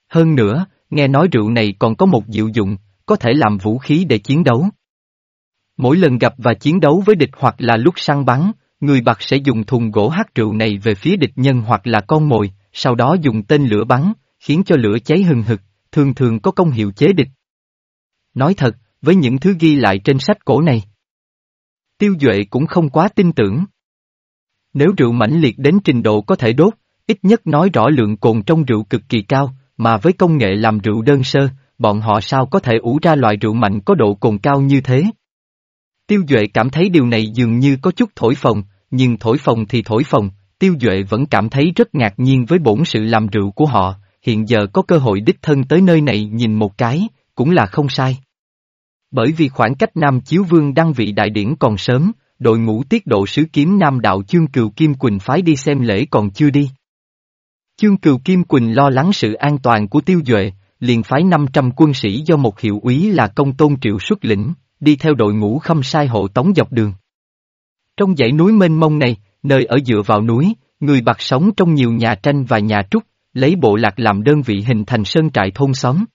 Hơn nữa, nghe nói rượu này còn có một diệu dụng, có thể làm vũ khí để chiến đấu. Mỗi lần gặp và chiến đấu với địch hoặc là lúc săn bắn, người bạc sẽ dùng thùng gỗ hát rượu này về phía địch nhân hoặc là con mồi, sau đó dùng tên lửa bắn, khiến cho lửa cháy hừng hực, thường thường có công hiệu chế địch. Nói thật, với những thứ ghi lại trên sách cổ này, Tiêu Duệ cũng không quá tin tưởng. Nếu rượu mãnh liệt đến trình độ có thể đốt, ít nhất nói rõ lượng cồn trong rượu cực kỳ cao, mà với công nghệ làm rượu đơn sơ, bọn họ sao có thể ủ ra loại rượu mạnh có độ cồn cao như thế? Tiêu Duệ cảm thấy điều này dường như có chút thổi phồng, nhưng thổi phồng thì thổi phồng, Tiêu Duệ vẫn cảm thấy rất ngạc nhiên với bổn sự làm rượu của họ, hiện giờ có cơ hội đích thân tới nơi này nhìn một cái, cũng là không sai. Bởi vì khoảng cách Nam Chiếu Vương đăng vị đại điển còn sớm, đội ngũ tiết độ sứ kiếm Nam Đạo Chương Cừu Kim Quỳnh phái đi xem lễ còn chưa đi. Chương Cừu Kim Quỳnh lo lắng sự an toàn của Tiêu Duệ, liền phái 500 quân sĩ do một hiệu úy là công tôn triệu xuất lĩnh, đi theo đội ngũ khâm sai hộ tống dọc đường. Trong dãy núi mênh mông này, nơi ở dựa vào núi, người bạc sống trong nhiều nhà tranh và nhà trúc, lấy bộ lạc làm đơn vị hình thành sơn trại thôn xóm.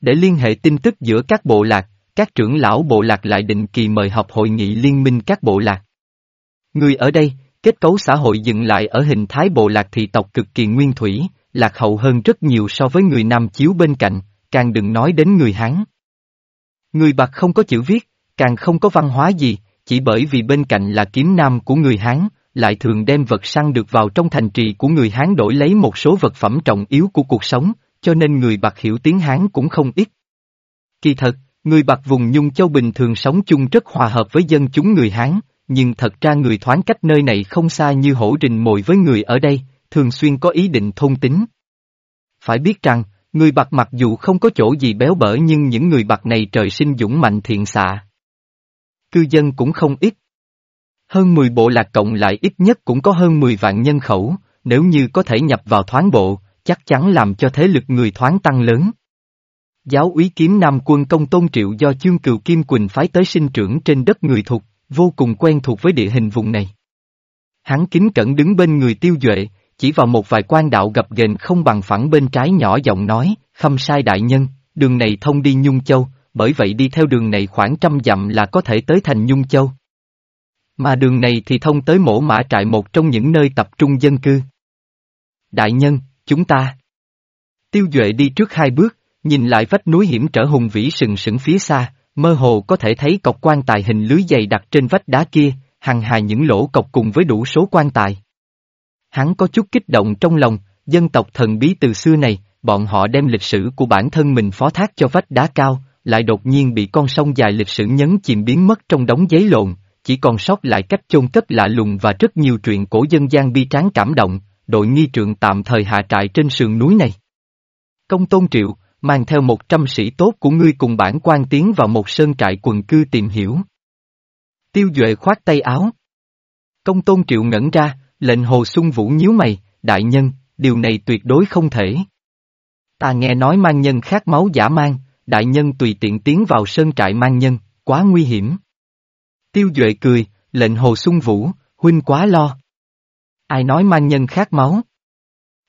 Để liên hệ tin tức giữa các bộ lạc, các trưởng lão bộ lạc lại định kỳ mời họp hội nghị liên minh các bộ lạc. Người ở đây, kết cấu xã hội dựng lại ở hình thái bộ lạc thị tộc cực kỳ nguyên thủy, lạc hậu hơn rất nhiều so với người Nam chiếu bên cạnh, càng đừng nói đến người Hán. Người Bạc không có chữ viết, càng không có văn hóa gì, chỉ bởi vì bên cạnh là kiếm nam của người Hán, lại thường đem vật săn được vào trong thành trì của người Hán đổi lấy một số vật phẩm trọng yếu của cuộc sống, cho nên người Bạc hiểu tiếng Hán cũng không ít. Kỳ thật, người Bạc vùng Nhung Châu bình thường sống chung rất hòa hợp với dân chúng người Hán, nhưng thật ra người thoáng cách nơi này không xa như hổ rình mồi với người ở đây, thường xuyên có ý định thôn tính. Phải biết rằng, người Bạc mặc dù không có chỗ gì béo bở nhưng những người Bạc này trời sinh dũng mạnh thiện xạ. Cư dân cũng không ít. Hơn 10 bộ lạc cộng lại ít nhất cũng có hơn 10 vạn nhân khẩu, nếu như có thể nhập vào thoáng bộ, chắc chắn làm cho thế lực người thoáng tăng lớn. Giáo úy kiếm Nam quân công tôn triệu do chương cừu Kim Quỳnh phái tới sinh trưởng trên đất người thuộc, vô cùng quen thuộc với địa hình vùng này. Hắn kính cẩn đứng bên người tiêu duệ, chỉ vào một vài quan đạo gập ghềnh không bằng phẳng bên trái nhỏ giọng nói, khâm sai đại nhân, đường này thông đi Nhung Châu, bởi vậy đi theo đường này khoảng trăm dặm là có thể tới thành Nhung Châu. Mà đường này thì thông tới mổ mã trại một trong những nơi tập trung dân cư. Đại nhân, chúng ta. Tiêu Duệ đi trước hai bước, nhìn lại vách núi hiểm trở hùng vĩ sừng sững phía xa, mơ hồ có thể thấy cọc quan tài hình lưới dày đặt trên vách đá kia, hằng hà những lỗ cọc cùng với đủ số quan tài. Hắn có chút kích động trong lòng, dân tộc thần bí từ xưa này, bọn họ đem lịch sử của bản thân mình phó thác cho vách đá cao, lại đột nhiên bị con sông dài lịch sử nhấn chìm biến mất trong đống giấy lộn, chỉ còn sót lại cách chôn cất lạ lùng và rất nhiều truyện cổ dân gian bi tráng cảm động, đội nghi trượng tạm thời hạ trại trên sườn núi này. Công tôn triệu, mang theo một trăm sĩ tốt của ngươi cùng bản quan tiến vào một sơn trại quần cư tìm hiểu. Tiêu Duệ khoát tay áo. Công tôn triệu ngẩn ra, lệnh hồ sung vũ nhíu mày, đại nhân, điều này tuyệt đối không thể. Ta nghe nói mang nhân khát máu giả mang, đại nhân tùy tiện tiến vào sơn trại mang nhân, quá nguy hiểm. Tiêu Duệ cười, lệnh hồ sung vũ, huynh quá lo. Ai nói mang nhân khát máu?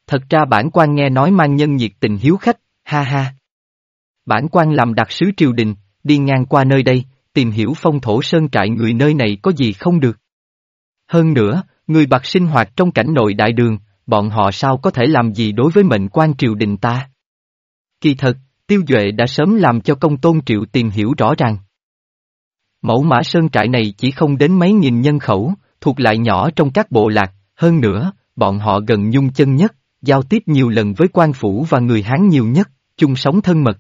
Thật ra bản quan nghe nói mang nhân nhiệt tình hiếu khách, ha ha. Bản quan làm đặc sứ triều đình, đi ngang qua nơi đây, tìm hiểu phong thổ sơn trại người nơi này có gì không được. Hơn nữa, người bạc sinh hoạt trong cảnh nội đại đường, bọn họ sao có thể làm gì đối với mệnh quan triều đình ta? Kỳ thật, Tiêu Duệ đã sớm làm cho công tôn triệu tìm hiểu rõ ràng. Mẫu mã sơn trại này chỉ không đến mấy nghìn nhân khẩu, thuộc lại nhỏ trong các bộ lạc, hơn nữa, bọn họ gần nhung chân nhất, giao tiếp nhiều lần với quan phủ và người Hán nhiều nhất, chung sống thân mật.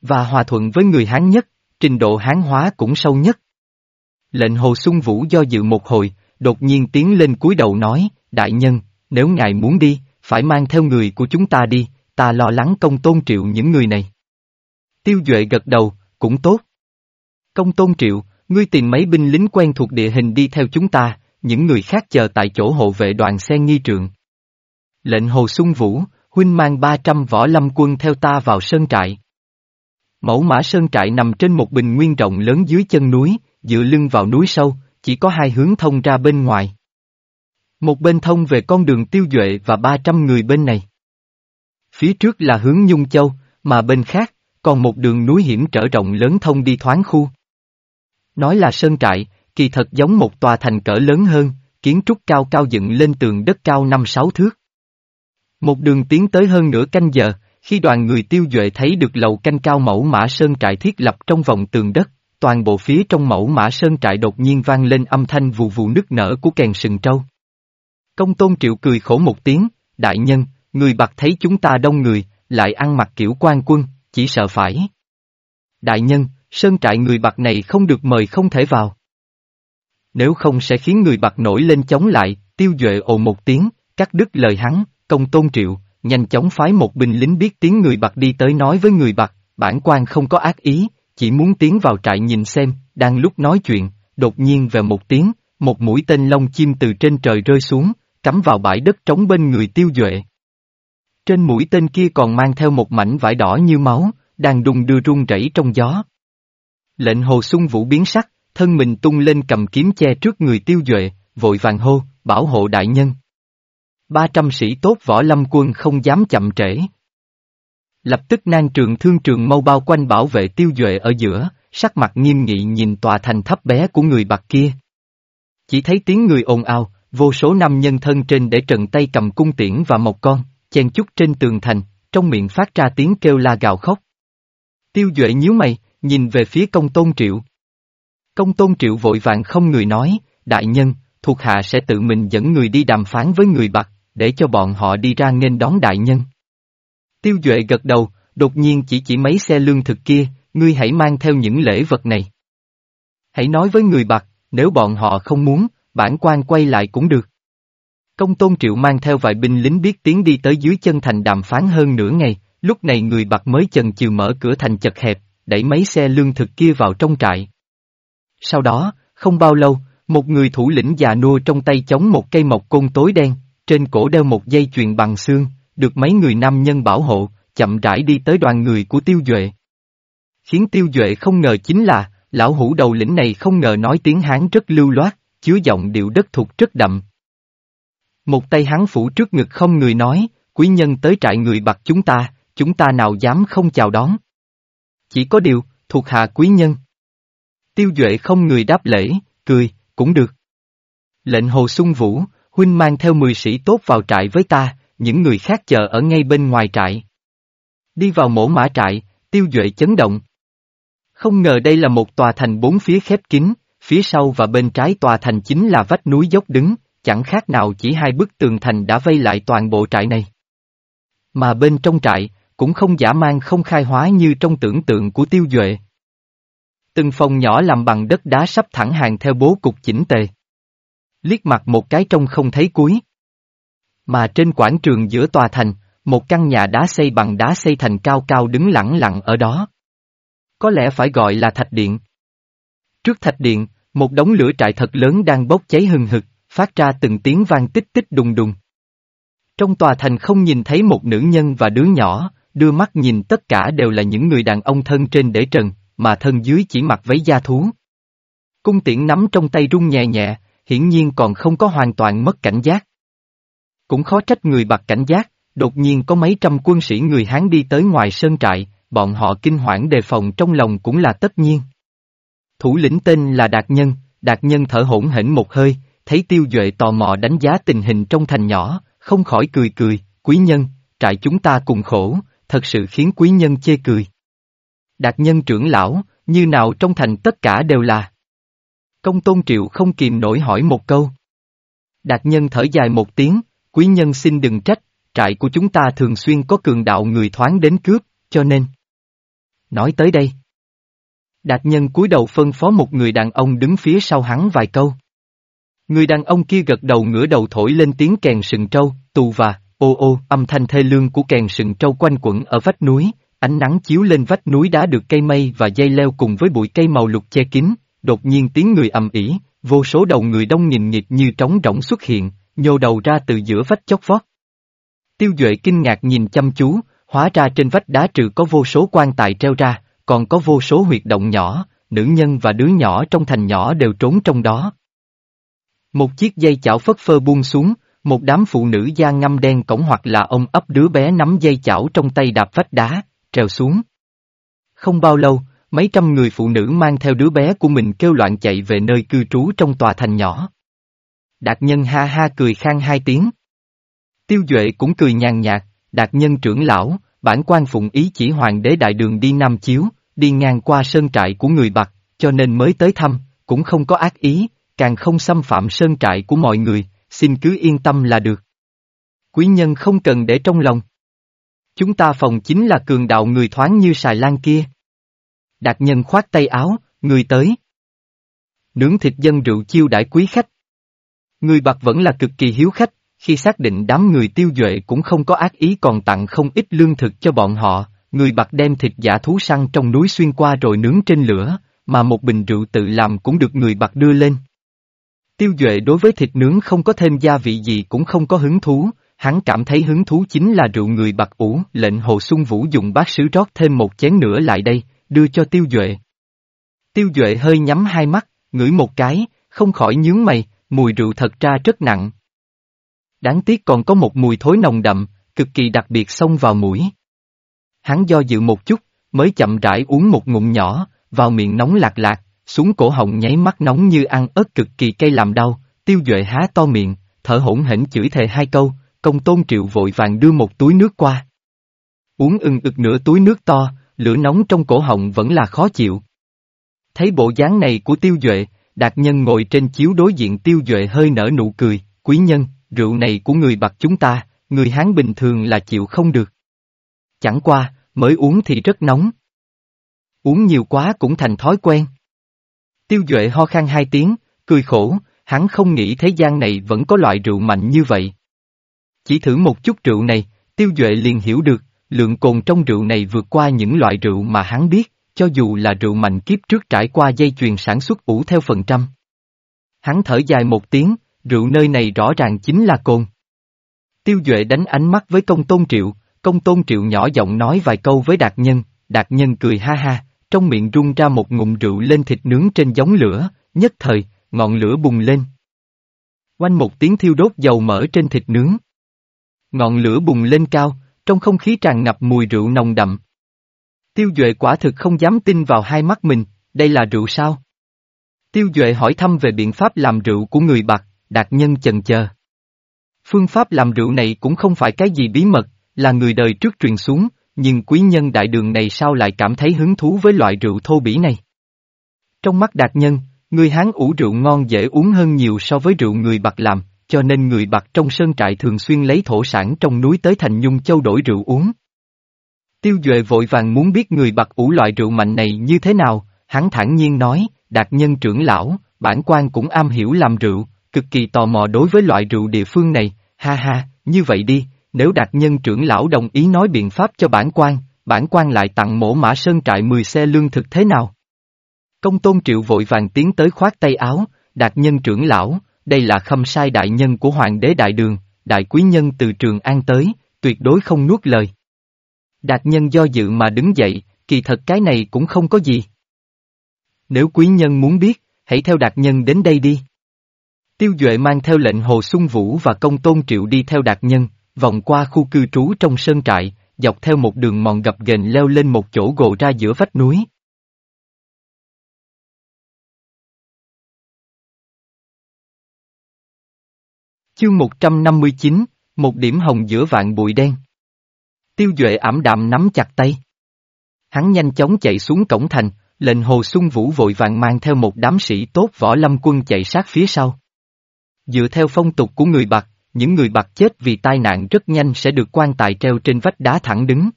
Và hòa thuận với người Hán nhất, trình độ Hán hóa cũng sâu nhất. Lệnh Hồ Xuân Vũ do dự một hồi, đột nhiên tiến lên cúi đầu nói, đại nhân, nếu ngài muốn đi, phải mang theo người của chúng ta đi, ta lo lắng công tôn triệu những người này. Tiêu Duệ gật đầu, cũng tốt. Công tôn triệu, ngươi tìm mấy binh lính quen thuộc địa hình đi theo chúng ta, những người khác chờ tại chỗ hộ vệ đoàn xe nghi trượng. Lệnh Hồ Xuân Vũ, huynh mang 300 võ lâm quân theo ta vào sơn trại. Mẫu mã sơn trại nằm trên một bình nguyên rộng lớn dưới chân núi, dựa lưng vào núi sâu, chỉ có hai hướng thông ra bên ngoài. Một bên thông về con đường tiêu duệ và 300 người bên này. Phía trước là hướng Nhung Châu, mà bên khác, còn một đường núi hiểm trở rộng lớn thông đi thoáng khu. Nói là sơn trại, kỳ thật giống một tòa thành cỡ lớn hơn, kiến trúc cao cao dựng lên tường đất cao năm sáu thước. Một đường tiến tới hơn nửa canh giờ, khi đoàn người tiêu duệ thấy được lầu canh cao mẫu mã sơn trại thiết lập trong vòng tường đất, toàn bộ phía trong mẫu mã sơn trại đột nhiên vang lên âm thanh vù vù nức nở của kèn sừng trâu. Công tôn triệu cười khổ một tiếng, đại nhân, người bạc thấy chúng ta đông người, lại ăn mặc kiểu quan quân, chỉ sợ phải. Đại nhân, sơn trại người bạc này không được mời không thể vào. Nếu không sẽ khiến người bạc nổi lên chống lại, tiêu duệ ồ một tiếng, cắt đứt lời hắn, công tôn triệu, nhanh chóng phái một binh lính biết tiếng người bạc đi tới nói với người bạc, bản quan không có ác ý, chỉ muốn tiến vào trại nhìn xem, đang lúc nói chuyện, đột nhiên về một tiếng, một mũi tên lông chim từ trên trời rơi xuống, cắm vào bãi đất trống bên người tiêu duệ. Trên mũi tên kia còn mang theo một mảnh vải đỏ như máu, đang đùng đưa rung rẩy trong gió. Lệnh hồ sung vũ biến sắc, thân mình tung lên cầm kiếm che trước người tiêu duệ, vội vàng hô, bảo hộ đại nhân. Ba trăm sĩ tốt võ lâm quân không dám chậm trễ. Lập tức nan trường thương trường mâu bao quanh bảo vệ tiêu duệ ở giữa, sắc mặt nghiêm nghị nhìn tòa thành thấp bé của người bạc kia. Chỉ thấy tiếng người ồn ào, vô số năm nhân thân trên để trần tay cầm cung tiễn và một con, chen chúc trên tường thành, trong miệng phát ra tiếng kêu la gào khóc. Tiêu Duệ nhíu mày, nhìn về phía công tôn triệu. Công tôn triệu vội vàng không người nói, đại nhân, thuộc hạ sẽ tự mình dẫn người đi đàm phán với người bạc, để cho bọn họ đi ra nghênh đón đại nhân. Tiêu Duệ gật đầu, đột nhiên chỉ chỉ mấy xe lương thực kia, ngươi hãy mang theo những lễ vật này. Hãy nói với người bạc, nếu bọn họ không muốn, bản quan quay lại cũng được. Công tôn triệu mang theo vài binh lính biết tiếng đi tới dưới chân thành đàm phán hơn nửa ngày, lúc này người bạc mới chần chừ mở cửa thành chật hẹp, đẩy mấy xe lương thực kia vào trong trại. Sau đó, không bao lâu, một người thủ lĩnh già nua trong tay chống một cây mộc côn tối đen, trên cổ đeo một dây chuyền bằng xương, được mấy người nam nhân bảo hộ, chậm rãi đi tới đoàn người của Tiêu Duệ. Khiến Tiêu Duệ không ngờ chính là, lão hủ đầu lĩnh này không ngờ nói tiếng Hán rất lưu loát, chứa giọng điệu đất thuộc rất đậm. Một tay hắn phủ trước ngực không người nói, quý nhân tới trại người bạc chúng ta, chúng ta nào dám không chào đón. Chỉ có điều, thuộc hạ quý nhân. Tiêu Duệ không người đáp lễ, cười, cũng được. Lệnh Hồ Xuân Vũ, huynh mang theo 10 sĩ tốt vào trại với ta, những người khác chờ ở ngay bên ngoài trại. Đi vào mổ mã trại, tiêu duệ chấn động. Không ngờ đây là một tòa thành bốn phía khép kín, phía sau và bên trái tòa thành chính là vách núi dốc đứng, chẳng khác nào chỉ hai bức tường thành đã vây lại toàn bộ trại này. Mà bên trong trại, cũng không giả mang không khai hóa như trong tưởng tượng của tiêu duệ. Từng phòng nhỏ làm bằng đất đá sắp thẳng hàng theo bố cục chỉnh tề. Liếc mặt một cái trông không thấy cuối. Mà trên quảng trường giữa tòa thành, một căn nhà đá xây bằng đá xây thành cao cao đứng lẳng lặng ở đó. Có lẽ phải gọi là thạch điện. Trước thạch điện, một đống lửa trại thật lớn đang bốc cháy hừng hực, phát ra từng tiếng vang tích tích đùng đùng. Trong tòa thành không nhìn thấy một nữ nhân và đứa nhỏ, đưa mắt nhìn tất cả đều là những người đàn ông thân trên để trần, mà thân dưới chỉ mặc váy da thú. Cung tiễn nắm trong tay rung nhẹ nhẹ, hiển nhiên còn không có hoàn toàn mất cảnh giác. Cũng khó trách người bạc cảnh giác, đột nhiên có mấy trăm quân sĩ người Hán đi tới ngoài sơn trại, bọn họ kinh hoảng đề phòng trong lòng cũng là tất nhiên. Thủ lĩnh tên là Đạt Nhân, Đạt Nhân thở hổn hển một hơi, thấy tiêu duệ tò mò đánh giá tình hình trong thành nhỏ, không khỏi cười cười, quý nhân, trại chúng ta cùng khổ, thật sự khiến quý nhân chê cười. Đạt Nhân trưởng lão, như nào trong thành tất cả đều là. Công tôn triệu không kìm nổi hỏi một câu. Đạt Nhân thở dài một tiếng, quý nhân xin đừng trách, trại của chúng ta thường xuyên có cường đạo người thoáng đến cướp, cho nên. Nói tới đây. Đạt nhân cúi đầu phân phó một người đàn ông đứng phía sau hắn vài câu. Người đàn ông kia gật đầu ngửa đầu thổi lên tiếng kèn sừng trâu, tù và, ô ô, âm thanh thê lương của kèn sừng trâu quanh quẩn ở vách núi, ánh nắng chiếu lên vách núi đá được cây mây và dây leo cùng với bụi cây màu lục che kín, đột nhiên tiếng người ầm ỉ, vô số đầu người đông nghìn nghịt như trống rỗng xuất hiện, nhô đầu ra từ giữa vách chốc vót. Tiêu Duệ kinh ngạc nhìn chăm chú, hóa ra trên vách đá trừ có vô số quan tài treo ra, còn có vô số huyệt động nhỏ, nữ nhân và đứa nhỏ trong thành nhỏ đều trốn trong đó. Một chiếc dây chảo phất phơ buông xuống, một đám phụ nữ da ngâm đen cổng hoặc là ông ấp đứa bé nắm dây chảo trong tay đạp vách đá, trèo xuống. Không bao lâu, mấy trăm người phụ nữ mang theo đứa bé của mình kêu loạn chạy về nơi cư trú trong tòa thành nhỏ. Đạt nhân ha ha cười khang hai tiếng. Tiêu Duệ cũng cười nhàn nhạt, đạt nhân trưởng lão, bản quan phụng ý chỉ hoàng đế đại đường đi Nam Chiếu, đi ngang qua sơn trại của người Bạc, cho nên mới tới thăm, cũng không có ác ý, càng không xâm phạm sơn trại của mọi người, xin cứ yên tâm là được. Quý nhân không cần để trong lòng. Chúng ta phòng chính là cường đạo người thoáng như xài lan kia. Đạt nhân khoát tay áo, người tới. Nướng thịt dân rượu chiêu đãi quý khách. Người bạc vẫn là cực kỳ hiếu khách, khi xác định đám người tiêu duệ cũng không có ác ý còn tặng không ít lương thực cho bọn họ, người bạc đem thịt giả thú săn trong núi xuyên qua rồi nướng trên lửa, mà một bình rượu tự làm cũng được người bạc đưa lên. Tiêu duệ đối với thịt nướng không có thêm gia vị gì cũng không có hứng thú, hắn cảm thấy hứng thú chính là rượu người bạc ủ, lệnh Hồ Xuân Vũ dùng bát sứ rót thêm một chén nữa lại đây, đưa cho tiêu duệ. Tiêu duệ hơi nhắm hai mắt, ngửi một cái, không khỏi nhướng mày, mùi rượu thật ra rất nặng. Đáng tiếc còn có một mùi thối nồng đậm, cực kỳ đặc biệt xông vào mũi. Hắn do dự một chút, mới chậm rãi uống một ngụm nhỏ, vào miệng nóng lạc lạc, xuống cổ họng nháy mắt nóng như ăn ớt cực kỳ cay làm đau, tiêu duệ há to miệng, thở hổn hển chửi thề hai câu, công tôn triệu vội vàng đưa một túi nước qua. Uống ưng ực nửa túi nước to, lửa nóng trong cổ họng vẫn là khó chịu. Thấy bộ dáng này của tiêu duệ, đạt nhân ngồi trên chiếu đối diện tiêu duệ hơi nở nụ cười, quý nhân, rượu này của người bạc chúng ta, người Hán bình thường là chịu không được. Chẳng qua, mới uống thì rất nóng. Uống nhiều quá cũng thành thói quen. Tiêu Duệ ho khan hai tiếng, cười khổ, hắn không nghĩ thế gian này vẫn có loại rượu mạnh như vậy. Chỉ thử một chút rượu này, Tiêu Duệ liền hiểu được, lượng cồn trong rượu này vượt qua những loại rượu mà hắn biết, cho dù là rượu mạnh kiếp trước trải qua dây chuyền sản xuất ủ theo phần trăm. Hắn thở dài một tiếng, rượu nơi này rõ ràng chính là cồn. Tiêu Duệ đánh ánh mắt với công tôn triệu, công tôn triệu nhỏ giọng nói vài câu với đạt nhân, đạt nhân cười ha ha, trong miệng rung ra một ngụm rượu lên thịt nướng trên giống lửa, nhất thời, ngọn lửa bùng lên. Quanh một tiếng thiêu đốt dầu mỡ trên thịt nướng. Ngọn lửa bùng lên cao, trong không khí tràn ngập mùi rượu nồng đậm. Tiêu Duệ quả thực không dám tin vào hai mắt mình, đây là rượu sao? Tiêu Duệ hỏi thăm về biện pháp làm rượu của người bạc, đạt nhân chần chờ. Phương pháp làm rượu này cũng không phải cái gì bí mật, là người đời trước truyền xuống, nhưng quý nhân đại đường này sao lại cảm thấy hứng thú với loại rượu thô bỉ này? Trong mắt đạt nhân, người Hán ủ rượu ngon dễ uống hơn nhiều so với rượu người bạc làm, cho nên người bạc trong sơn trại thường xuyên lấy thổ sản trong núi tới thành nhung châu đổi rượu uống. Tiêu Duệ vội vàng muốn biết người bạc ủ loại rượu mạnh này như thế nào, hắn thản nhiên nói, đạt nhân trưởng lão, bản quan cũng am hiểu làm rượu, cực kỳ tò mò đối với loại rượu địa phương này, ha ha, như vậy đi, nếu đạt nhân trưởng lão đồng ý nói biện pháp cho bản quan, bản quan lại tặng mổ mã sơn trại 10 xe lương thực thế nào? Công tôn triệu vội vàng tiến tới khoát tay áo, đạt nhân trưởng lão, đây là khâm sai đại nhân của hoàng đế đại đường, đại quý nhân từ trường an tới, tuyệt đối không nuốt lời. Đạt nhân do dự mà đứng dậy, kỳ thật cái này cũng không có gì. Nếu quý nhân muốn biết, hãy theo đạt nhân đến đây đi. Tiêu Duệ mang theo lệnh Hồ Xuân Vũ và công tôn triệu đi theo đạt nhân, vòng qua khu cư trú trong sơn trại, dọc theo một đường mòn gập ghềnh leo lên một chỗ gồ ra giữa vách núi. Chương 159, một điểm hồng giữa vạn bụi đen. Tiêu Duệ ảm đạm nắm chặt tay. Hắn nhanh chóng chạy xuống cổng thành, lệnh Hồ Xuân Vũ vội vàng mang theo một đám sĩ tốt võ lâm quân chạy sát phía sau. Dựa theo phong tục của người Bạc, những người Bạc chết vì tai nạn rất nhanh sẽ được quan tài treo trên vách đá thẳng đứng.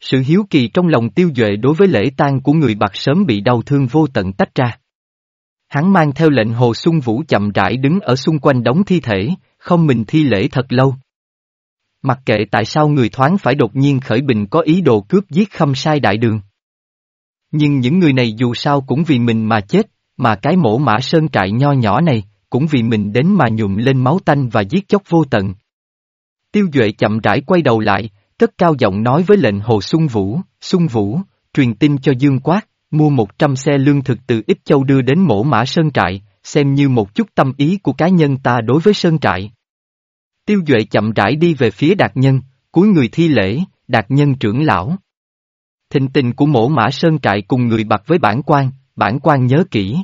Sự hiếu kỳ trong lòng tiêu duệ đối với lễ tang của người Bạc sớm bị đau thương vô tận tách ra. Hắn mang theo lệnh Hồ Xuân Vũ chậm rãi đứng ở xung quanh đống thi thể, không mình thi lễ thật lâu. Mặc kệ tại sao người thoáng phải đột nhiên khởi bình có ý đồ cướp giết khâm sai đại đường. Nhưng những người này dù sao cũng vì mình mà chết, mà cái mổ mã sơn trại nho nhỏ này, cũng vì mình đến mà nhuộm lên máu tanh và giết chóc vô tận. Tiêu Duệ chậm rãi quay đầu lại, cất cao giọng nói với lệnh Hồ Xuân Vũ, Xuân Vũ, truyền tin cho Dương Quát, mua 100 xe lương thực từ Ích Châu đưa đến mổ mã Sơn Trại, xem như một chút tâm ý của cá nhân ta đối với Sơn Trại. Tiêu Duệ chậm rãi đi về phía Đạt Nhân, cuối người thi lễ, Đạt Nhân trưởng lão. Thịnh tình của mổ mã Sơn Trại cùng người bạc với bản quan, bản quan nhớ kỹ.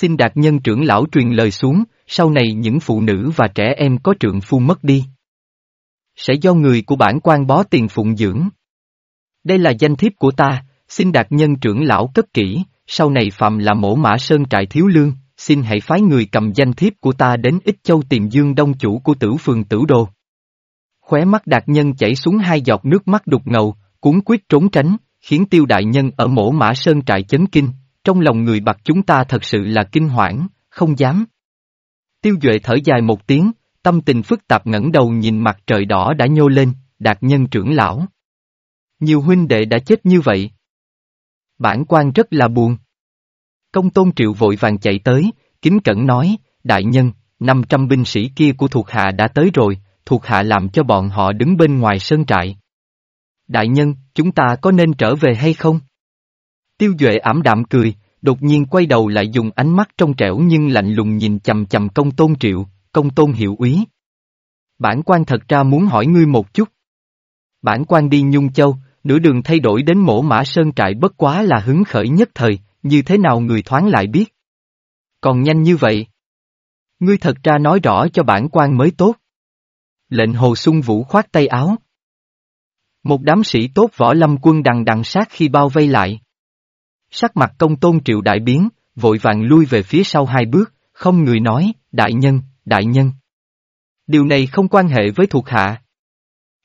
Xin đạt nhân trưởng lão truyền lời xuống, sau này những phụ nữ và trẻ em có trượng phu mất đi. Sẽ do người của bản quan bó tiền phụng dưỡng. Đây là danh thiếp của ta, xin đạt nhân trưởng lão cất kỹ, sau này phạm là mổ mã sơn trại thiếu lương, xin hãy phái người cầm danh thiếp của ta đến Ích Châu Tiền Dương Đông chủ của tử phường tử đồ. Khóe mắt đạt nhân chảy xuống hai giọt nước mắt đục ngầu, cuốn quyết trốn tránh, khiến tiêu đại nhân ở mổ mã sơn trại chấn kinh, trong lòng người bạc chúng ta thật sự là kinh hoảng, không dám. Tiêu Duệ thở dài một tiếng, tâm tình phức tạp ngẩng đầu nhìn mặt trời đỏ đã nhô lên, đạt nhân trưởng lão. Nhiều huynh đệ đã chết như vậy. Bản quan rất là buồn. Công tôn triệu vội vàng chạy tới, kính cẩn nói, đại nhân, 500 binh sĩ kia của thuộc hạ đã tới rồi, thuộc hạ làm cho bọn họ đứng bên ngoài sân trại. Đại nhân, chúng ta có nên trở về hay không? Tiêu Duệ ảm đạm cười, đột nhiên quay đầu lại dùng ánh mắt trong trẻo nhưng lạnh lùng nhìn chầm chầm công tôn triệu, công tôn hiệu úy. Bản quan thật ra muốn hỏi ngươi một chút. Bản quan đi Nhung Châu, nửa đường thay đổi đến mổ mã sơn trại bất quá là hứng khởi nhất thời, như thế nào người thoáng lại biết. Còn nhanh như vậy. Ngươi thật ra nói rõ cho bản quan mới tốt. Lệnh Hồ Xuân Vũ khoát tay áo. Một đám sĩ tốt võ lâm quân đằng đằng sát khi bao vây lại. Sắc mặt công tôn triệu đại biến, vội vàng lui về phía sau hai bước, không người nói, đại nhân, đại nhân. Điều này không quan hệ với thuộc hạ.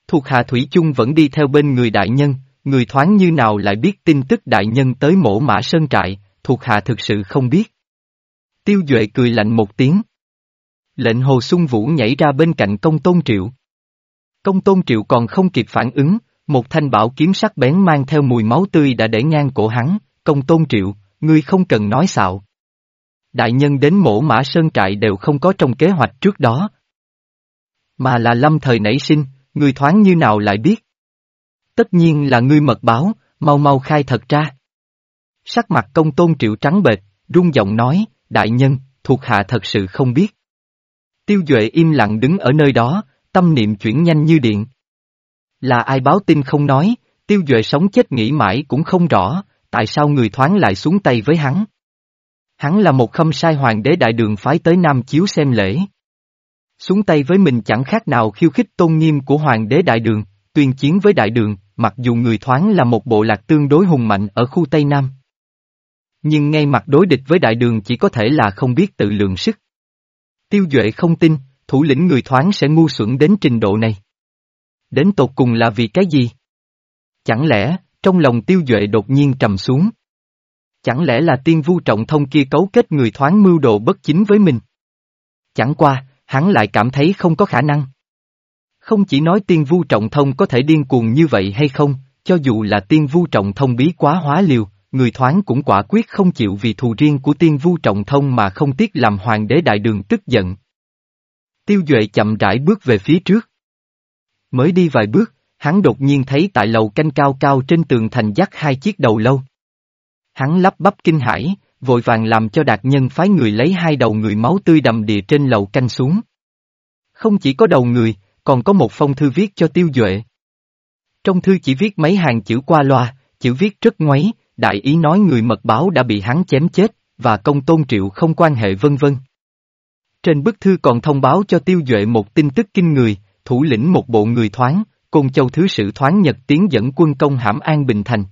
Thuộc hạ Thủy chung vẫn đi theo bên người đại nhân, người thoáng như nào lại biết tin tức đại nhân tới mổ mã sơn trại, thuộc hạ thực sự không biết. Tiêu Duệ cười lạnh một tiếng. Lệnh Hồ Xuân Vũ nhảy ra bên cạnh công tôn triệu. Công tôn triệu còn không kịp phản ứng, một thanh bảo kiếm sắc bén mang theo mùi máu tươi đã để ngang cổ hắn, công tôn triệu, ngươi không cần nói xạo. Đại nhân đến mổ mã sơn trại đều không có trong kế hoạch trước đó. Mà là lâm thời nảy sinh, ngươi thoáng như nào lại biết. Tất nhiên là ngươi mật báo, mau mau khai thật ra. Sắc mặt công tôn triệu trắng bệch, rung giọng nói, đại nhân, thuộc hạ thật sự không biết. Tiêu Duệ im lặng đứng ở nơi đó, tâm niệm chuyển nhanh như điện. Là ai báo tin không nói, Tiêu Duệ sống chết nghĩ mãi cũng không rõ, tại sao người thoáng lại xuống tay với hắn. Hắn là một khâm sai hoàng đế đại đường phái tới Nam Chiếu xem lễ. Xuống tay với mình chẳng khác nào khiêu khích tôn nghiêm của hoàng đế đại đường, tuyên chiến với đại đường, mặc dù người thoáng là một bộ lạc tương đối hùng mạnh ở khu Tây Nam. Nhưng ngay mặt đối địch với đại đường chỉ có thể là không biết tự lượng sức. Tiêu Duệ không tin, thủ lĩnh người thoáng sẽ ngu xuẩn đến trình độ này. Đến tột cùng là vì cái gì? Chẳng lẽ, trong lòng tiêu duệ đột nhiên trầm xuống? Chẳng lẽ là tiên vu trọng thông kia cấu kết người thoáng mưu đồ bất chính với mình? Chẳng qua, hắn lại cảm thấy không có khả năng. Không chỉ nói tiên vu trọng thông có thể điên cuồng như vậy hay không, cho dù là tiên vu trọng thông bí quá hóa liều, người thoáng cũng quả quyết không chịu vì thù riêng của tiên vu trọng thông mà không tiếc làm hoàng đế đại đường tức giận. Tiêu Duệ chậm rãi bước về phía trước. Mới đi vài bước, hắn đột nhiên thấy tại lầu canh cao cao trên tường thành dắt hai chiếc đầu lâu. Hắn lắp bắp kinh hãi, vội vàng làm cho đạt nhân phái người lấy hai đầu người máu tươi đầm địa trên lầu canh xuống. Không chỉ có đầu người, còn có một phong thư viết cho tiêu duệ. Trong thư chỉ viết mấy hàng chữ qua loa, chữ viết rất ngoáy, đại ý nói người mật báo đã bị hắn chém chết, và công tôn triệu không quan hệ vân vân. Trên bức thư còn thông báo cho tiêu duệ một tin tức kinh người, thủ lĩnh một bộ người thoáng, Côn Châu Thứ Sử thoáng nhật tiến dẫn quân công hãm An Bình Thành.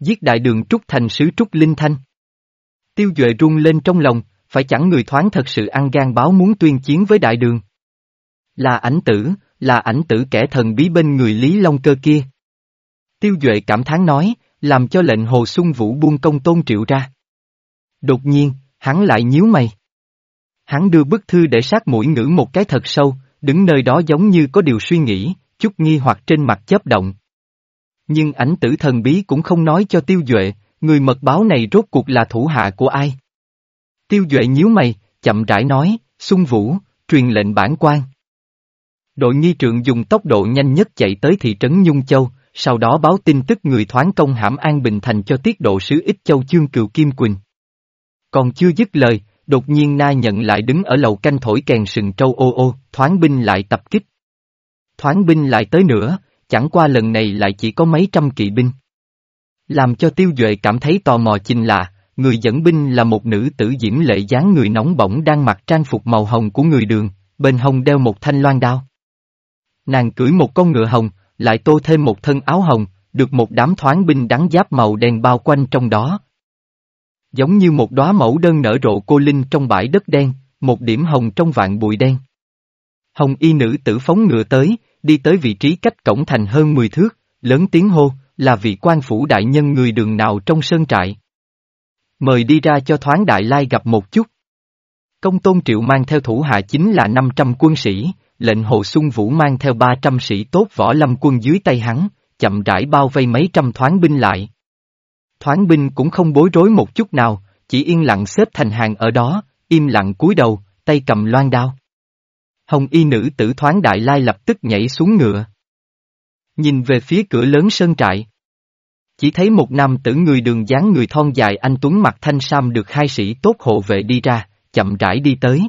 Giết đại đường Trúc Thành sứ Trúc Linh Thanh. Tiêu Duệ rung lên trong lòng, phải chẳng người thoáng thật sự ăn gan báo muốn tuyên chiến với đại đường. Là ảnh tử, là ảnh tử kẻ thần bí bên người Lý Long Cơ kia. Tiêu Duệ cảm thán nói, làm cho lệnh Hồ Xuân Vũ buông công tôn triệu ra. Đột nhiên, hắn lại nhíu mày. Hắn đưa bức thư để sát mũi ngữ một cái thật sâu, đứng nơi đó giống như có điều suy nghĩ, chút nghi hoặc trên mặt chớp động. Nhưng ảnh tử thần bí cũng không nói cho tiêu duệ, người mật báo này rốt cuộc là thủ hạ của ai. Tiêu duệ nhíu mày, chậm rãi nói, Xuân Vũ, truyền lệnh bản quan. Đội nghi trượng dùng tốc độ nhanh nhất chạy tới thị trấn Nhung Châu, sau đó báo tin tức người thoáng công hãm An Bình Thành cho tiết độ sứ Ích Châu Chương Cựu Kim Quỳnh. Còn chưa dứt lời, đột nhiên na nhận lại đứng ở lầu canh thổi kèn sừng trâu ô ô, thoáng binh lại tập kích. Thoáng binh lại tới nữa, chẳng qua lần này lại chỉ có mấy trăm kỵ binh. Làm cho tiêu duệ cảm thấy tò mò chính là, người dẫn binh là một nữ tử diễm lệ dáng người nóng bỏng đang mặc trang phục màu hồng của người đường, bên hông đeo một thanh loan đao. Nàng cưỡi một con ngựa hồng, lại tô thêm một thân áo hồng, được một đám thoáng binh đắng giáp màu đen bao quanh trong đó, Giống như một đóa mẫu đơn nở rộ cô linh trong bãi đất đen, một điểm hồng trong vạn bụi đen. Hồng y nữ tử phóng ngựa tới, đi tới vị trí cách cổng thành hơn 10 thước, lớn tiếng hô, là vị quan phủ đại nhân người đường nào trong sơn trại. Mời đi ra cho thoáng đại lai gặp một chút. Công tôn triệu mang theo thủ hạ chính là 500 quân sĩ, lệnh hồ xuân vũ mang theo 300 sĩ tốt võ lâm quân dưới tay hắn, chậm rãi bao vây mấy trăm thoáng binh lại. Thoáng binh cũng không bối rối một chút nào, chỉ yên lặng xếp thành hàng ở đó, im lặng cúi đầu, tay cầm loan đao. Hồng y nữ tử thoáng đại lai lập tức nhảy xuống ngựa. Nhìn về phía cửa lớn sơn trại. Chỉ thấy một nam tử người đường dáng người thon dài anh Tuấn mặt thanh sam được hai sĩ tốt hộ vệ đi ra, chậm rãi đi tới.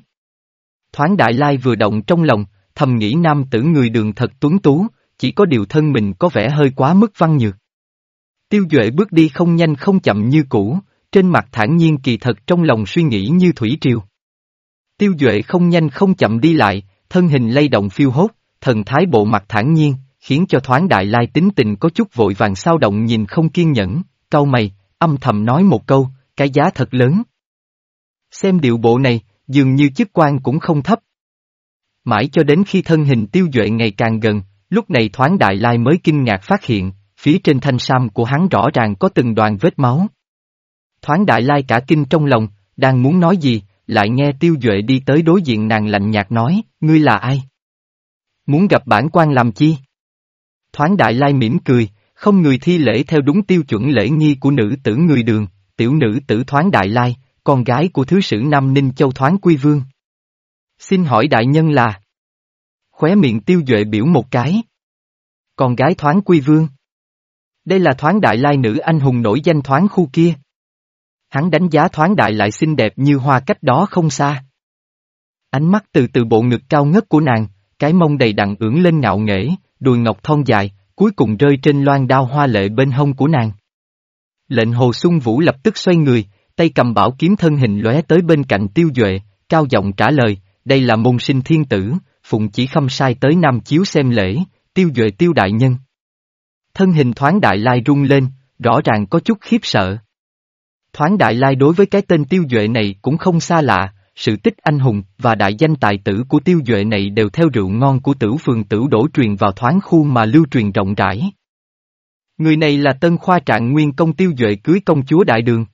Thoáng đại lai vừa động trong lòng, thầm nghĩ nam tử người đường thật tuấn tú, chỉ có điều thân mình có vẻ hơi quá mức văn nhược. Tiêu Duệ bước đi không nhanh không chậm như cũ, trên mặt thản nhiên kỳ thật trong lòng suy nghĩ như thủy triều. Tiêu Duệ không nhanh không chậm đi lại, thân hình lay động phiêu hốt, thần thái bộ mặt thản nhiên, khiến cho thoáng đại lai tính tình có chút vội vàng sao động nhìn không kiên nhẫn, cau mày, âm thầm nói một câu, cái giá thật lớn. Xem điệu bộ này, dường như chức quan cũng không thấp. Mãi cho đến khi thân hình tiêu duệ ngày càng gần, lúc này thoáng đại lai mới kinh ngạc phát hiện, phía trên thanh sam của hắn rõ ràng có từng đoàn vết máu. Thoáng đại lai cả kinh trong lòng, đang muốn nói gì, lại nghe tiêu duệ đi tới đối diện nàng lạnh nhạt nói, ngươi là ai? Muốn gặp bản quan làm chi? Thoáng đại lai mỉm cười, không người thi lễ theo đúng tiêu chuẩn lễ nghi của nữ tử người đường, tiểu nữ tử thoáng đại lai, con gái của thứ sử Nam Ninh Châu thoáng quy vương. Xin hỏi đại nhân là? Khóe miệng tiêu duệ biểu một cái. Con gái thoáng quy vương. Đây là thoáng đại lai nữ anh hùng nổi danh thoáng khu kia. Hắn đánh giá thoáng đại lại xinh đẹp như hoa cách đó không xa. Ánh mắt từ từ bộ ngực cao ngất của nàng, cái mông đầy đặn ưỡn lên ngạo nghễ, đùi ngọc thon dài, cuối cùng rơi trên loan đao hoa lệ bên hông của nàng. Lệnh hồ sung vũ lập tức xoay người, tay cầm bảo kiếm thân hình lóe tới bên cạnh tiêu duệ, cao giọng trả lời, đây là môn sinh thiên tử, phụng chỉ khâm sai tới Nam Chiếu xem lễ, tiêu duệ tiêu đại nhân. Thân hình thoáng đại lai rung lên, rõ ràng có chút khiếp sợ. Thoáng đại lai đối với cái tên tiêu duệ này cũng không xa lạ, sự tích anh hùng và đại danh tài tử của tiêu duệ này đều theo rượu ngon của tử phường tử đổ truyền vào thoáng khu mà lưu truyền rộng rãi. Người này là tân khoa trạng nguyên công tiêu duệ cưới công chúa đại đường.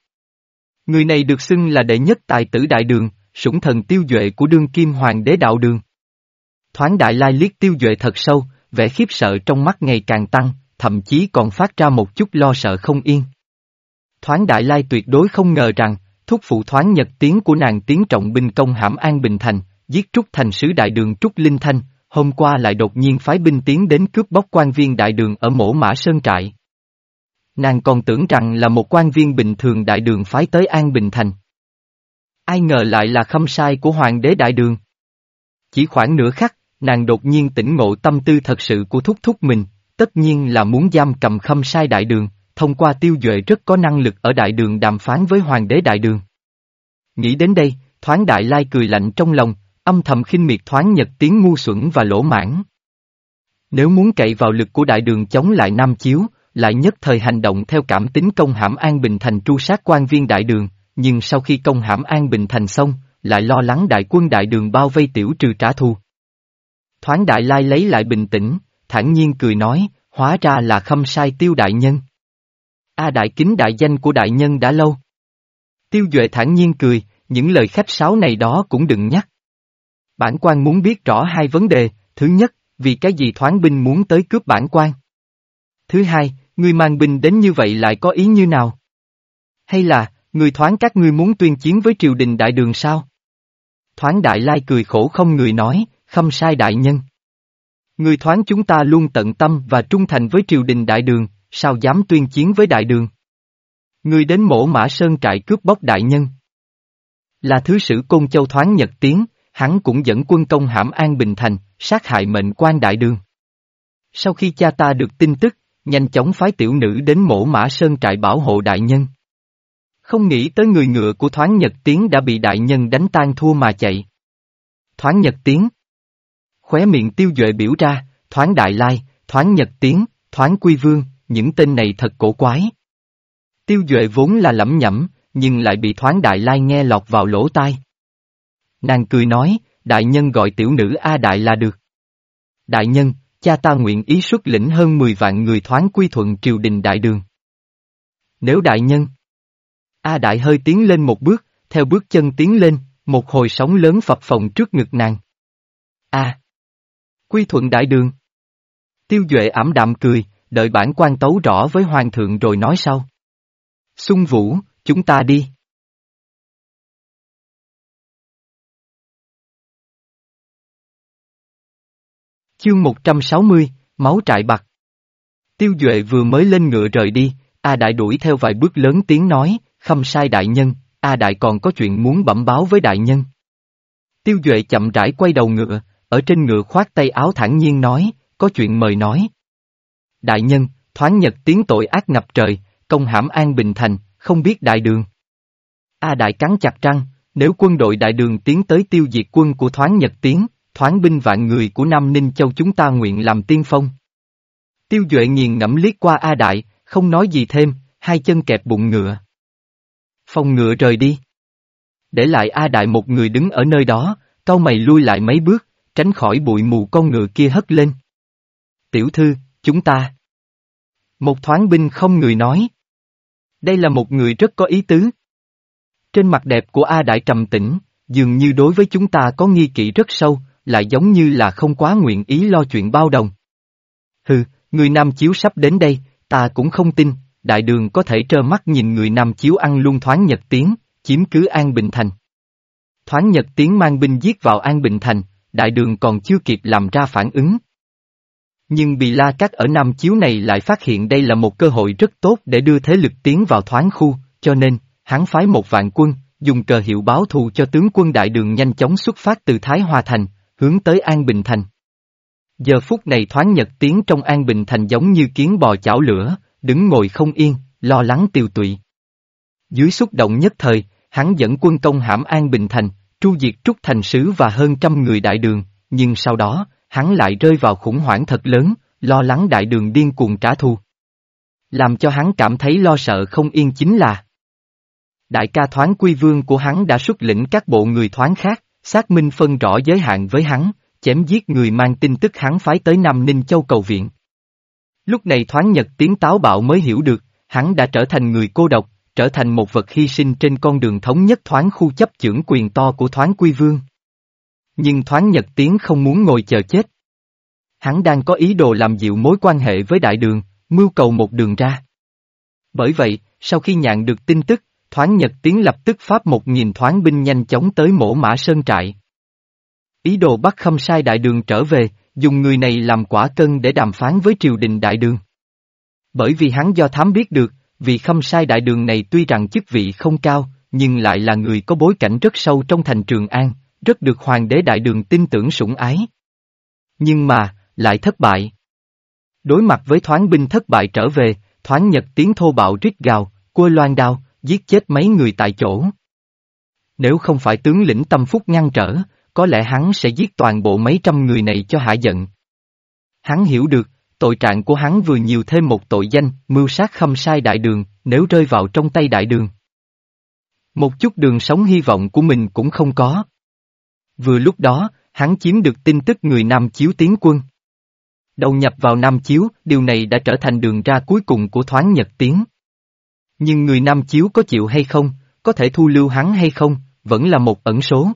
Người này được xưng là đệ nhất tài tử đại đường, sủng thần tiêu duệ của đương kim hoàng đế đạo đường. Thoáng đại lai liếc tiêu duệ thật sâu, vẻ khiếp sợ trong mắt ngày càng tăng, thậm chí còn phát ra một chút lo sợ không yên. Thoáng đại lai tuyệt đối không ngờ rằng, thúc phụ thoáng nhật tiếng của nàng tiến trọng binh công hãm an bình thành, giết trúc thành sứ đại đường trúc linh thanh, hôm qua lại đột nhiên phái binh tiến đến cướp bóc quan viên đại đường ở mổ mã sơn trại. Nàng còn tưởng rằng là một quan viên bình thường đại đường phái tới an bình thành. Ai ngờ lại là khâm sai của hoàng đế đại đường. Chỉ khoảng nửa khắc, nàng đột nhiên tỉnh ngộ tâm tư thật sự của thúc thúc mình, tất nhiên là muốn giam cầm khâm sai đại đường, thông qua tiêu duệ rất có năng lực ở đại đường đàm phán với hoàng đế đại đường. Nghĩ đến đây, thoáng đại lai cười lạnh trong lòng, âm thầm khinh miệt thoáng nhật tiếng ngu xuẩn và lỗ mãn. Nếu muốn cậy vào lực của đại đường chống lại Nam Chiếu, lại nhất thời hành động theo cảm tính công hãm An Bình Thành tru sát quan viên đại đường, nhưng sau khi công hãm An Bình Thành xong, lại lo lắng đại quân đại đường bao vây tiểu trừ trả thù. Thoáng đại lai lấy lại bình tĩnh, thản nhiên cười nói, hóa ra là khâm sai tiêu đại nhân. A đại kính đại danh của đại nhân đã lâu. Tiêu Duệ thản nhiên cười, những lời khách sáo này đó cũng đừng nhắc. Bản quan muốn biết rõ hai vấn đề, thứ nhất, vì cái gì thoáng binh muốn tới cướp bản quan? Thứ hai, ngươi mang binh đến như vậy lại có ý như nào? Hay là, người thoáng các ngươi muốn tuyên chiến với triều đình đại đường sao? Thoáng đại lai cười khổ không người nói, không sai đại nhân. Người thoáng chúng ta luôn tận tâm và trung thành với triều đình đại đường, sao dám tuyên chiến với đại đường? Người đến mổ mã sơn trại cướp bóc đại nhân. Là thứ sử Côn Châu thoáng nhật tiếng, hắn cũng dẫn quân công hãm An Bình Thành, sát hại mệnh quan đại đường. Sau khi cha ta được tin tức, nhanh chóng phái tiểu nữ đến mổ mã sơn trại bảo hộ đại nhân. Không nghĩ tới người ngựa của thoáng nhật tiếng đã bị đại nhân đánh tan thua mà chạy. Thoáng nhật tiếng. Khóe miệng tiêu duệ biểu ra, thoáng đại lai, thoáng nhật tiếng, thoáng quy vương, những tên này thật cổ quái. Tiêu Duệ vốn là lẩm nhẩm, nhưng lại bị thoáng đại lai nghe lọt vào lỗ tai. Nàng cười nói, đại nhân gọi tiểu nữ A Đại là được. Đại nhân, cha ta nguyện ý xuất lĩnh hơn 10 vạn người thoáng quy thuận triều đình đại đường. Nếu đại nhân, A Đại hơi tiến lên một bước, theo bước chân tiến lên, một hồi sóng lớn phập phồng trước ngực nàng. A. quy thuận đại đường. Tiêu Duệ ảm đạm cười, đợi bản quan tấu rõ với hoàng thượng rồi nói sau. Xuân Vũ, chúng ta đi. Chương 160, Máu trại bạc. Tiêu Duệ vừa mới lên ngựa rời đi, A Đại đuổi theo vài bước lớn tiếng nói, khâm sai đại nhân, A Đại còn có chuyện muốn bẩm báo với đại nhân. Tiêu Duệ chậm rãi quay đầu ngựa, ở trên ngựa khoát tay áo thẳng nhiên nói, có chuyện mời nói. Đại nhân, thoáng nhật tiếng tội ác ngập trời, công hãm an bình thành, không biết đại đường. A đại cắn chặt răng, nếu quân đội đại đường tiến tới tiêu diệt quân của thoáng nhật tiến, thoáng binh vạn người của Nam Ninh Châu chúng ta nguyện làm tiên phong. Tiêu Duệ nghiền ngẫm liếc qua A Đại, không nói gì thêm, hai chân kẹp bụng ngựa. phong ngựa rời đi. Để lại A Đại một người đứng ở nơi đó, cau mày lui lại mấy bước, tránh khỏi bụi mù con ngựa kia hất lên. Tiểu thư, chúng ta. Một thoáng binh không người nói. Đây là một người rất có ý tứ. Trên mặt đẹp của A Đại trầm tĩnh, dường như đối với chúng ta có nghi kỵ rất sâu, lại giống như là không quá nguyện ý lo chuyện bao đồng. Hừ, người Nam Chiếu sắp đến đây, ta cũng không tin, đại đường có thể trơ mắt nhìn người Nam Chiếu ăn luôn thoáng Nhật Tiến, chiếm cứ An Bình Thành. Thoáng Nhật Tiến mang binh giết vào An Bình Thành, đại đường còn chưa kịp làm ra phản ứng. Nhưng Bì La Cát ở Nam Chiếu này lại phát hiện đây là một cơ hội rất tốt để đưa thế lực tiến vào thoáng khu, cho nên, hắn phái một vạn quân, dùng cờ hiệu báo thù cho tướng quân đại đường nhanh chóng xuất phát từ Thái Hòa Thành, hướng tới An Bình Thành. Giờ phút này thoáng nhật tiếng trong An Bình Thành giống như kiến bò chảo lửa, đứng ngồi không yên, lo lắng tiêu tụy. Dưới xúc động nhất thời, hắn dẫn quân công hãm An Bình Thành, tru diệt Trúc Thành Sứ và hơn trăm người đại đường, nhưng sau đó, hắn lại rơi vào khủng hoảng thật lớn, lo lắng đại đường điên cuồng trả thù. Làm cho hắn cảm thấy lo sợ không yên chính là Đại ca thoáng quy vương của hắn đã xuất lĩnh các bộ người thoáng khác, xác minh phân rõ giới hạn với hắn, chém giết người mang tin tức hắn phái tới Nam Ninh Châu cầu viện. Lúc này thoáng nhật tiếng táo bạo mới hiểu được, hắn đã trở thành người cô độc, trở thành một vật hy sinh trên con đường thống nhất thoáng khu chấp chưởng quyền to của thoáng quy vương. Nhưng thoáng nhật tiếng không muốn ngồi chờ chết. Hắn đang có ý đồ làm dịu mối quan hệ với đại đường, mưu cầu một đường ra. Bởi vậy, sau khi nhận được tin tức, thoáng nhật tiếng lập tức pháp một nghìn thoáng binh nhanh chóng tới mổ mã sơn trại. Ý đồ bắt khâm sai đại đường trở về, dùng người này làm quả cân để đàm phán với triều đình đại đường. Bởi vì hắn do thám biết được, vì khâm sai đại đường này tuy rằng chức vị không cao, nhưng lại là người có bối cảnh rất sâu trong thành Trường An, rất được hoàng đế đại đường tin tưởng sủng ái. Nhưng mà, lại thất bại. Đối mặt với thoáng binh thất bại trở về, thoáng nhật tiếng thô bạo rít gào, cua loan đao, giết chết mấy người tại chỗ. Nếu không phải tướng lĩnh tâm phúc ngăn trở, có lẽ hắn sẽ giết toàn bộ mấy trăm người này cho hạ giận. Hắn hiểu được, tội trạng của hắn vừa nhiều thêm một tội danh, mưu sát khâm sai đại đường, nếu rơi vào trong tay đại đường. Một chút đường sống hy vọng của mình cũng không có. Vừa lúc đó, hắn chiếm được tin tức người Nam Chiếu tiến quân. Đầu nhập vào Nam Chiếu, điều này đã trở thành đường ra cuối cùng của thoáng Nhật Tiến. Nhưng người Nam Chiếu có chịu hay không, có thể thu lưu hắn hay không, vẫn là một ẩn số.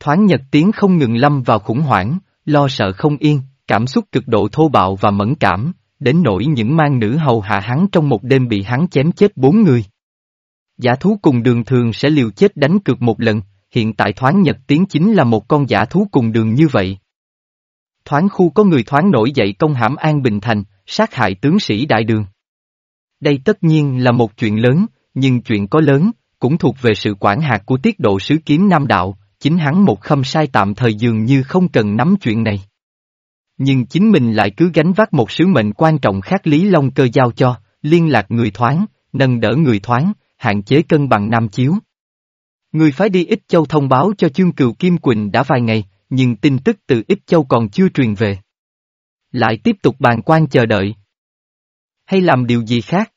Thoáng Nhật Tiến không ngừng lâm vào khủng hoảng, lo sợ không yên, cảm xúc cực độ thô bạo và mẫn cảm, đến nỗi những mang nữ hầu hạ hắn trong một đêm bị hắn chém chết bốn người. Giả thú cùng đường thường sẽ liều chết đánh cược một lần, hiện tại thoáng Nhật Tiến chính là một con giả thú cùng đường như vậy. Thoáng khu có người thoáng nổi dậy công hãm An Bình Thành, sát hại tướng sĩ đại đường. Đây tất nhiên là một chuyện lớn, nhưng chuyện có lớn, cũng thuộc về sự quản hạt của tiết độ sứ kiếm Nam Đạo, chính hắn một khâm sai tạm thời dường như không cần nắm chuyện này. Nhưng chính mình lại cứ gánh vác một sứ mệnh quan trọng khác Lý Long cơ giao cho, liên lạc người thoáng, nâng đỡ người thoáng, hạn chế cân bằng Nam Chiếu. Người phái đi Ích Châu thông báo cho chương cừu Kim Quỳnh đã vài ngày, nhưng tin tức từ Ích Châu còn chưa truyền về. Lại tiếp tục bàn quan chờ đợi. Hay làm điều gì khác?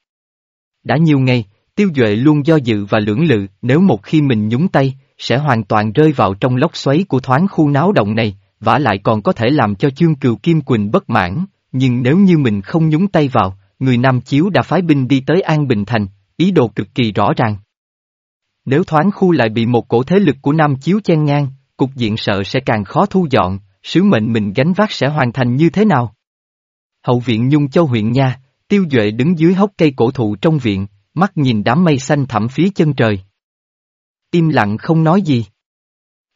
Đã nhiều ngày, Tiêu Duệ luôn do dự và lưỡng lự, nếu một khi mình nhúng tay, sẽ hoàn toàn rơi vào trong lốc xoáy của thoáng khu náo động này, vả lại còn có thể làm cho chương cừu Kim Quỳnh bất mãn, nhưng nếu như mình không nhúng tay vào, người Nam Chiếu đã phái binh đi tới An Bình Thành, ý đồ cực kỳ rõ ràng. Nếu thoáng khu lại bị một cổ thế lực của Nam Chiếu chen ngang, cục diện sợ sẽ càng khó thu dọn, sứ mệnh mình gánh vác sẽ hoàn thành như thế nào? Hậu viện Nhung Châu huyện nha, Tiêu Duệ đứng dưới hốc cây cổ thụ trong viện, mắt nhìn đám mây xanh thẳm phía chân trời. Im lặng không nói gì.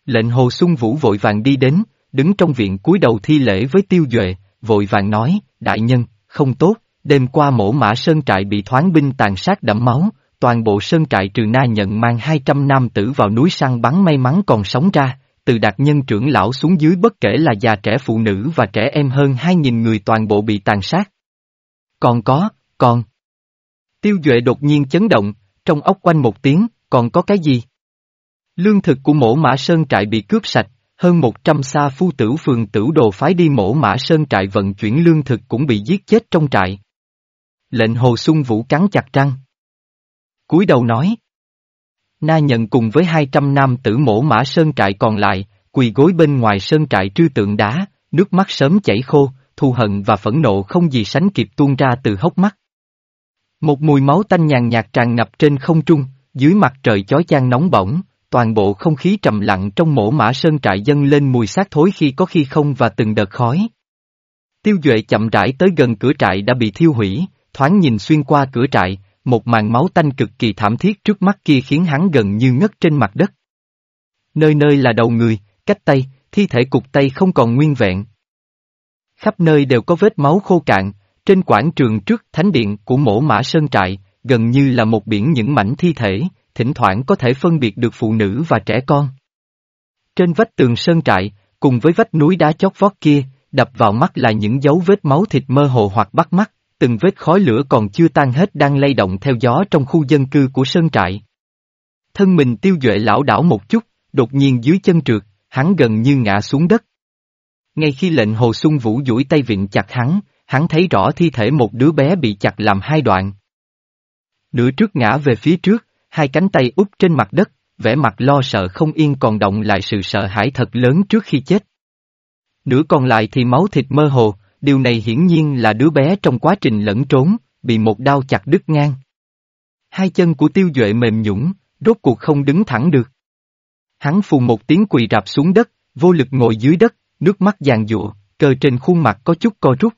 Lệnh Hồ Xuân Vũ vội vàng đi đến, đứng trong viện cúi đầu thi lễ với Tiêu Duệ, vội vàng nói, đại nhân, không tốt, đêm qua mổ mã sơn trại bị thoáng binh tàn sát đẫm máu, toàn bộ sơn trại trừ na nhận mang 200 nam tử vào núi săn bắn may mắn còn sống ra, từ đạt nhân trưởng lão xuống dưới bất kể là già trẻ phụ nữ và trẻ em hơn 2.000 người toàn bộ bị tàn sát. Còn có, còn. Tiêu Duệ đột nhiên chấn động, trong ốc quanh một tiếng, còn có cái gì? Lương thực của mổ mã sơn trại bị cướp sạch, hơn 100 sa phu tử phường tử đồ phái đi mổ mã sơn trại vận chuyển lương thực cũng bị giết chết trong trại. Lệnh hồ sung vũ cắn chặt răng cúi đầu nói. Na nhận cùng với 200 nam tử mổ mã sơn trại còn lại, quỳ gối bên ngoài sơn trại trư tượng đá, nước mắt sớm chảy khô, thù hận và phẫn nộ không gì sánh kịp tuôn ra từ hốc mắt. Một mùi máu tanh nhàn nhạt tràn ngập trên không trung, dưới mặt trời chói chang nóng bỏng, toàn bộ không khí trầm lặng trong mổ mã sơn trại dâng lên mùi xác thối khi có khi không và từng đợt khói. Tiêu Duệ chậm rãi tới gần cửa trại đã bị thiêu hủy, thoáng nhìn xuyên qua cửa trại, một màn máu tanh cực kỳ thảm thiết trước mắt kia khiến hắn gần như ngất trên mặt đất. Nơi nơi là đầu người, cách tay, thi thể cục tay không còn nguyên vẹn. Khắp nơi đều có vết máu khô cạn, trên quảng trường trước thánh điện của mổ mã sơn trại, gần như là một biển những mảnh thi thể, thỉnh thoảng có thể phân biệt được phụ nữ và trẻ con. Trên vách tường sơn trại, cùng với vách núi đá chót vót kia, đập vào mắt là những dấu vết máu thịt mơ hồ hoặc bắt mắt, từng vết khói lửa còn chưa tan hết đang lay động theo gió trong khu dân cư của sơn trại. Thân mình tiêu duệ lão đảo một chút, đột nhiên dưới chân trượt, hắn gần như ngã xuống đất. Ngay khi lệnh hồ sung vũ duỗi tay vịn chặt hắn, hắn thấy rõ thi thể một đứa bé bị chặt làm hai đoạn. Nửa trước ngã về phía trước, hai cánh tay úp trên mặt đất, vẻ mặt lo sợ không yên còn động lại sự sợ hãi thật lớn trước khi chết. Nửa còn lại thì máu thịt mơ hồ, điều này hiển nhiên là đứa bé trong quá trình lẫn trốn, bị một đao chặt đứt ngang. Hai chân của tiêu duệ mềm nhũng, rốt cuộc không đứng thẳng được. Hắn phù một tiếng quỳ rạp xuống đất, vô lực ngồi dưới đất, nước mắt giàn giụa, cờ trên khuôn mặt có chút co rút.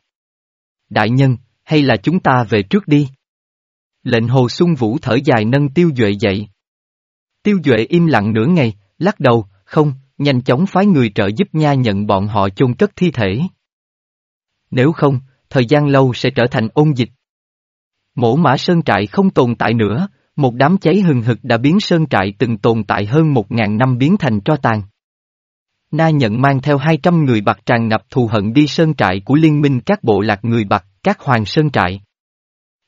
Đại nhân, hay là chúng ta về trước đi? Lệnh hồ sung vũ thở dài nâng tiêu duệ dậy. Tiêu duệ im lặng nửa ngày, lắc đầu, không, nhanh chóng phái người trợ giúp nha nhận bọn họ chôn cất thi thể. Nếu không, thời gian lâu sẽ trở thành ôn dịch. Mổ mã sơn trại không tồn tại nữa, một đám cháy hừng hực đã biến sơn trại từng tồn tại hơn một ngàn năm biến thành tro tàn. Na nhận mang theo 200 người bạc tràn ngập thù hận đi sơn trại của liên minh các bộ lạc người bạc, các hoàng sơn trại.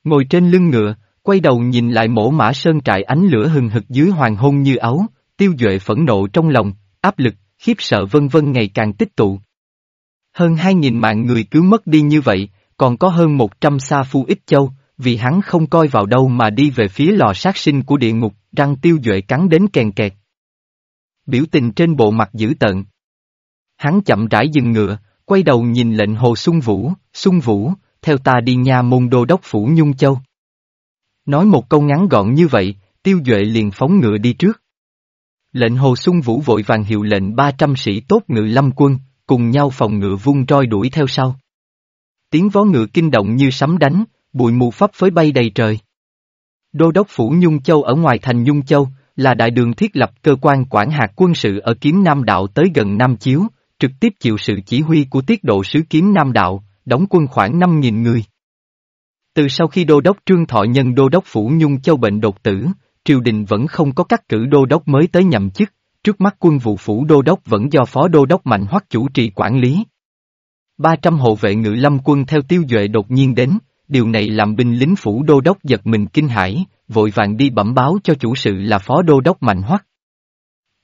Ngồi trên lưng ngựa, quay đầu nhìn lại mổ mã sơn trại ánh lửa hừng hực dưới hoàng hôn như áo, tiêu duệ phẫn nộ trong lòng, áp lực, khiếp sợ vân vân ngày càng tích tụ. Hơn hai nghìn mạng người cứ mất đi như vậy, còn có hơn một trăm sa phu ít châu, vì hắn không coi vào đâu mà đi về phía lò sát sinh của địa ngục, răng tiêu duệ cắn đến kèn kẹt. Biểu tình trên bộ mặt dữ tợn. Hắn chậm rãi dừng ngựa, quay đầu nhìn lệnh hồ sung vũ, sung vũ, theo ta đi nha môn đô đốc phủ Nhung Châu. Nói một câu ngắn gọn như vậy, tiêu duệ liền phóng ngựa đi trước. Lệnh hồ sung vũ vội vàng hiệu lệnh 300 sĩ tốt ngự lâm quân, cùng nhau phòng ngựa vung roi đuổi theo sau. Tiếng vó ngựa kinh động như sấm đánh, bụi mù pháp phới bay đầy trời. Đô đốc phủ Nhung Châu ở ngoài thành Nhung Châu, là đại đường thiết lập cơ quan quản hạt quân sự ở kiếm Nam Đạo tới gần Nam Chiếu, trực tiếp chịu sự chỉ huy của tiết độ sứ kiếm Nam Đạo, đóng quân khoảng 5.000 người. Từ sau khi đô đốc Trương Thọ Nhân đô đốc Phủ Nhung Châu bệnh đột tử, triều đình vẫn không có cắt cử đô đốc mới tới nhậm chức, trước mắt quân vụ phủ đô đốc vẫn do phó đô đốc Mạnh Hoắc chủ trì quản lý. 300 hộ vệ ngự lâm quân theo tiêu duệ đột nhiên đến, điều này làm binh lính phủ đô đốc giật mình kinh hãi, vội vàng đi bẩm báo cho chủ sự là phó đô đốc Mạnh Hoắc.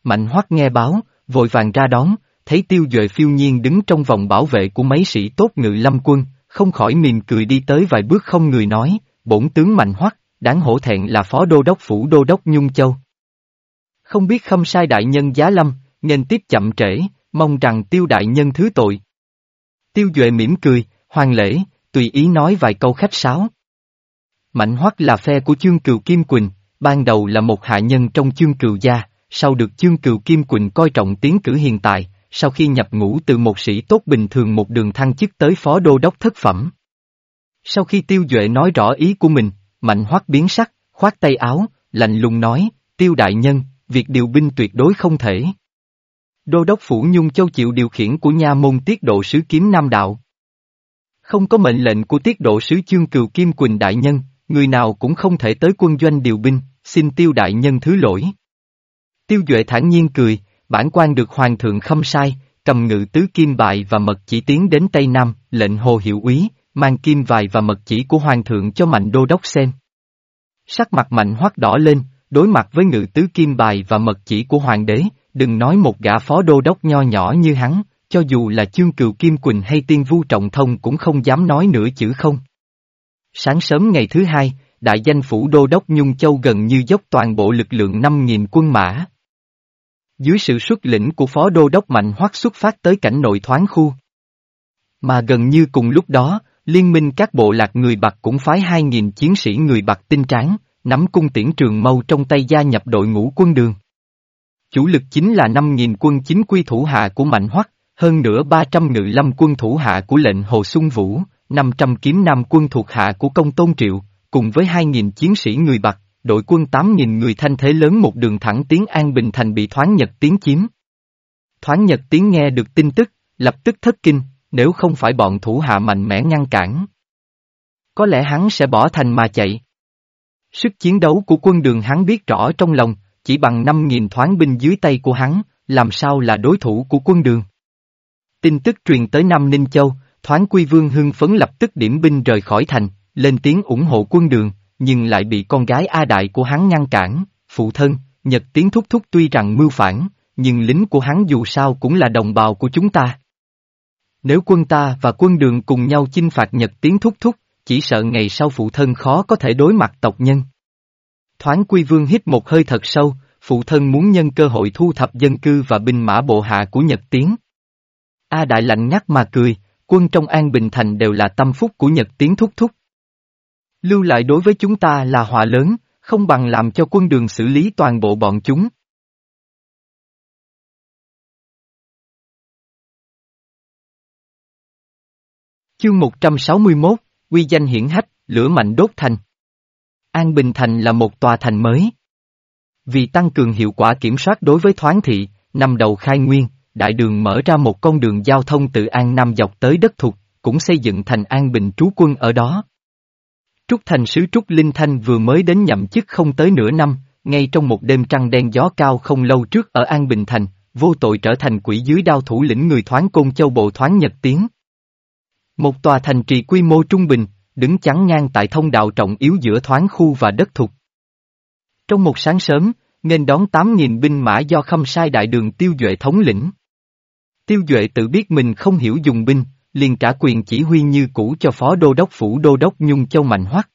Mạnh Hoắc nghe báo, vội vàng ra đón, thấy tiêu duệ phiêu nhiên đứng trong vòng bảo vệ của mấy sĩ tốt ngự lâm quân, không khỏi mỉm cười đi tới vài bước không người nói, bổn tướng Mạnh Hoắc, đáng hổ thẹn là phó đô đốc phủ đô đốc Nhung Châu. Không biết khâm sai đại nhân giá lâm, nên tiếp chậm trễ, mong rằng tiêu đại nhân thứ tội. Tiêu Duệ mỉm cười, hoàng lễ, tùy ý nói vài câu khách sáo. Mạnh Hoắc là phe của chương cừu Kim Quỳnh, ban đầu là một hạ nhân trong chương cừu gia, sau được chương cừu Kim Quỳnh coi trọng tiến cử hiện tại, sau khi nhập ngũ từ một sĩ tốt bình thường một đường thăng chức tới phó đô đốc thất phẩm. Sau khi tiêu duệ nói rõ ý của mình, mạnh hoắc biến sắc, khoát tay áo, lạnh lùng nói, tiêu đại nhân, việc điều binh tuyệt đối không thể. Đô đốc Phủ Nhung Châu chịu điều khiển của nha môn tiết độ sứ kiếm Nam Đạo. Không có mệnh lệnh của tiết độ sứ chương cừu Kim Quỳnh đại nhân, người nào cũng không thể tới quân doanh điều binh, xin tiêu đại nhân thứ lỗi. Tiêu Duệ thản nhiên cười, bản quan được hoàng thượng khâm sai, cầm ngự tứ kim bài và mật chỉ tiến đến Tây Nam, lệnh hồ hiệu úy, mang kim vài và mật chỉ của hoàng thượng cho mạnh đô đốc xem. Sắc mặt mạnh hoắc đỏ lên, đối mặt với ngự tứ kim bài và mật chỉ của hoàng đế, đừng nói một gã phó đô đốc nho nhỏ như hắn, cho dù là chương cừu Kim Quỳnh hay tiên vu trọng thông cũng không dám nói nửa chữ không. Sáng sớm ngày thứ hai, đại danh phủ đô đốc Nhung Châu gần như dốc toàn bộ lực lượng 5.000 quân mã. Dưới sự xuất lĩnh của phó đô đốc Mạnh Hoắc xuất phát tới cảnh nội thoáng khu. Mà gần như cùng lúc đó, liên minh các bộ lạc người Bạc cũng phái 2.000 chiến sĩ người Bạc tinh tráng, nắm cung tiễn trường mâu trong tay gia nhập đội ngũ quân đường. Chủ lực chính là 5.000 quân chính quy thủ hạ của Mạnh Hoắc, hơn nữa 300 ngự lâm quân thủ hạ của lệnh Hồ Xuân Vũ, 500 kiếm nam quân thuộc hạ của công tôn triệu, cùng với 2.000 chiến sĩ người Bạc, đội quân 8.000 người thanh thế lớn một đường thẳng tiến An Bình Thành bị Thoáng Nhật tiến chiếm. Thoáng Nhật tiến nghe được tin tức, lập tức thất kinh, nếu không phải bọn thủ hạ mạnh mẽ ngăn cản. Có lẽ hắn sẽ bỏ thành mà chạy. Sức chiến đấu của quân đường hắn biết rõ trong lòng, chỉ bằng 5.000 thoáng binh dưới tay của hắn, làm sao là đối thủ của quân đường. Tin tức truyền tới Nam Ninh Châu, thoáng quy vương hưng phấn lập tức điểm binh rời khỏi thành, lên tiếng ủng hộ quân đường, nhưng lại bị con gái A Đại của hắn ngăn cản, phụ thân, Nhật Tiến thúc thúc tuy rằng mưu phản, nhưng lính của hắn dù sao cũng là đồng bào của chúng ta. Nếu quân ta và quân đường cùng nhau chinh phạt Nhật Tiến thúc thúc, chỉ sợ ngày sau phụ thân khó có thể đối mặt tộc nhân. Thoáng Quy Vương hít một hơi thật sâu, phụ thân muốn nhân cơ hội thu thập dân cư và binh mã bộ hạ của Nhật Tiến. A Đại lạnh nhắc mà cười, quân trong An Bình Thành đều là tâm phúc của Nhật Tiến thúc thúc. Lưu lại đối với chúng ta là họa lớn, không bằng làm cho quân đường xử lý toàn bộ bọn chúng. Chương 161, Quy danh hiển hách, lửa mạnh đốt thành. An Bình Thành là một tòa thành mới. Vì tăng cường hiệu quả kiểm soát đối với thoáng thị, năm đầu khai nguyên, đại đường mở ra một con đường giao thông từ An Nam dọc tới đất thuộc, cũng xây dựng thành An Bình trú quân ở đó. Trúc Thành sứ Trúc Linh Thanh vừa mới đến nhậm chức không tới nửa năm, ngay trong một đêm trăng đen gió cao không lâu trước ở An Bình Thành, vô tội trở thành quỷ dưới đao thủ lĩnh người thoáng côn châu bộ thoáng nhật tiếng. Một tòa thành trì quy mô trung bình, đứng chắn ngang tại thông đạo trọng yếu giữa thoáng khu và đất thục. Trong một sáng sớm, nên đón 8.000 binh mã do khâm sai đại đường tiêu duệ thống lĩnh. Tiêu duệ tự biết mình không hiểu dùng binh, liền trả quyền chỉ huy như cũ cho phó đô đốc phủ đô đốc Nhung Châu Mạnh Hoắc.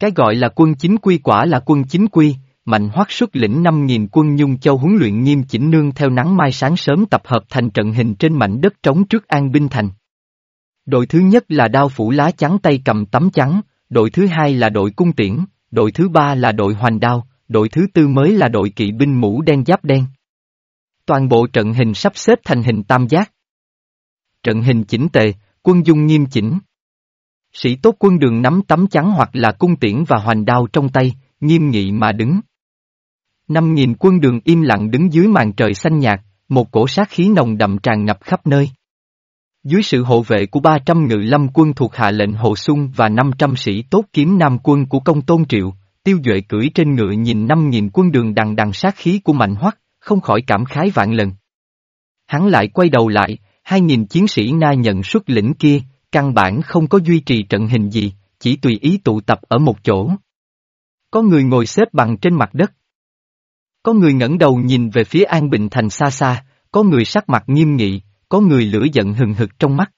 Cái gọi là quân chính quy quả là quân chính quy, Mạnh Hoắc xuất lĩnh 5.000 quân Nhung Châu huấn luyện nghiêm chỉnh nương theo nắng mai sáng sớm tập hợp thành trận hình trên mảnh đất trống trước An Binh Thành. Đội thứ nhất là đao phủ lá trắng tay cầm tấm trắng, đội thứ hai là đội cung tiễn, đội thứ ba là đội hoành đao, đội thứ tư mới là đội kỵ binh mũ đen giáp đen. Toàn bộ trận hình sắp xếp thành hình tam giác. Trận hình chỉnh tề, quân dung nghiêm chỉnh. Sĩ tốt quân đường nắm tấm trắng hoặc là cung tiễn và hoành đao trong tay, nghiêm nghị mà đứng. Năm nghìn quân đường im lặng đứng dưới màn trời xanh nhạt, một cổ sát khí nồng đậm tràn ngập khắp nơi. Dưới sự hộ vệ của 300 ngự lâm quân thuộc hạ lệnh Hồ Xuân và 500 sĩ tốt kiếm nam quân của công tôn triệu, tiêu duệ cưỡi trên ngựa nhìn 5.000 quân đường đằng đằng sát khí của mạnh hoắc, không khỏi cảm khái vạn lần. Hắn lại quay đầu lại, 2.000 chiến sĩ na nhận xuất lĩnh kia, căn bản không có duy trì trận hình gì, chỉ tùy ý tụ tập ở một chỗ. Có người ngồi xếp bằng trên mặt đất. Có người ngẩng đầu nhìn về phía An Bình Thành xa xa, có người sắc mặt nghiêm nghị, có người lửa giận hừng hực trong mắt.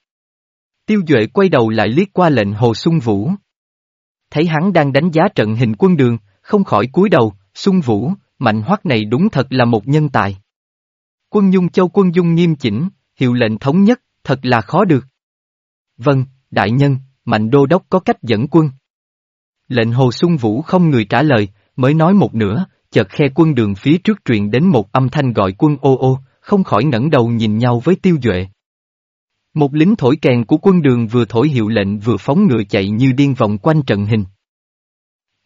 Tiêu Duệ quay đầu lại liếc qua lệnh Hồ Xuân Vũ. Thấy hắn đang đánh giá trận hình quân đường, không khỏi cúi đầu, Xuân Vũ, mạnh hoắc này đúng thật là một nhân tài. Quân Nhung Châu quân Dung nghiêm chỉnh, hiệu lệnh thống nhất, thật là khó được. Vâng, đại nhân, mạnh đô đốc có cách dẫn quân. Lệnh Hồ Xuân Vũ không người trả lời, mới nói một nửa, chợt khe quân đường phía trước truyền đến một âm thanh gọi quân ô ô, không khỏi ngẩng đầu nhìn nhau với tiêu duệ. Một lính thổi kèn của quân đường vừa thổi hiệu lệnh vừa phóng ngựa chạy như điên vòng quanh trận hình.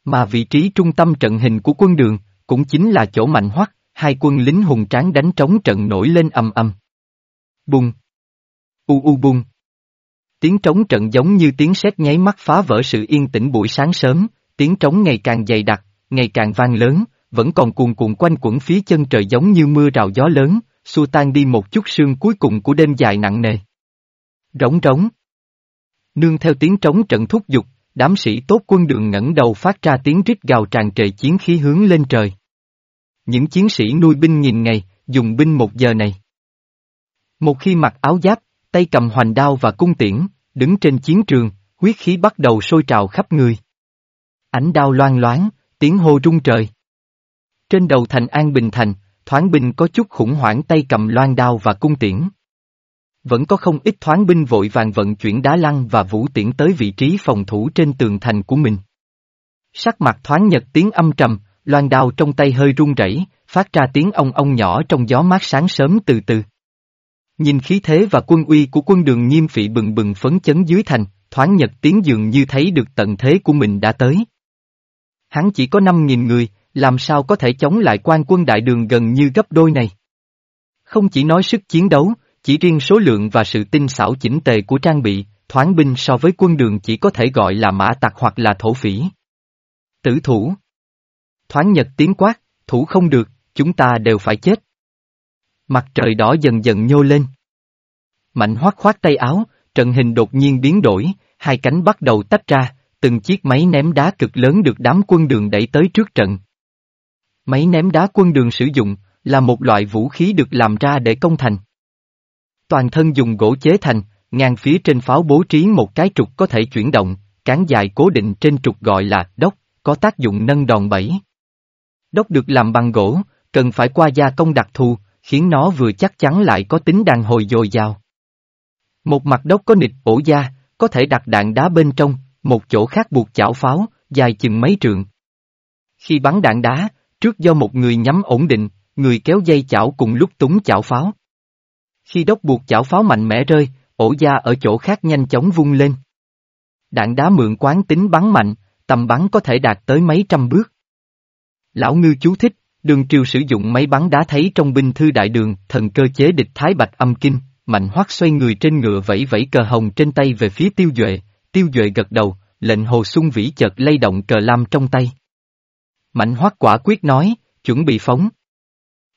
Mà vị trí trung tâm trận hình của quân đường, cũng chính là chỗ mạnh hoắc, hai quân lính hùng tráng đánh trống trận nổi lên ầm ầm. Bùng! U u bùng! Tiếng trống trận giống như tiếng sét nháy mắt phá vỡ sự yên tĩnh buổi sáng sớm, tiếng trống ngày càng dày đặc, ngày càng vang lớn, vẫn còn cuồn cuộn quanh quẩn phía chân trời giống như mưa rào gió lớn, xua tan đi một chút sương cuối cùng của đêm dài nặng nề. Rống rống. Nương theo tiếng trống trận thúc giục, đám sĩ tốt quân đường ngẩng đầu phát ra tiếng rít gào tràn trề chiến khí hướng lên trời. Những chiến sĩ nuôi binh nghìn ngày, dùng binh một giờ này. Một khi mặc áo giáp, tay cầm hoành đao và cung tiễn, đứng trên chiến trường, huyết khí bắt đầu sôi trào khắp người. Ánh đao loan loáng, tiếng hô rung trời. Trên đầu thành An Bình Thành, thoáng binh có chút khủng hoảng tay cầm loan đao và cung tiễn. Vẫn có không ít thoáng binh vội vàng vận chuyển đá lăng và vũ tiễn tới vị trí phòng thủ trên tường thành của mình. Sắc mặt thoáng nhật tiếng âm trầm, loan đao trong tay hơi run rẩy, phát ra tiếng ong ong nhỏ trong gió mát sáng sớm từ từ. Nhìn khí thế và quân uy của quân đường nhiêm phị bừng bừng phấn chấn dưới thành, thoáng nhật tiếng dường như thấy được tận thế của mình đã tới. Hắn chỉ có 5.000 người, làm sao có thể chống lại quan quân đại đường gần như gấp đôi này. Không chỉ nói sức chiến đấu, chỉ riêng số lượng và sự tinh xảo chỉnh tề của trang bị, thoáng binh so với quân đường chỉ có thể gọi là mã tặc hoặc là thổ phỉ. Tử thủ. Thoáng nhật tiếng quát, thủ không được, chúng ta đều phải chết. Mặt trời đỏ dần dần nhô lên. Mạnh hoác khoát tay áo, trận hình đột nhiên biến đổi, hai cánh bắt đầu tách ra, từng chiếc máy ném đá cực lớn được đám quân đường đẩy tới trước trận. Máy ném đá quân đường sử dụng, là một loại vũ khí được làm ra để công thành. Toàn thân dùng gỗ chế thành, ngang phía trên pháo bố trí một cái trục có thể chuyển động, cán dài cố định trên trục gọi là đốc, có tác dụng nâng đòn bẩy. Đốc được làm bằng gỗ, cần phải qua gia công đặc thù, khiến nó vừa chắc chắn lại có tính đàn hồi dồi dào. Một mặt đốc có nịch ổ da, có thể đặt đạn đá bên trong, một chỗ khác buộc chảo pháo, dài chừng mấy trượng. Khi bắn đạn đá, trước do một người nhắm ổn định, người kéo dây chảo cùng lúc túng chảo pháo. Khi đốc buộc chảo pháo mạnh mẽ rơi, ổ da ở chỗ khác nhanh chóng vung lên. Đạn đá mượn quán tính bắn mạnh, tầm bắn có thể đạt tới mấy trăm bước. Lão ngư chú thích, đường triều sử dụng máy bắn đá thấy trong binh thư đại đường, thần cơ chế địch thái bạch âm kinh, mạnh hoắc xoay người trên ngựa vẫy vẫy cờ hồng trên tay về phía tiêu duệ, tiêu duệ gật đầu, lệnh hồ xuân vĩ chợt lay động cờ lam trong tay. Mạnh hoắc quả quyết nói, chuẩn bị phóng.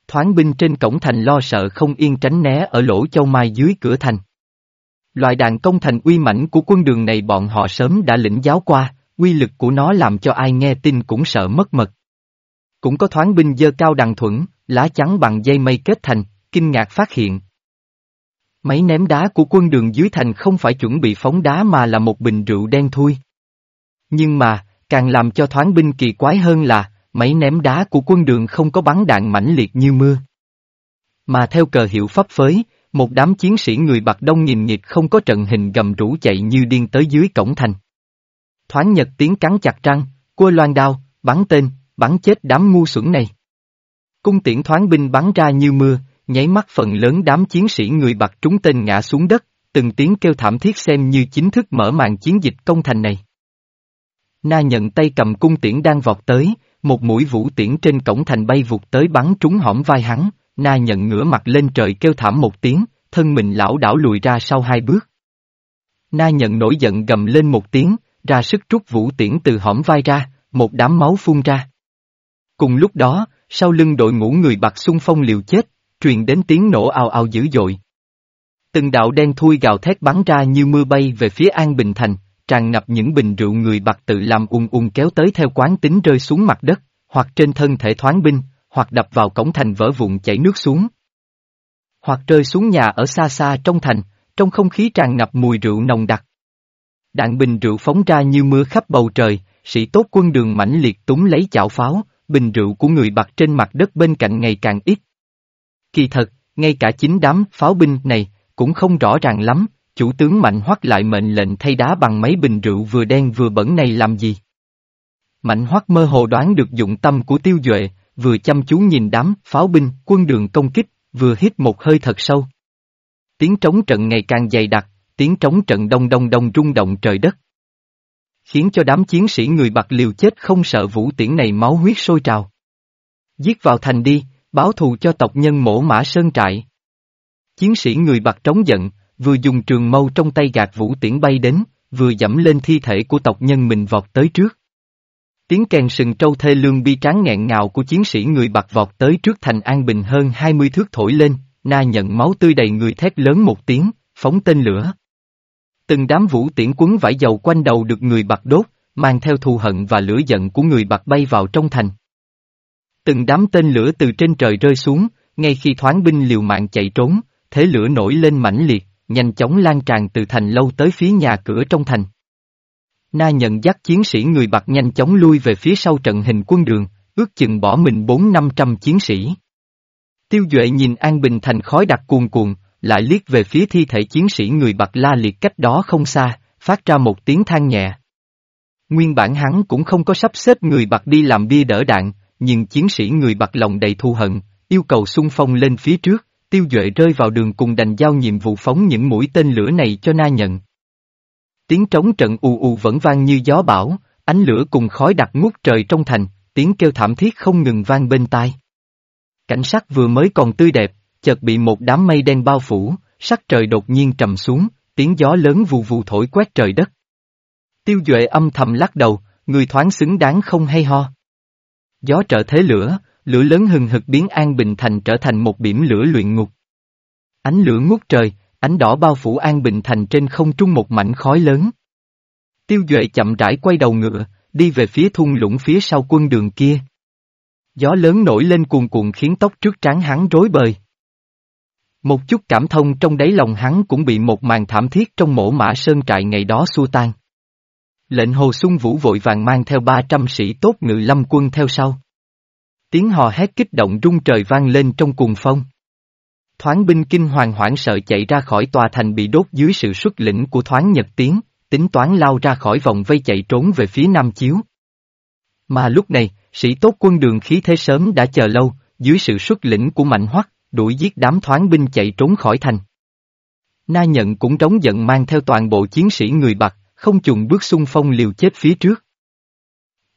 Thoáng binh trên cổng thành lo sợ không yên tránh né ở lỗ châu mai dưới cửa thành. Loại đàn công thành uy mãnh của quân đường này bọn họ sớm đã lĩnh giáo qua, uy lực của nó làm cho ai nghe tin cũng sợ mất mật. Cũng có thoáng binh dơ cao đằng thuẫn, lá chắn bằng dây mây kết thành, kinh ngạc phát hiện. Máy ném đá của quân đường dưới thành không phải chuẩn bị phóng đá mà là một bình rượu đen thui. Nhưng mà, càng làm cho thoáng binh kỳ quái hơn là, máy ném đá của quân đường không có bắn đạn mãnh liệt như mưa. Mà theo cờ hiệu pháp phới, một đám chiến sĩ người Bạc Đông nhìn nhiệt không có trận hình gầm rũ chạy như điên tới dưới cổng thành. Thoáng nhật tiếng cắn chặt răng, cua loan đao, bắn tên, bắn chết đám ngu xuẩn này. Cung tiễn thoáng binh bắn ra như mưa, nháy mắt phần lớn đám chiến sĩ người bạc trúng tên ngã xuống đất, từng tiếng kêu thảm thiết xem như chính thức mở màn chiến dịch công thành này. Na nhận tay cầm cung tiễn đang vọt tới, một mũi vũ tiễn trên cổng thành bay vụt tới bắn trúng hõm vai hắn, Na nhận ngửa mặt lên trời kêu thảm một tiếng, thân mình lão đảo lùi ra sau hai bước. Na nhận nổi giận gầm lên một tiếng, ra sức trút vũ tiễn từ hõm vai ra, một đám máu phun ra. Cùng lúc đó, sau lưng đội ngũ người bạc xung phong liều chết, truyền đến tiếng nổ ào ào dữ dội. Từng đạo đen thui gào thét bắn ra như mưa bay về phía An Bình Thành, tràn ngập những bình rượu người bạc tự làm ung ung kéo tới theo quán tính rơi xuống mặt đất, hoặc trên thân thể thoáng binh, hoặc đập vào cổng thành vỡ vụn chảy nước xuống. Hoặc rơi xuống nhà ở xa xa trong thành, trong không khí tràn ngập mùi rượu nồng đặc. Đạn bình rượu phóng ra như mưa khắp bầu trời, sĩ tốt quân đường mãnh liệt túng lấy chảo pháo, bình rượu của người bạc trên mặt đất bên cạnh ngày càng ít. Kỳ thật, ngay cả chính đám pháo binh này, cũng không rõ ràng lắm, chủ tướng Mạnh Hoắc lại mệnh lệnh thay đá bằng mấy bình rượu vừa đen vừa bẩn này làm gì. Mạnh Hoắc mơ hồ đoán được dụng tâm của tiêu duệ, vừa chăm chú nhìn đám pháo binh, quân đường công kích, vừa hít một hơi thật sâu. Tiếng trống trận ngày càng dày đặc, tiếng trống trận đông đông đông rung động trời đất. Khiến cho đám chiến sĩ người bạc liều chết không sợ vũ tiễn này máu huyết sôi trào. Giết vào thành đi, báo thù cho tộc nhân mổ mã sơn trại. Chiến sĩ người bạc trống giận, vừa dùng trường mâu trong tay gạt vũ tiễn bay đến, vừa dẫm lên thi thể của tộc nhân mình vọt tới trước. Tiếng kèn sừng trâu thê lương bi tráng nghẹn ngào của chiến sĩ người bạc vọt tới trước thành an bình hơn 20 thước thổi lên, na nhận máu tươi đầy người thét lớn một tiếng, phóng tên lửa. Từng đám vũ tiễn quấn vải dầu quanh đầu được người bạc đốt, mang theo thù hận và lửa giận của người bạc bay vào trong thành. Từng đám tên lửa từ trên trời rơi xuống, ngay khi thoáng binh liều mạng chạy trốn, thế lửa nổi lên mãnh liệt, nhanh chóng lan tràn từ thành lâu tới phía nhà cửa trong thành. Na nhận dắt chiến sĩ người bạc nhanh chóng lui về phía sau trận hình quân đường, ước chừng bỏ mình bốn năm trăm chiến sĩ. Tiêu Duệ nhìn An Bình thành khói đặc cuồn cuộn, lại liếc về phía thi thể chiến sĩ người bạc la liệt cách đó không xa, phát ra một tiếng than nhẹ. Nguyên bản hắn cũng không có sắp xếp người bạc đi làm bia đỡ đạn, nhưng chiến sĩ người bạc lòng đầy thù hận, yêu cầu xung phong lên phía trước, tiêu duệ rơi vào đường cùng đành giao nhiệm vụ phóng những mũi tên lửa này cho na nhận. Tiếng trống trận ù ù vẫn vang như gió bão, ánh lửa cùng khói đặc ngút trời trong thành, tiếng kêu thảm thiết không ngừng vang bên tai. Cảnh sắc vừa mới còn tươi đẹp, chợt bị một đám mây đen bao phủ, sắc trời đột nhiên trầm xuống, tiếng gió lớn vù vù thổi quét trời đất. Tiêu Duệ âm thầm lắc đầu, người thoáng xứng đáng không hay ho. Gió trợ thế lửa, lửa lớn hừng hực biến An Bình Thành trở thành một biển lửa luyện ngục. Ánh lửa ngút trời, ánh đỏ bao phủ An Bình Thành trên không trung một mảnh khói lớn. Tiêu Duệ chậm rãi quay đầu ngựa, đi về phía thung lũng phía sau quân đường kia. Gió lớn nổi lên cuồn cuộn khiến tóc trước trán hắn rối bời. Một chút cảm thông trong đáy lòng hắn cũng bị một màn thảm thiết trong mổ mã sơn trại ngày đó xua tan. Lệnh Hồ Xuân Vũ vội vàng mang theo 300 sĩ tốt ngự lâm quân theo sau. Tiếng hò hét kích động rung trời vang lên trong cuồng phong. Thoáng binh kinh hoàng hoảng sợ chạy ra khỏi tòa thành bị đốt dưới sự xuất lĩnh của thoáng nhật tiếng, tính toán lao ra khỏi vòng vây chạy trốn về phía Nam Chiếu. Mà lúc này, sĩ tốt quân đường khí thế sớm đã chờ lâu, dưới sự xuất lĩnh của Mạnh Hoắc, đuổi giết đám thoáng binh chạy trốn khỏi thành. Na nhận cũng trống giận mang theo toàn bộ chiến sĩ người bạc, không chùn bước xung phong liều chết phía trước.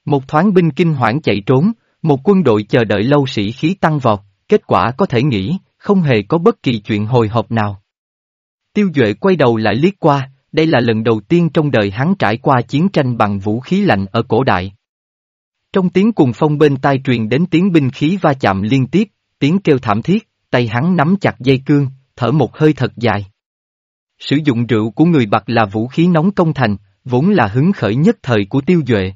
Một thoáng binh kinh hoảng chạy trốn, một quân đội chờ đợi lâu sĩ khí tăng vọt, kết quả có thể nghĩ, không hề có bất kỳ chuyện hồi hộp nào. Tiêu Duệ quay đầu lại liếc qua, đây là lần đầu tiên trong đời hắn trải qua chiến tranh bằng vũ khí lạnh ở cổ đại. Trong tiếng cùng phong bên tai truyền đến tiếng binh khí va chạm liên tiếp, tiếng kêu thảm thiết, tay hắn nắm chặt dây cương, thở một hơi thật dài. Sử dụng rượu của người bạc là vũ khí nóng công thành, vốn là hứng khởi nhất thời của tiêu duệ.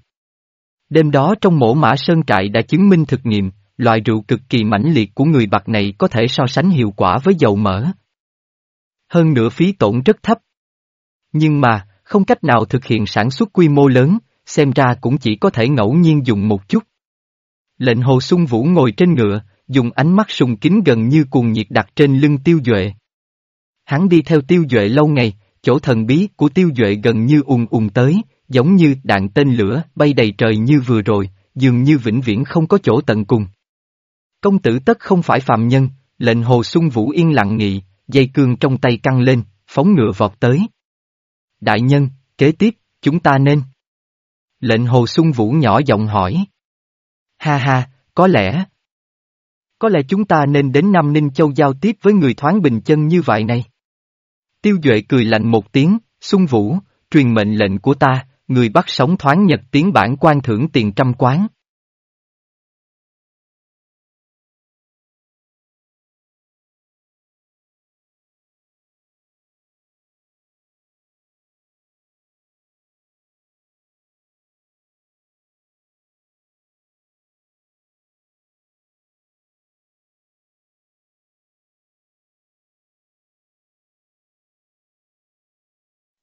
Đêm đó trong mổ mã sơn trại đã chứng minh thực nghiệm, loại rượu cực kỳ mãnh liệt của người bạc này có thể so sánh hiệu quả với dầu mỡ. Hơn nữa phí tổn rất thấp. Nhưng mà, không cách nào thực hiện sản xuất quy mô lớn, xem ra cũng chỉ có thể ngẫu nhiên dùng một chút. Lệnh Hồ Xuân Vũ ngồi trên ngựa, dùng ánh mắt sùng kính gần như cuồng nhiệt đặt trên lưng tiêu duệ. Hắn đi theo tiêu duệ lâu ngày, chỗ thần bí của tiêu duệ gần như ùn ùn tới, giống như đạn tên lửa bay đầy trời như vừa rồi, dường như vĩnh viễn không có chỗ tận cùng. Công tử tất không phải phạm nhân, lệnh hồ xuân vũ yên lặng nghị, dây cương trong tay căng lên, phóng ngựa vọt tới. Đại nhân, kế tiếp, chúng ta nên. Lệnh hồ xuân vũ nhỏ giọng hỏi. Ha ha, có lẽ. Có lẽ chúng ta nên đến Nam Ninh Châu giao tiếp với người thoáng bình chân như vậy này. Tiêu Duệ cười lạnh một tiếng, Xuân Vũ, truyền mệnh lệnh của ta, người bắt sống thoáng nhật tiếng bản quan thưởng tiền trăm quán.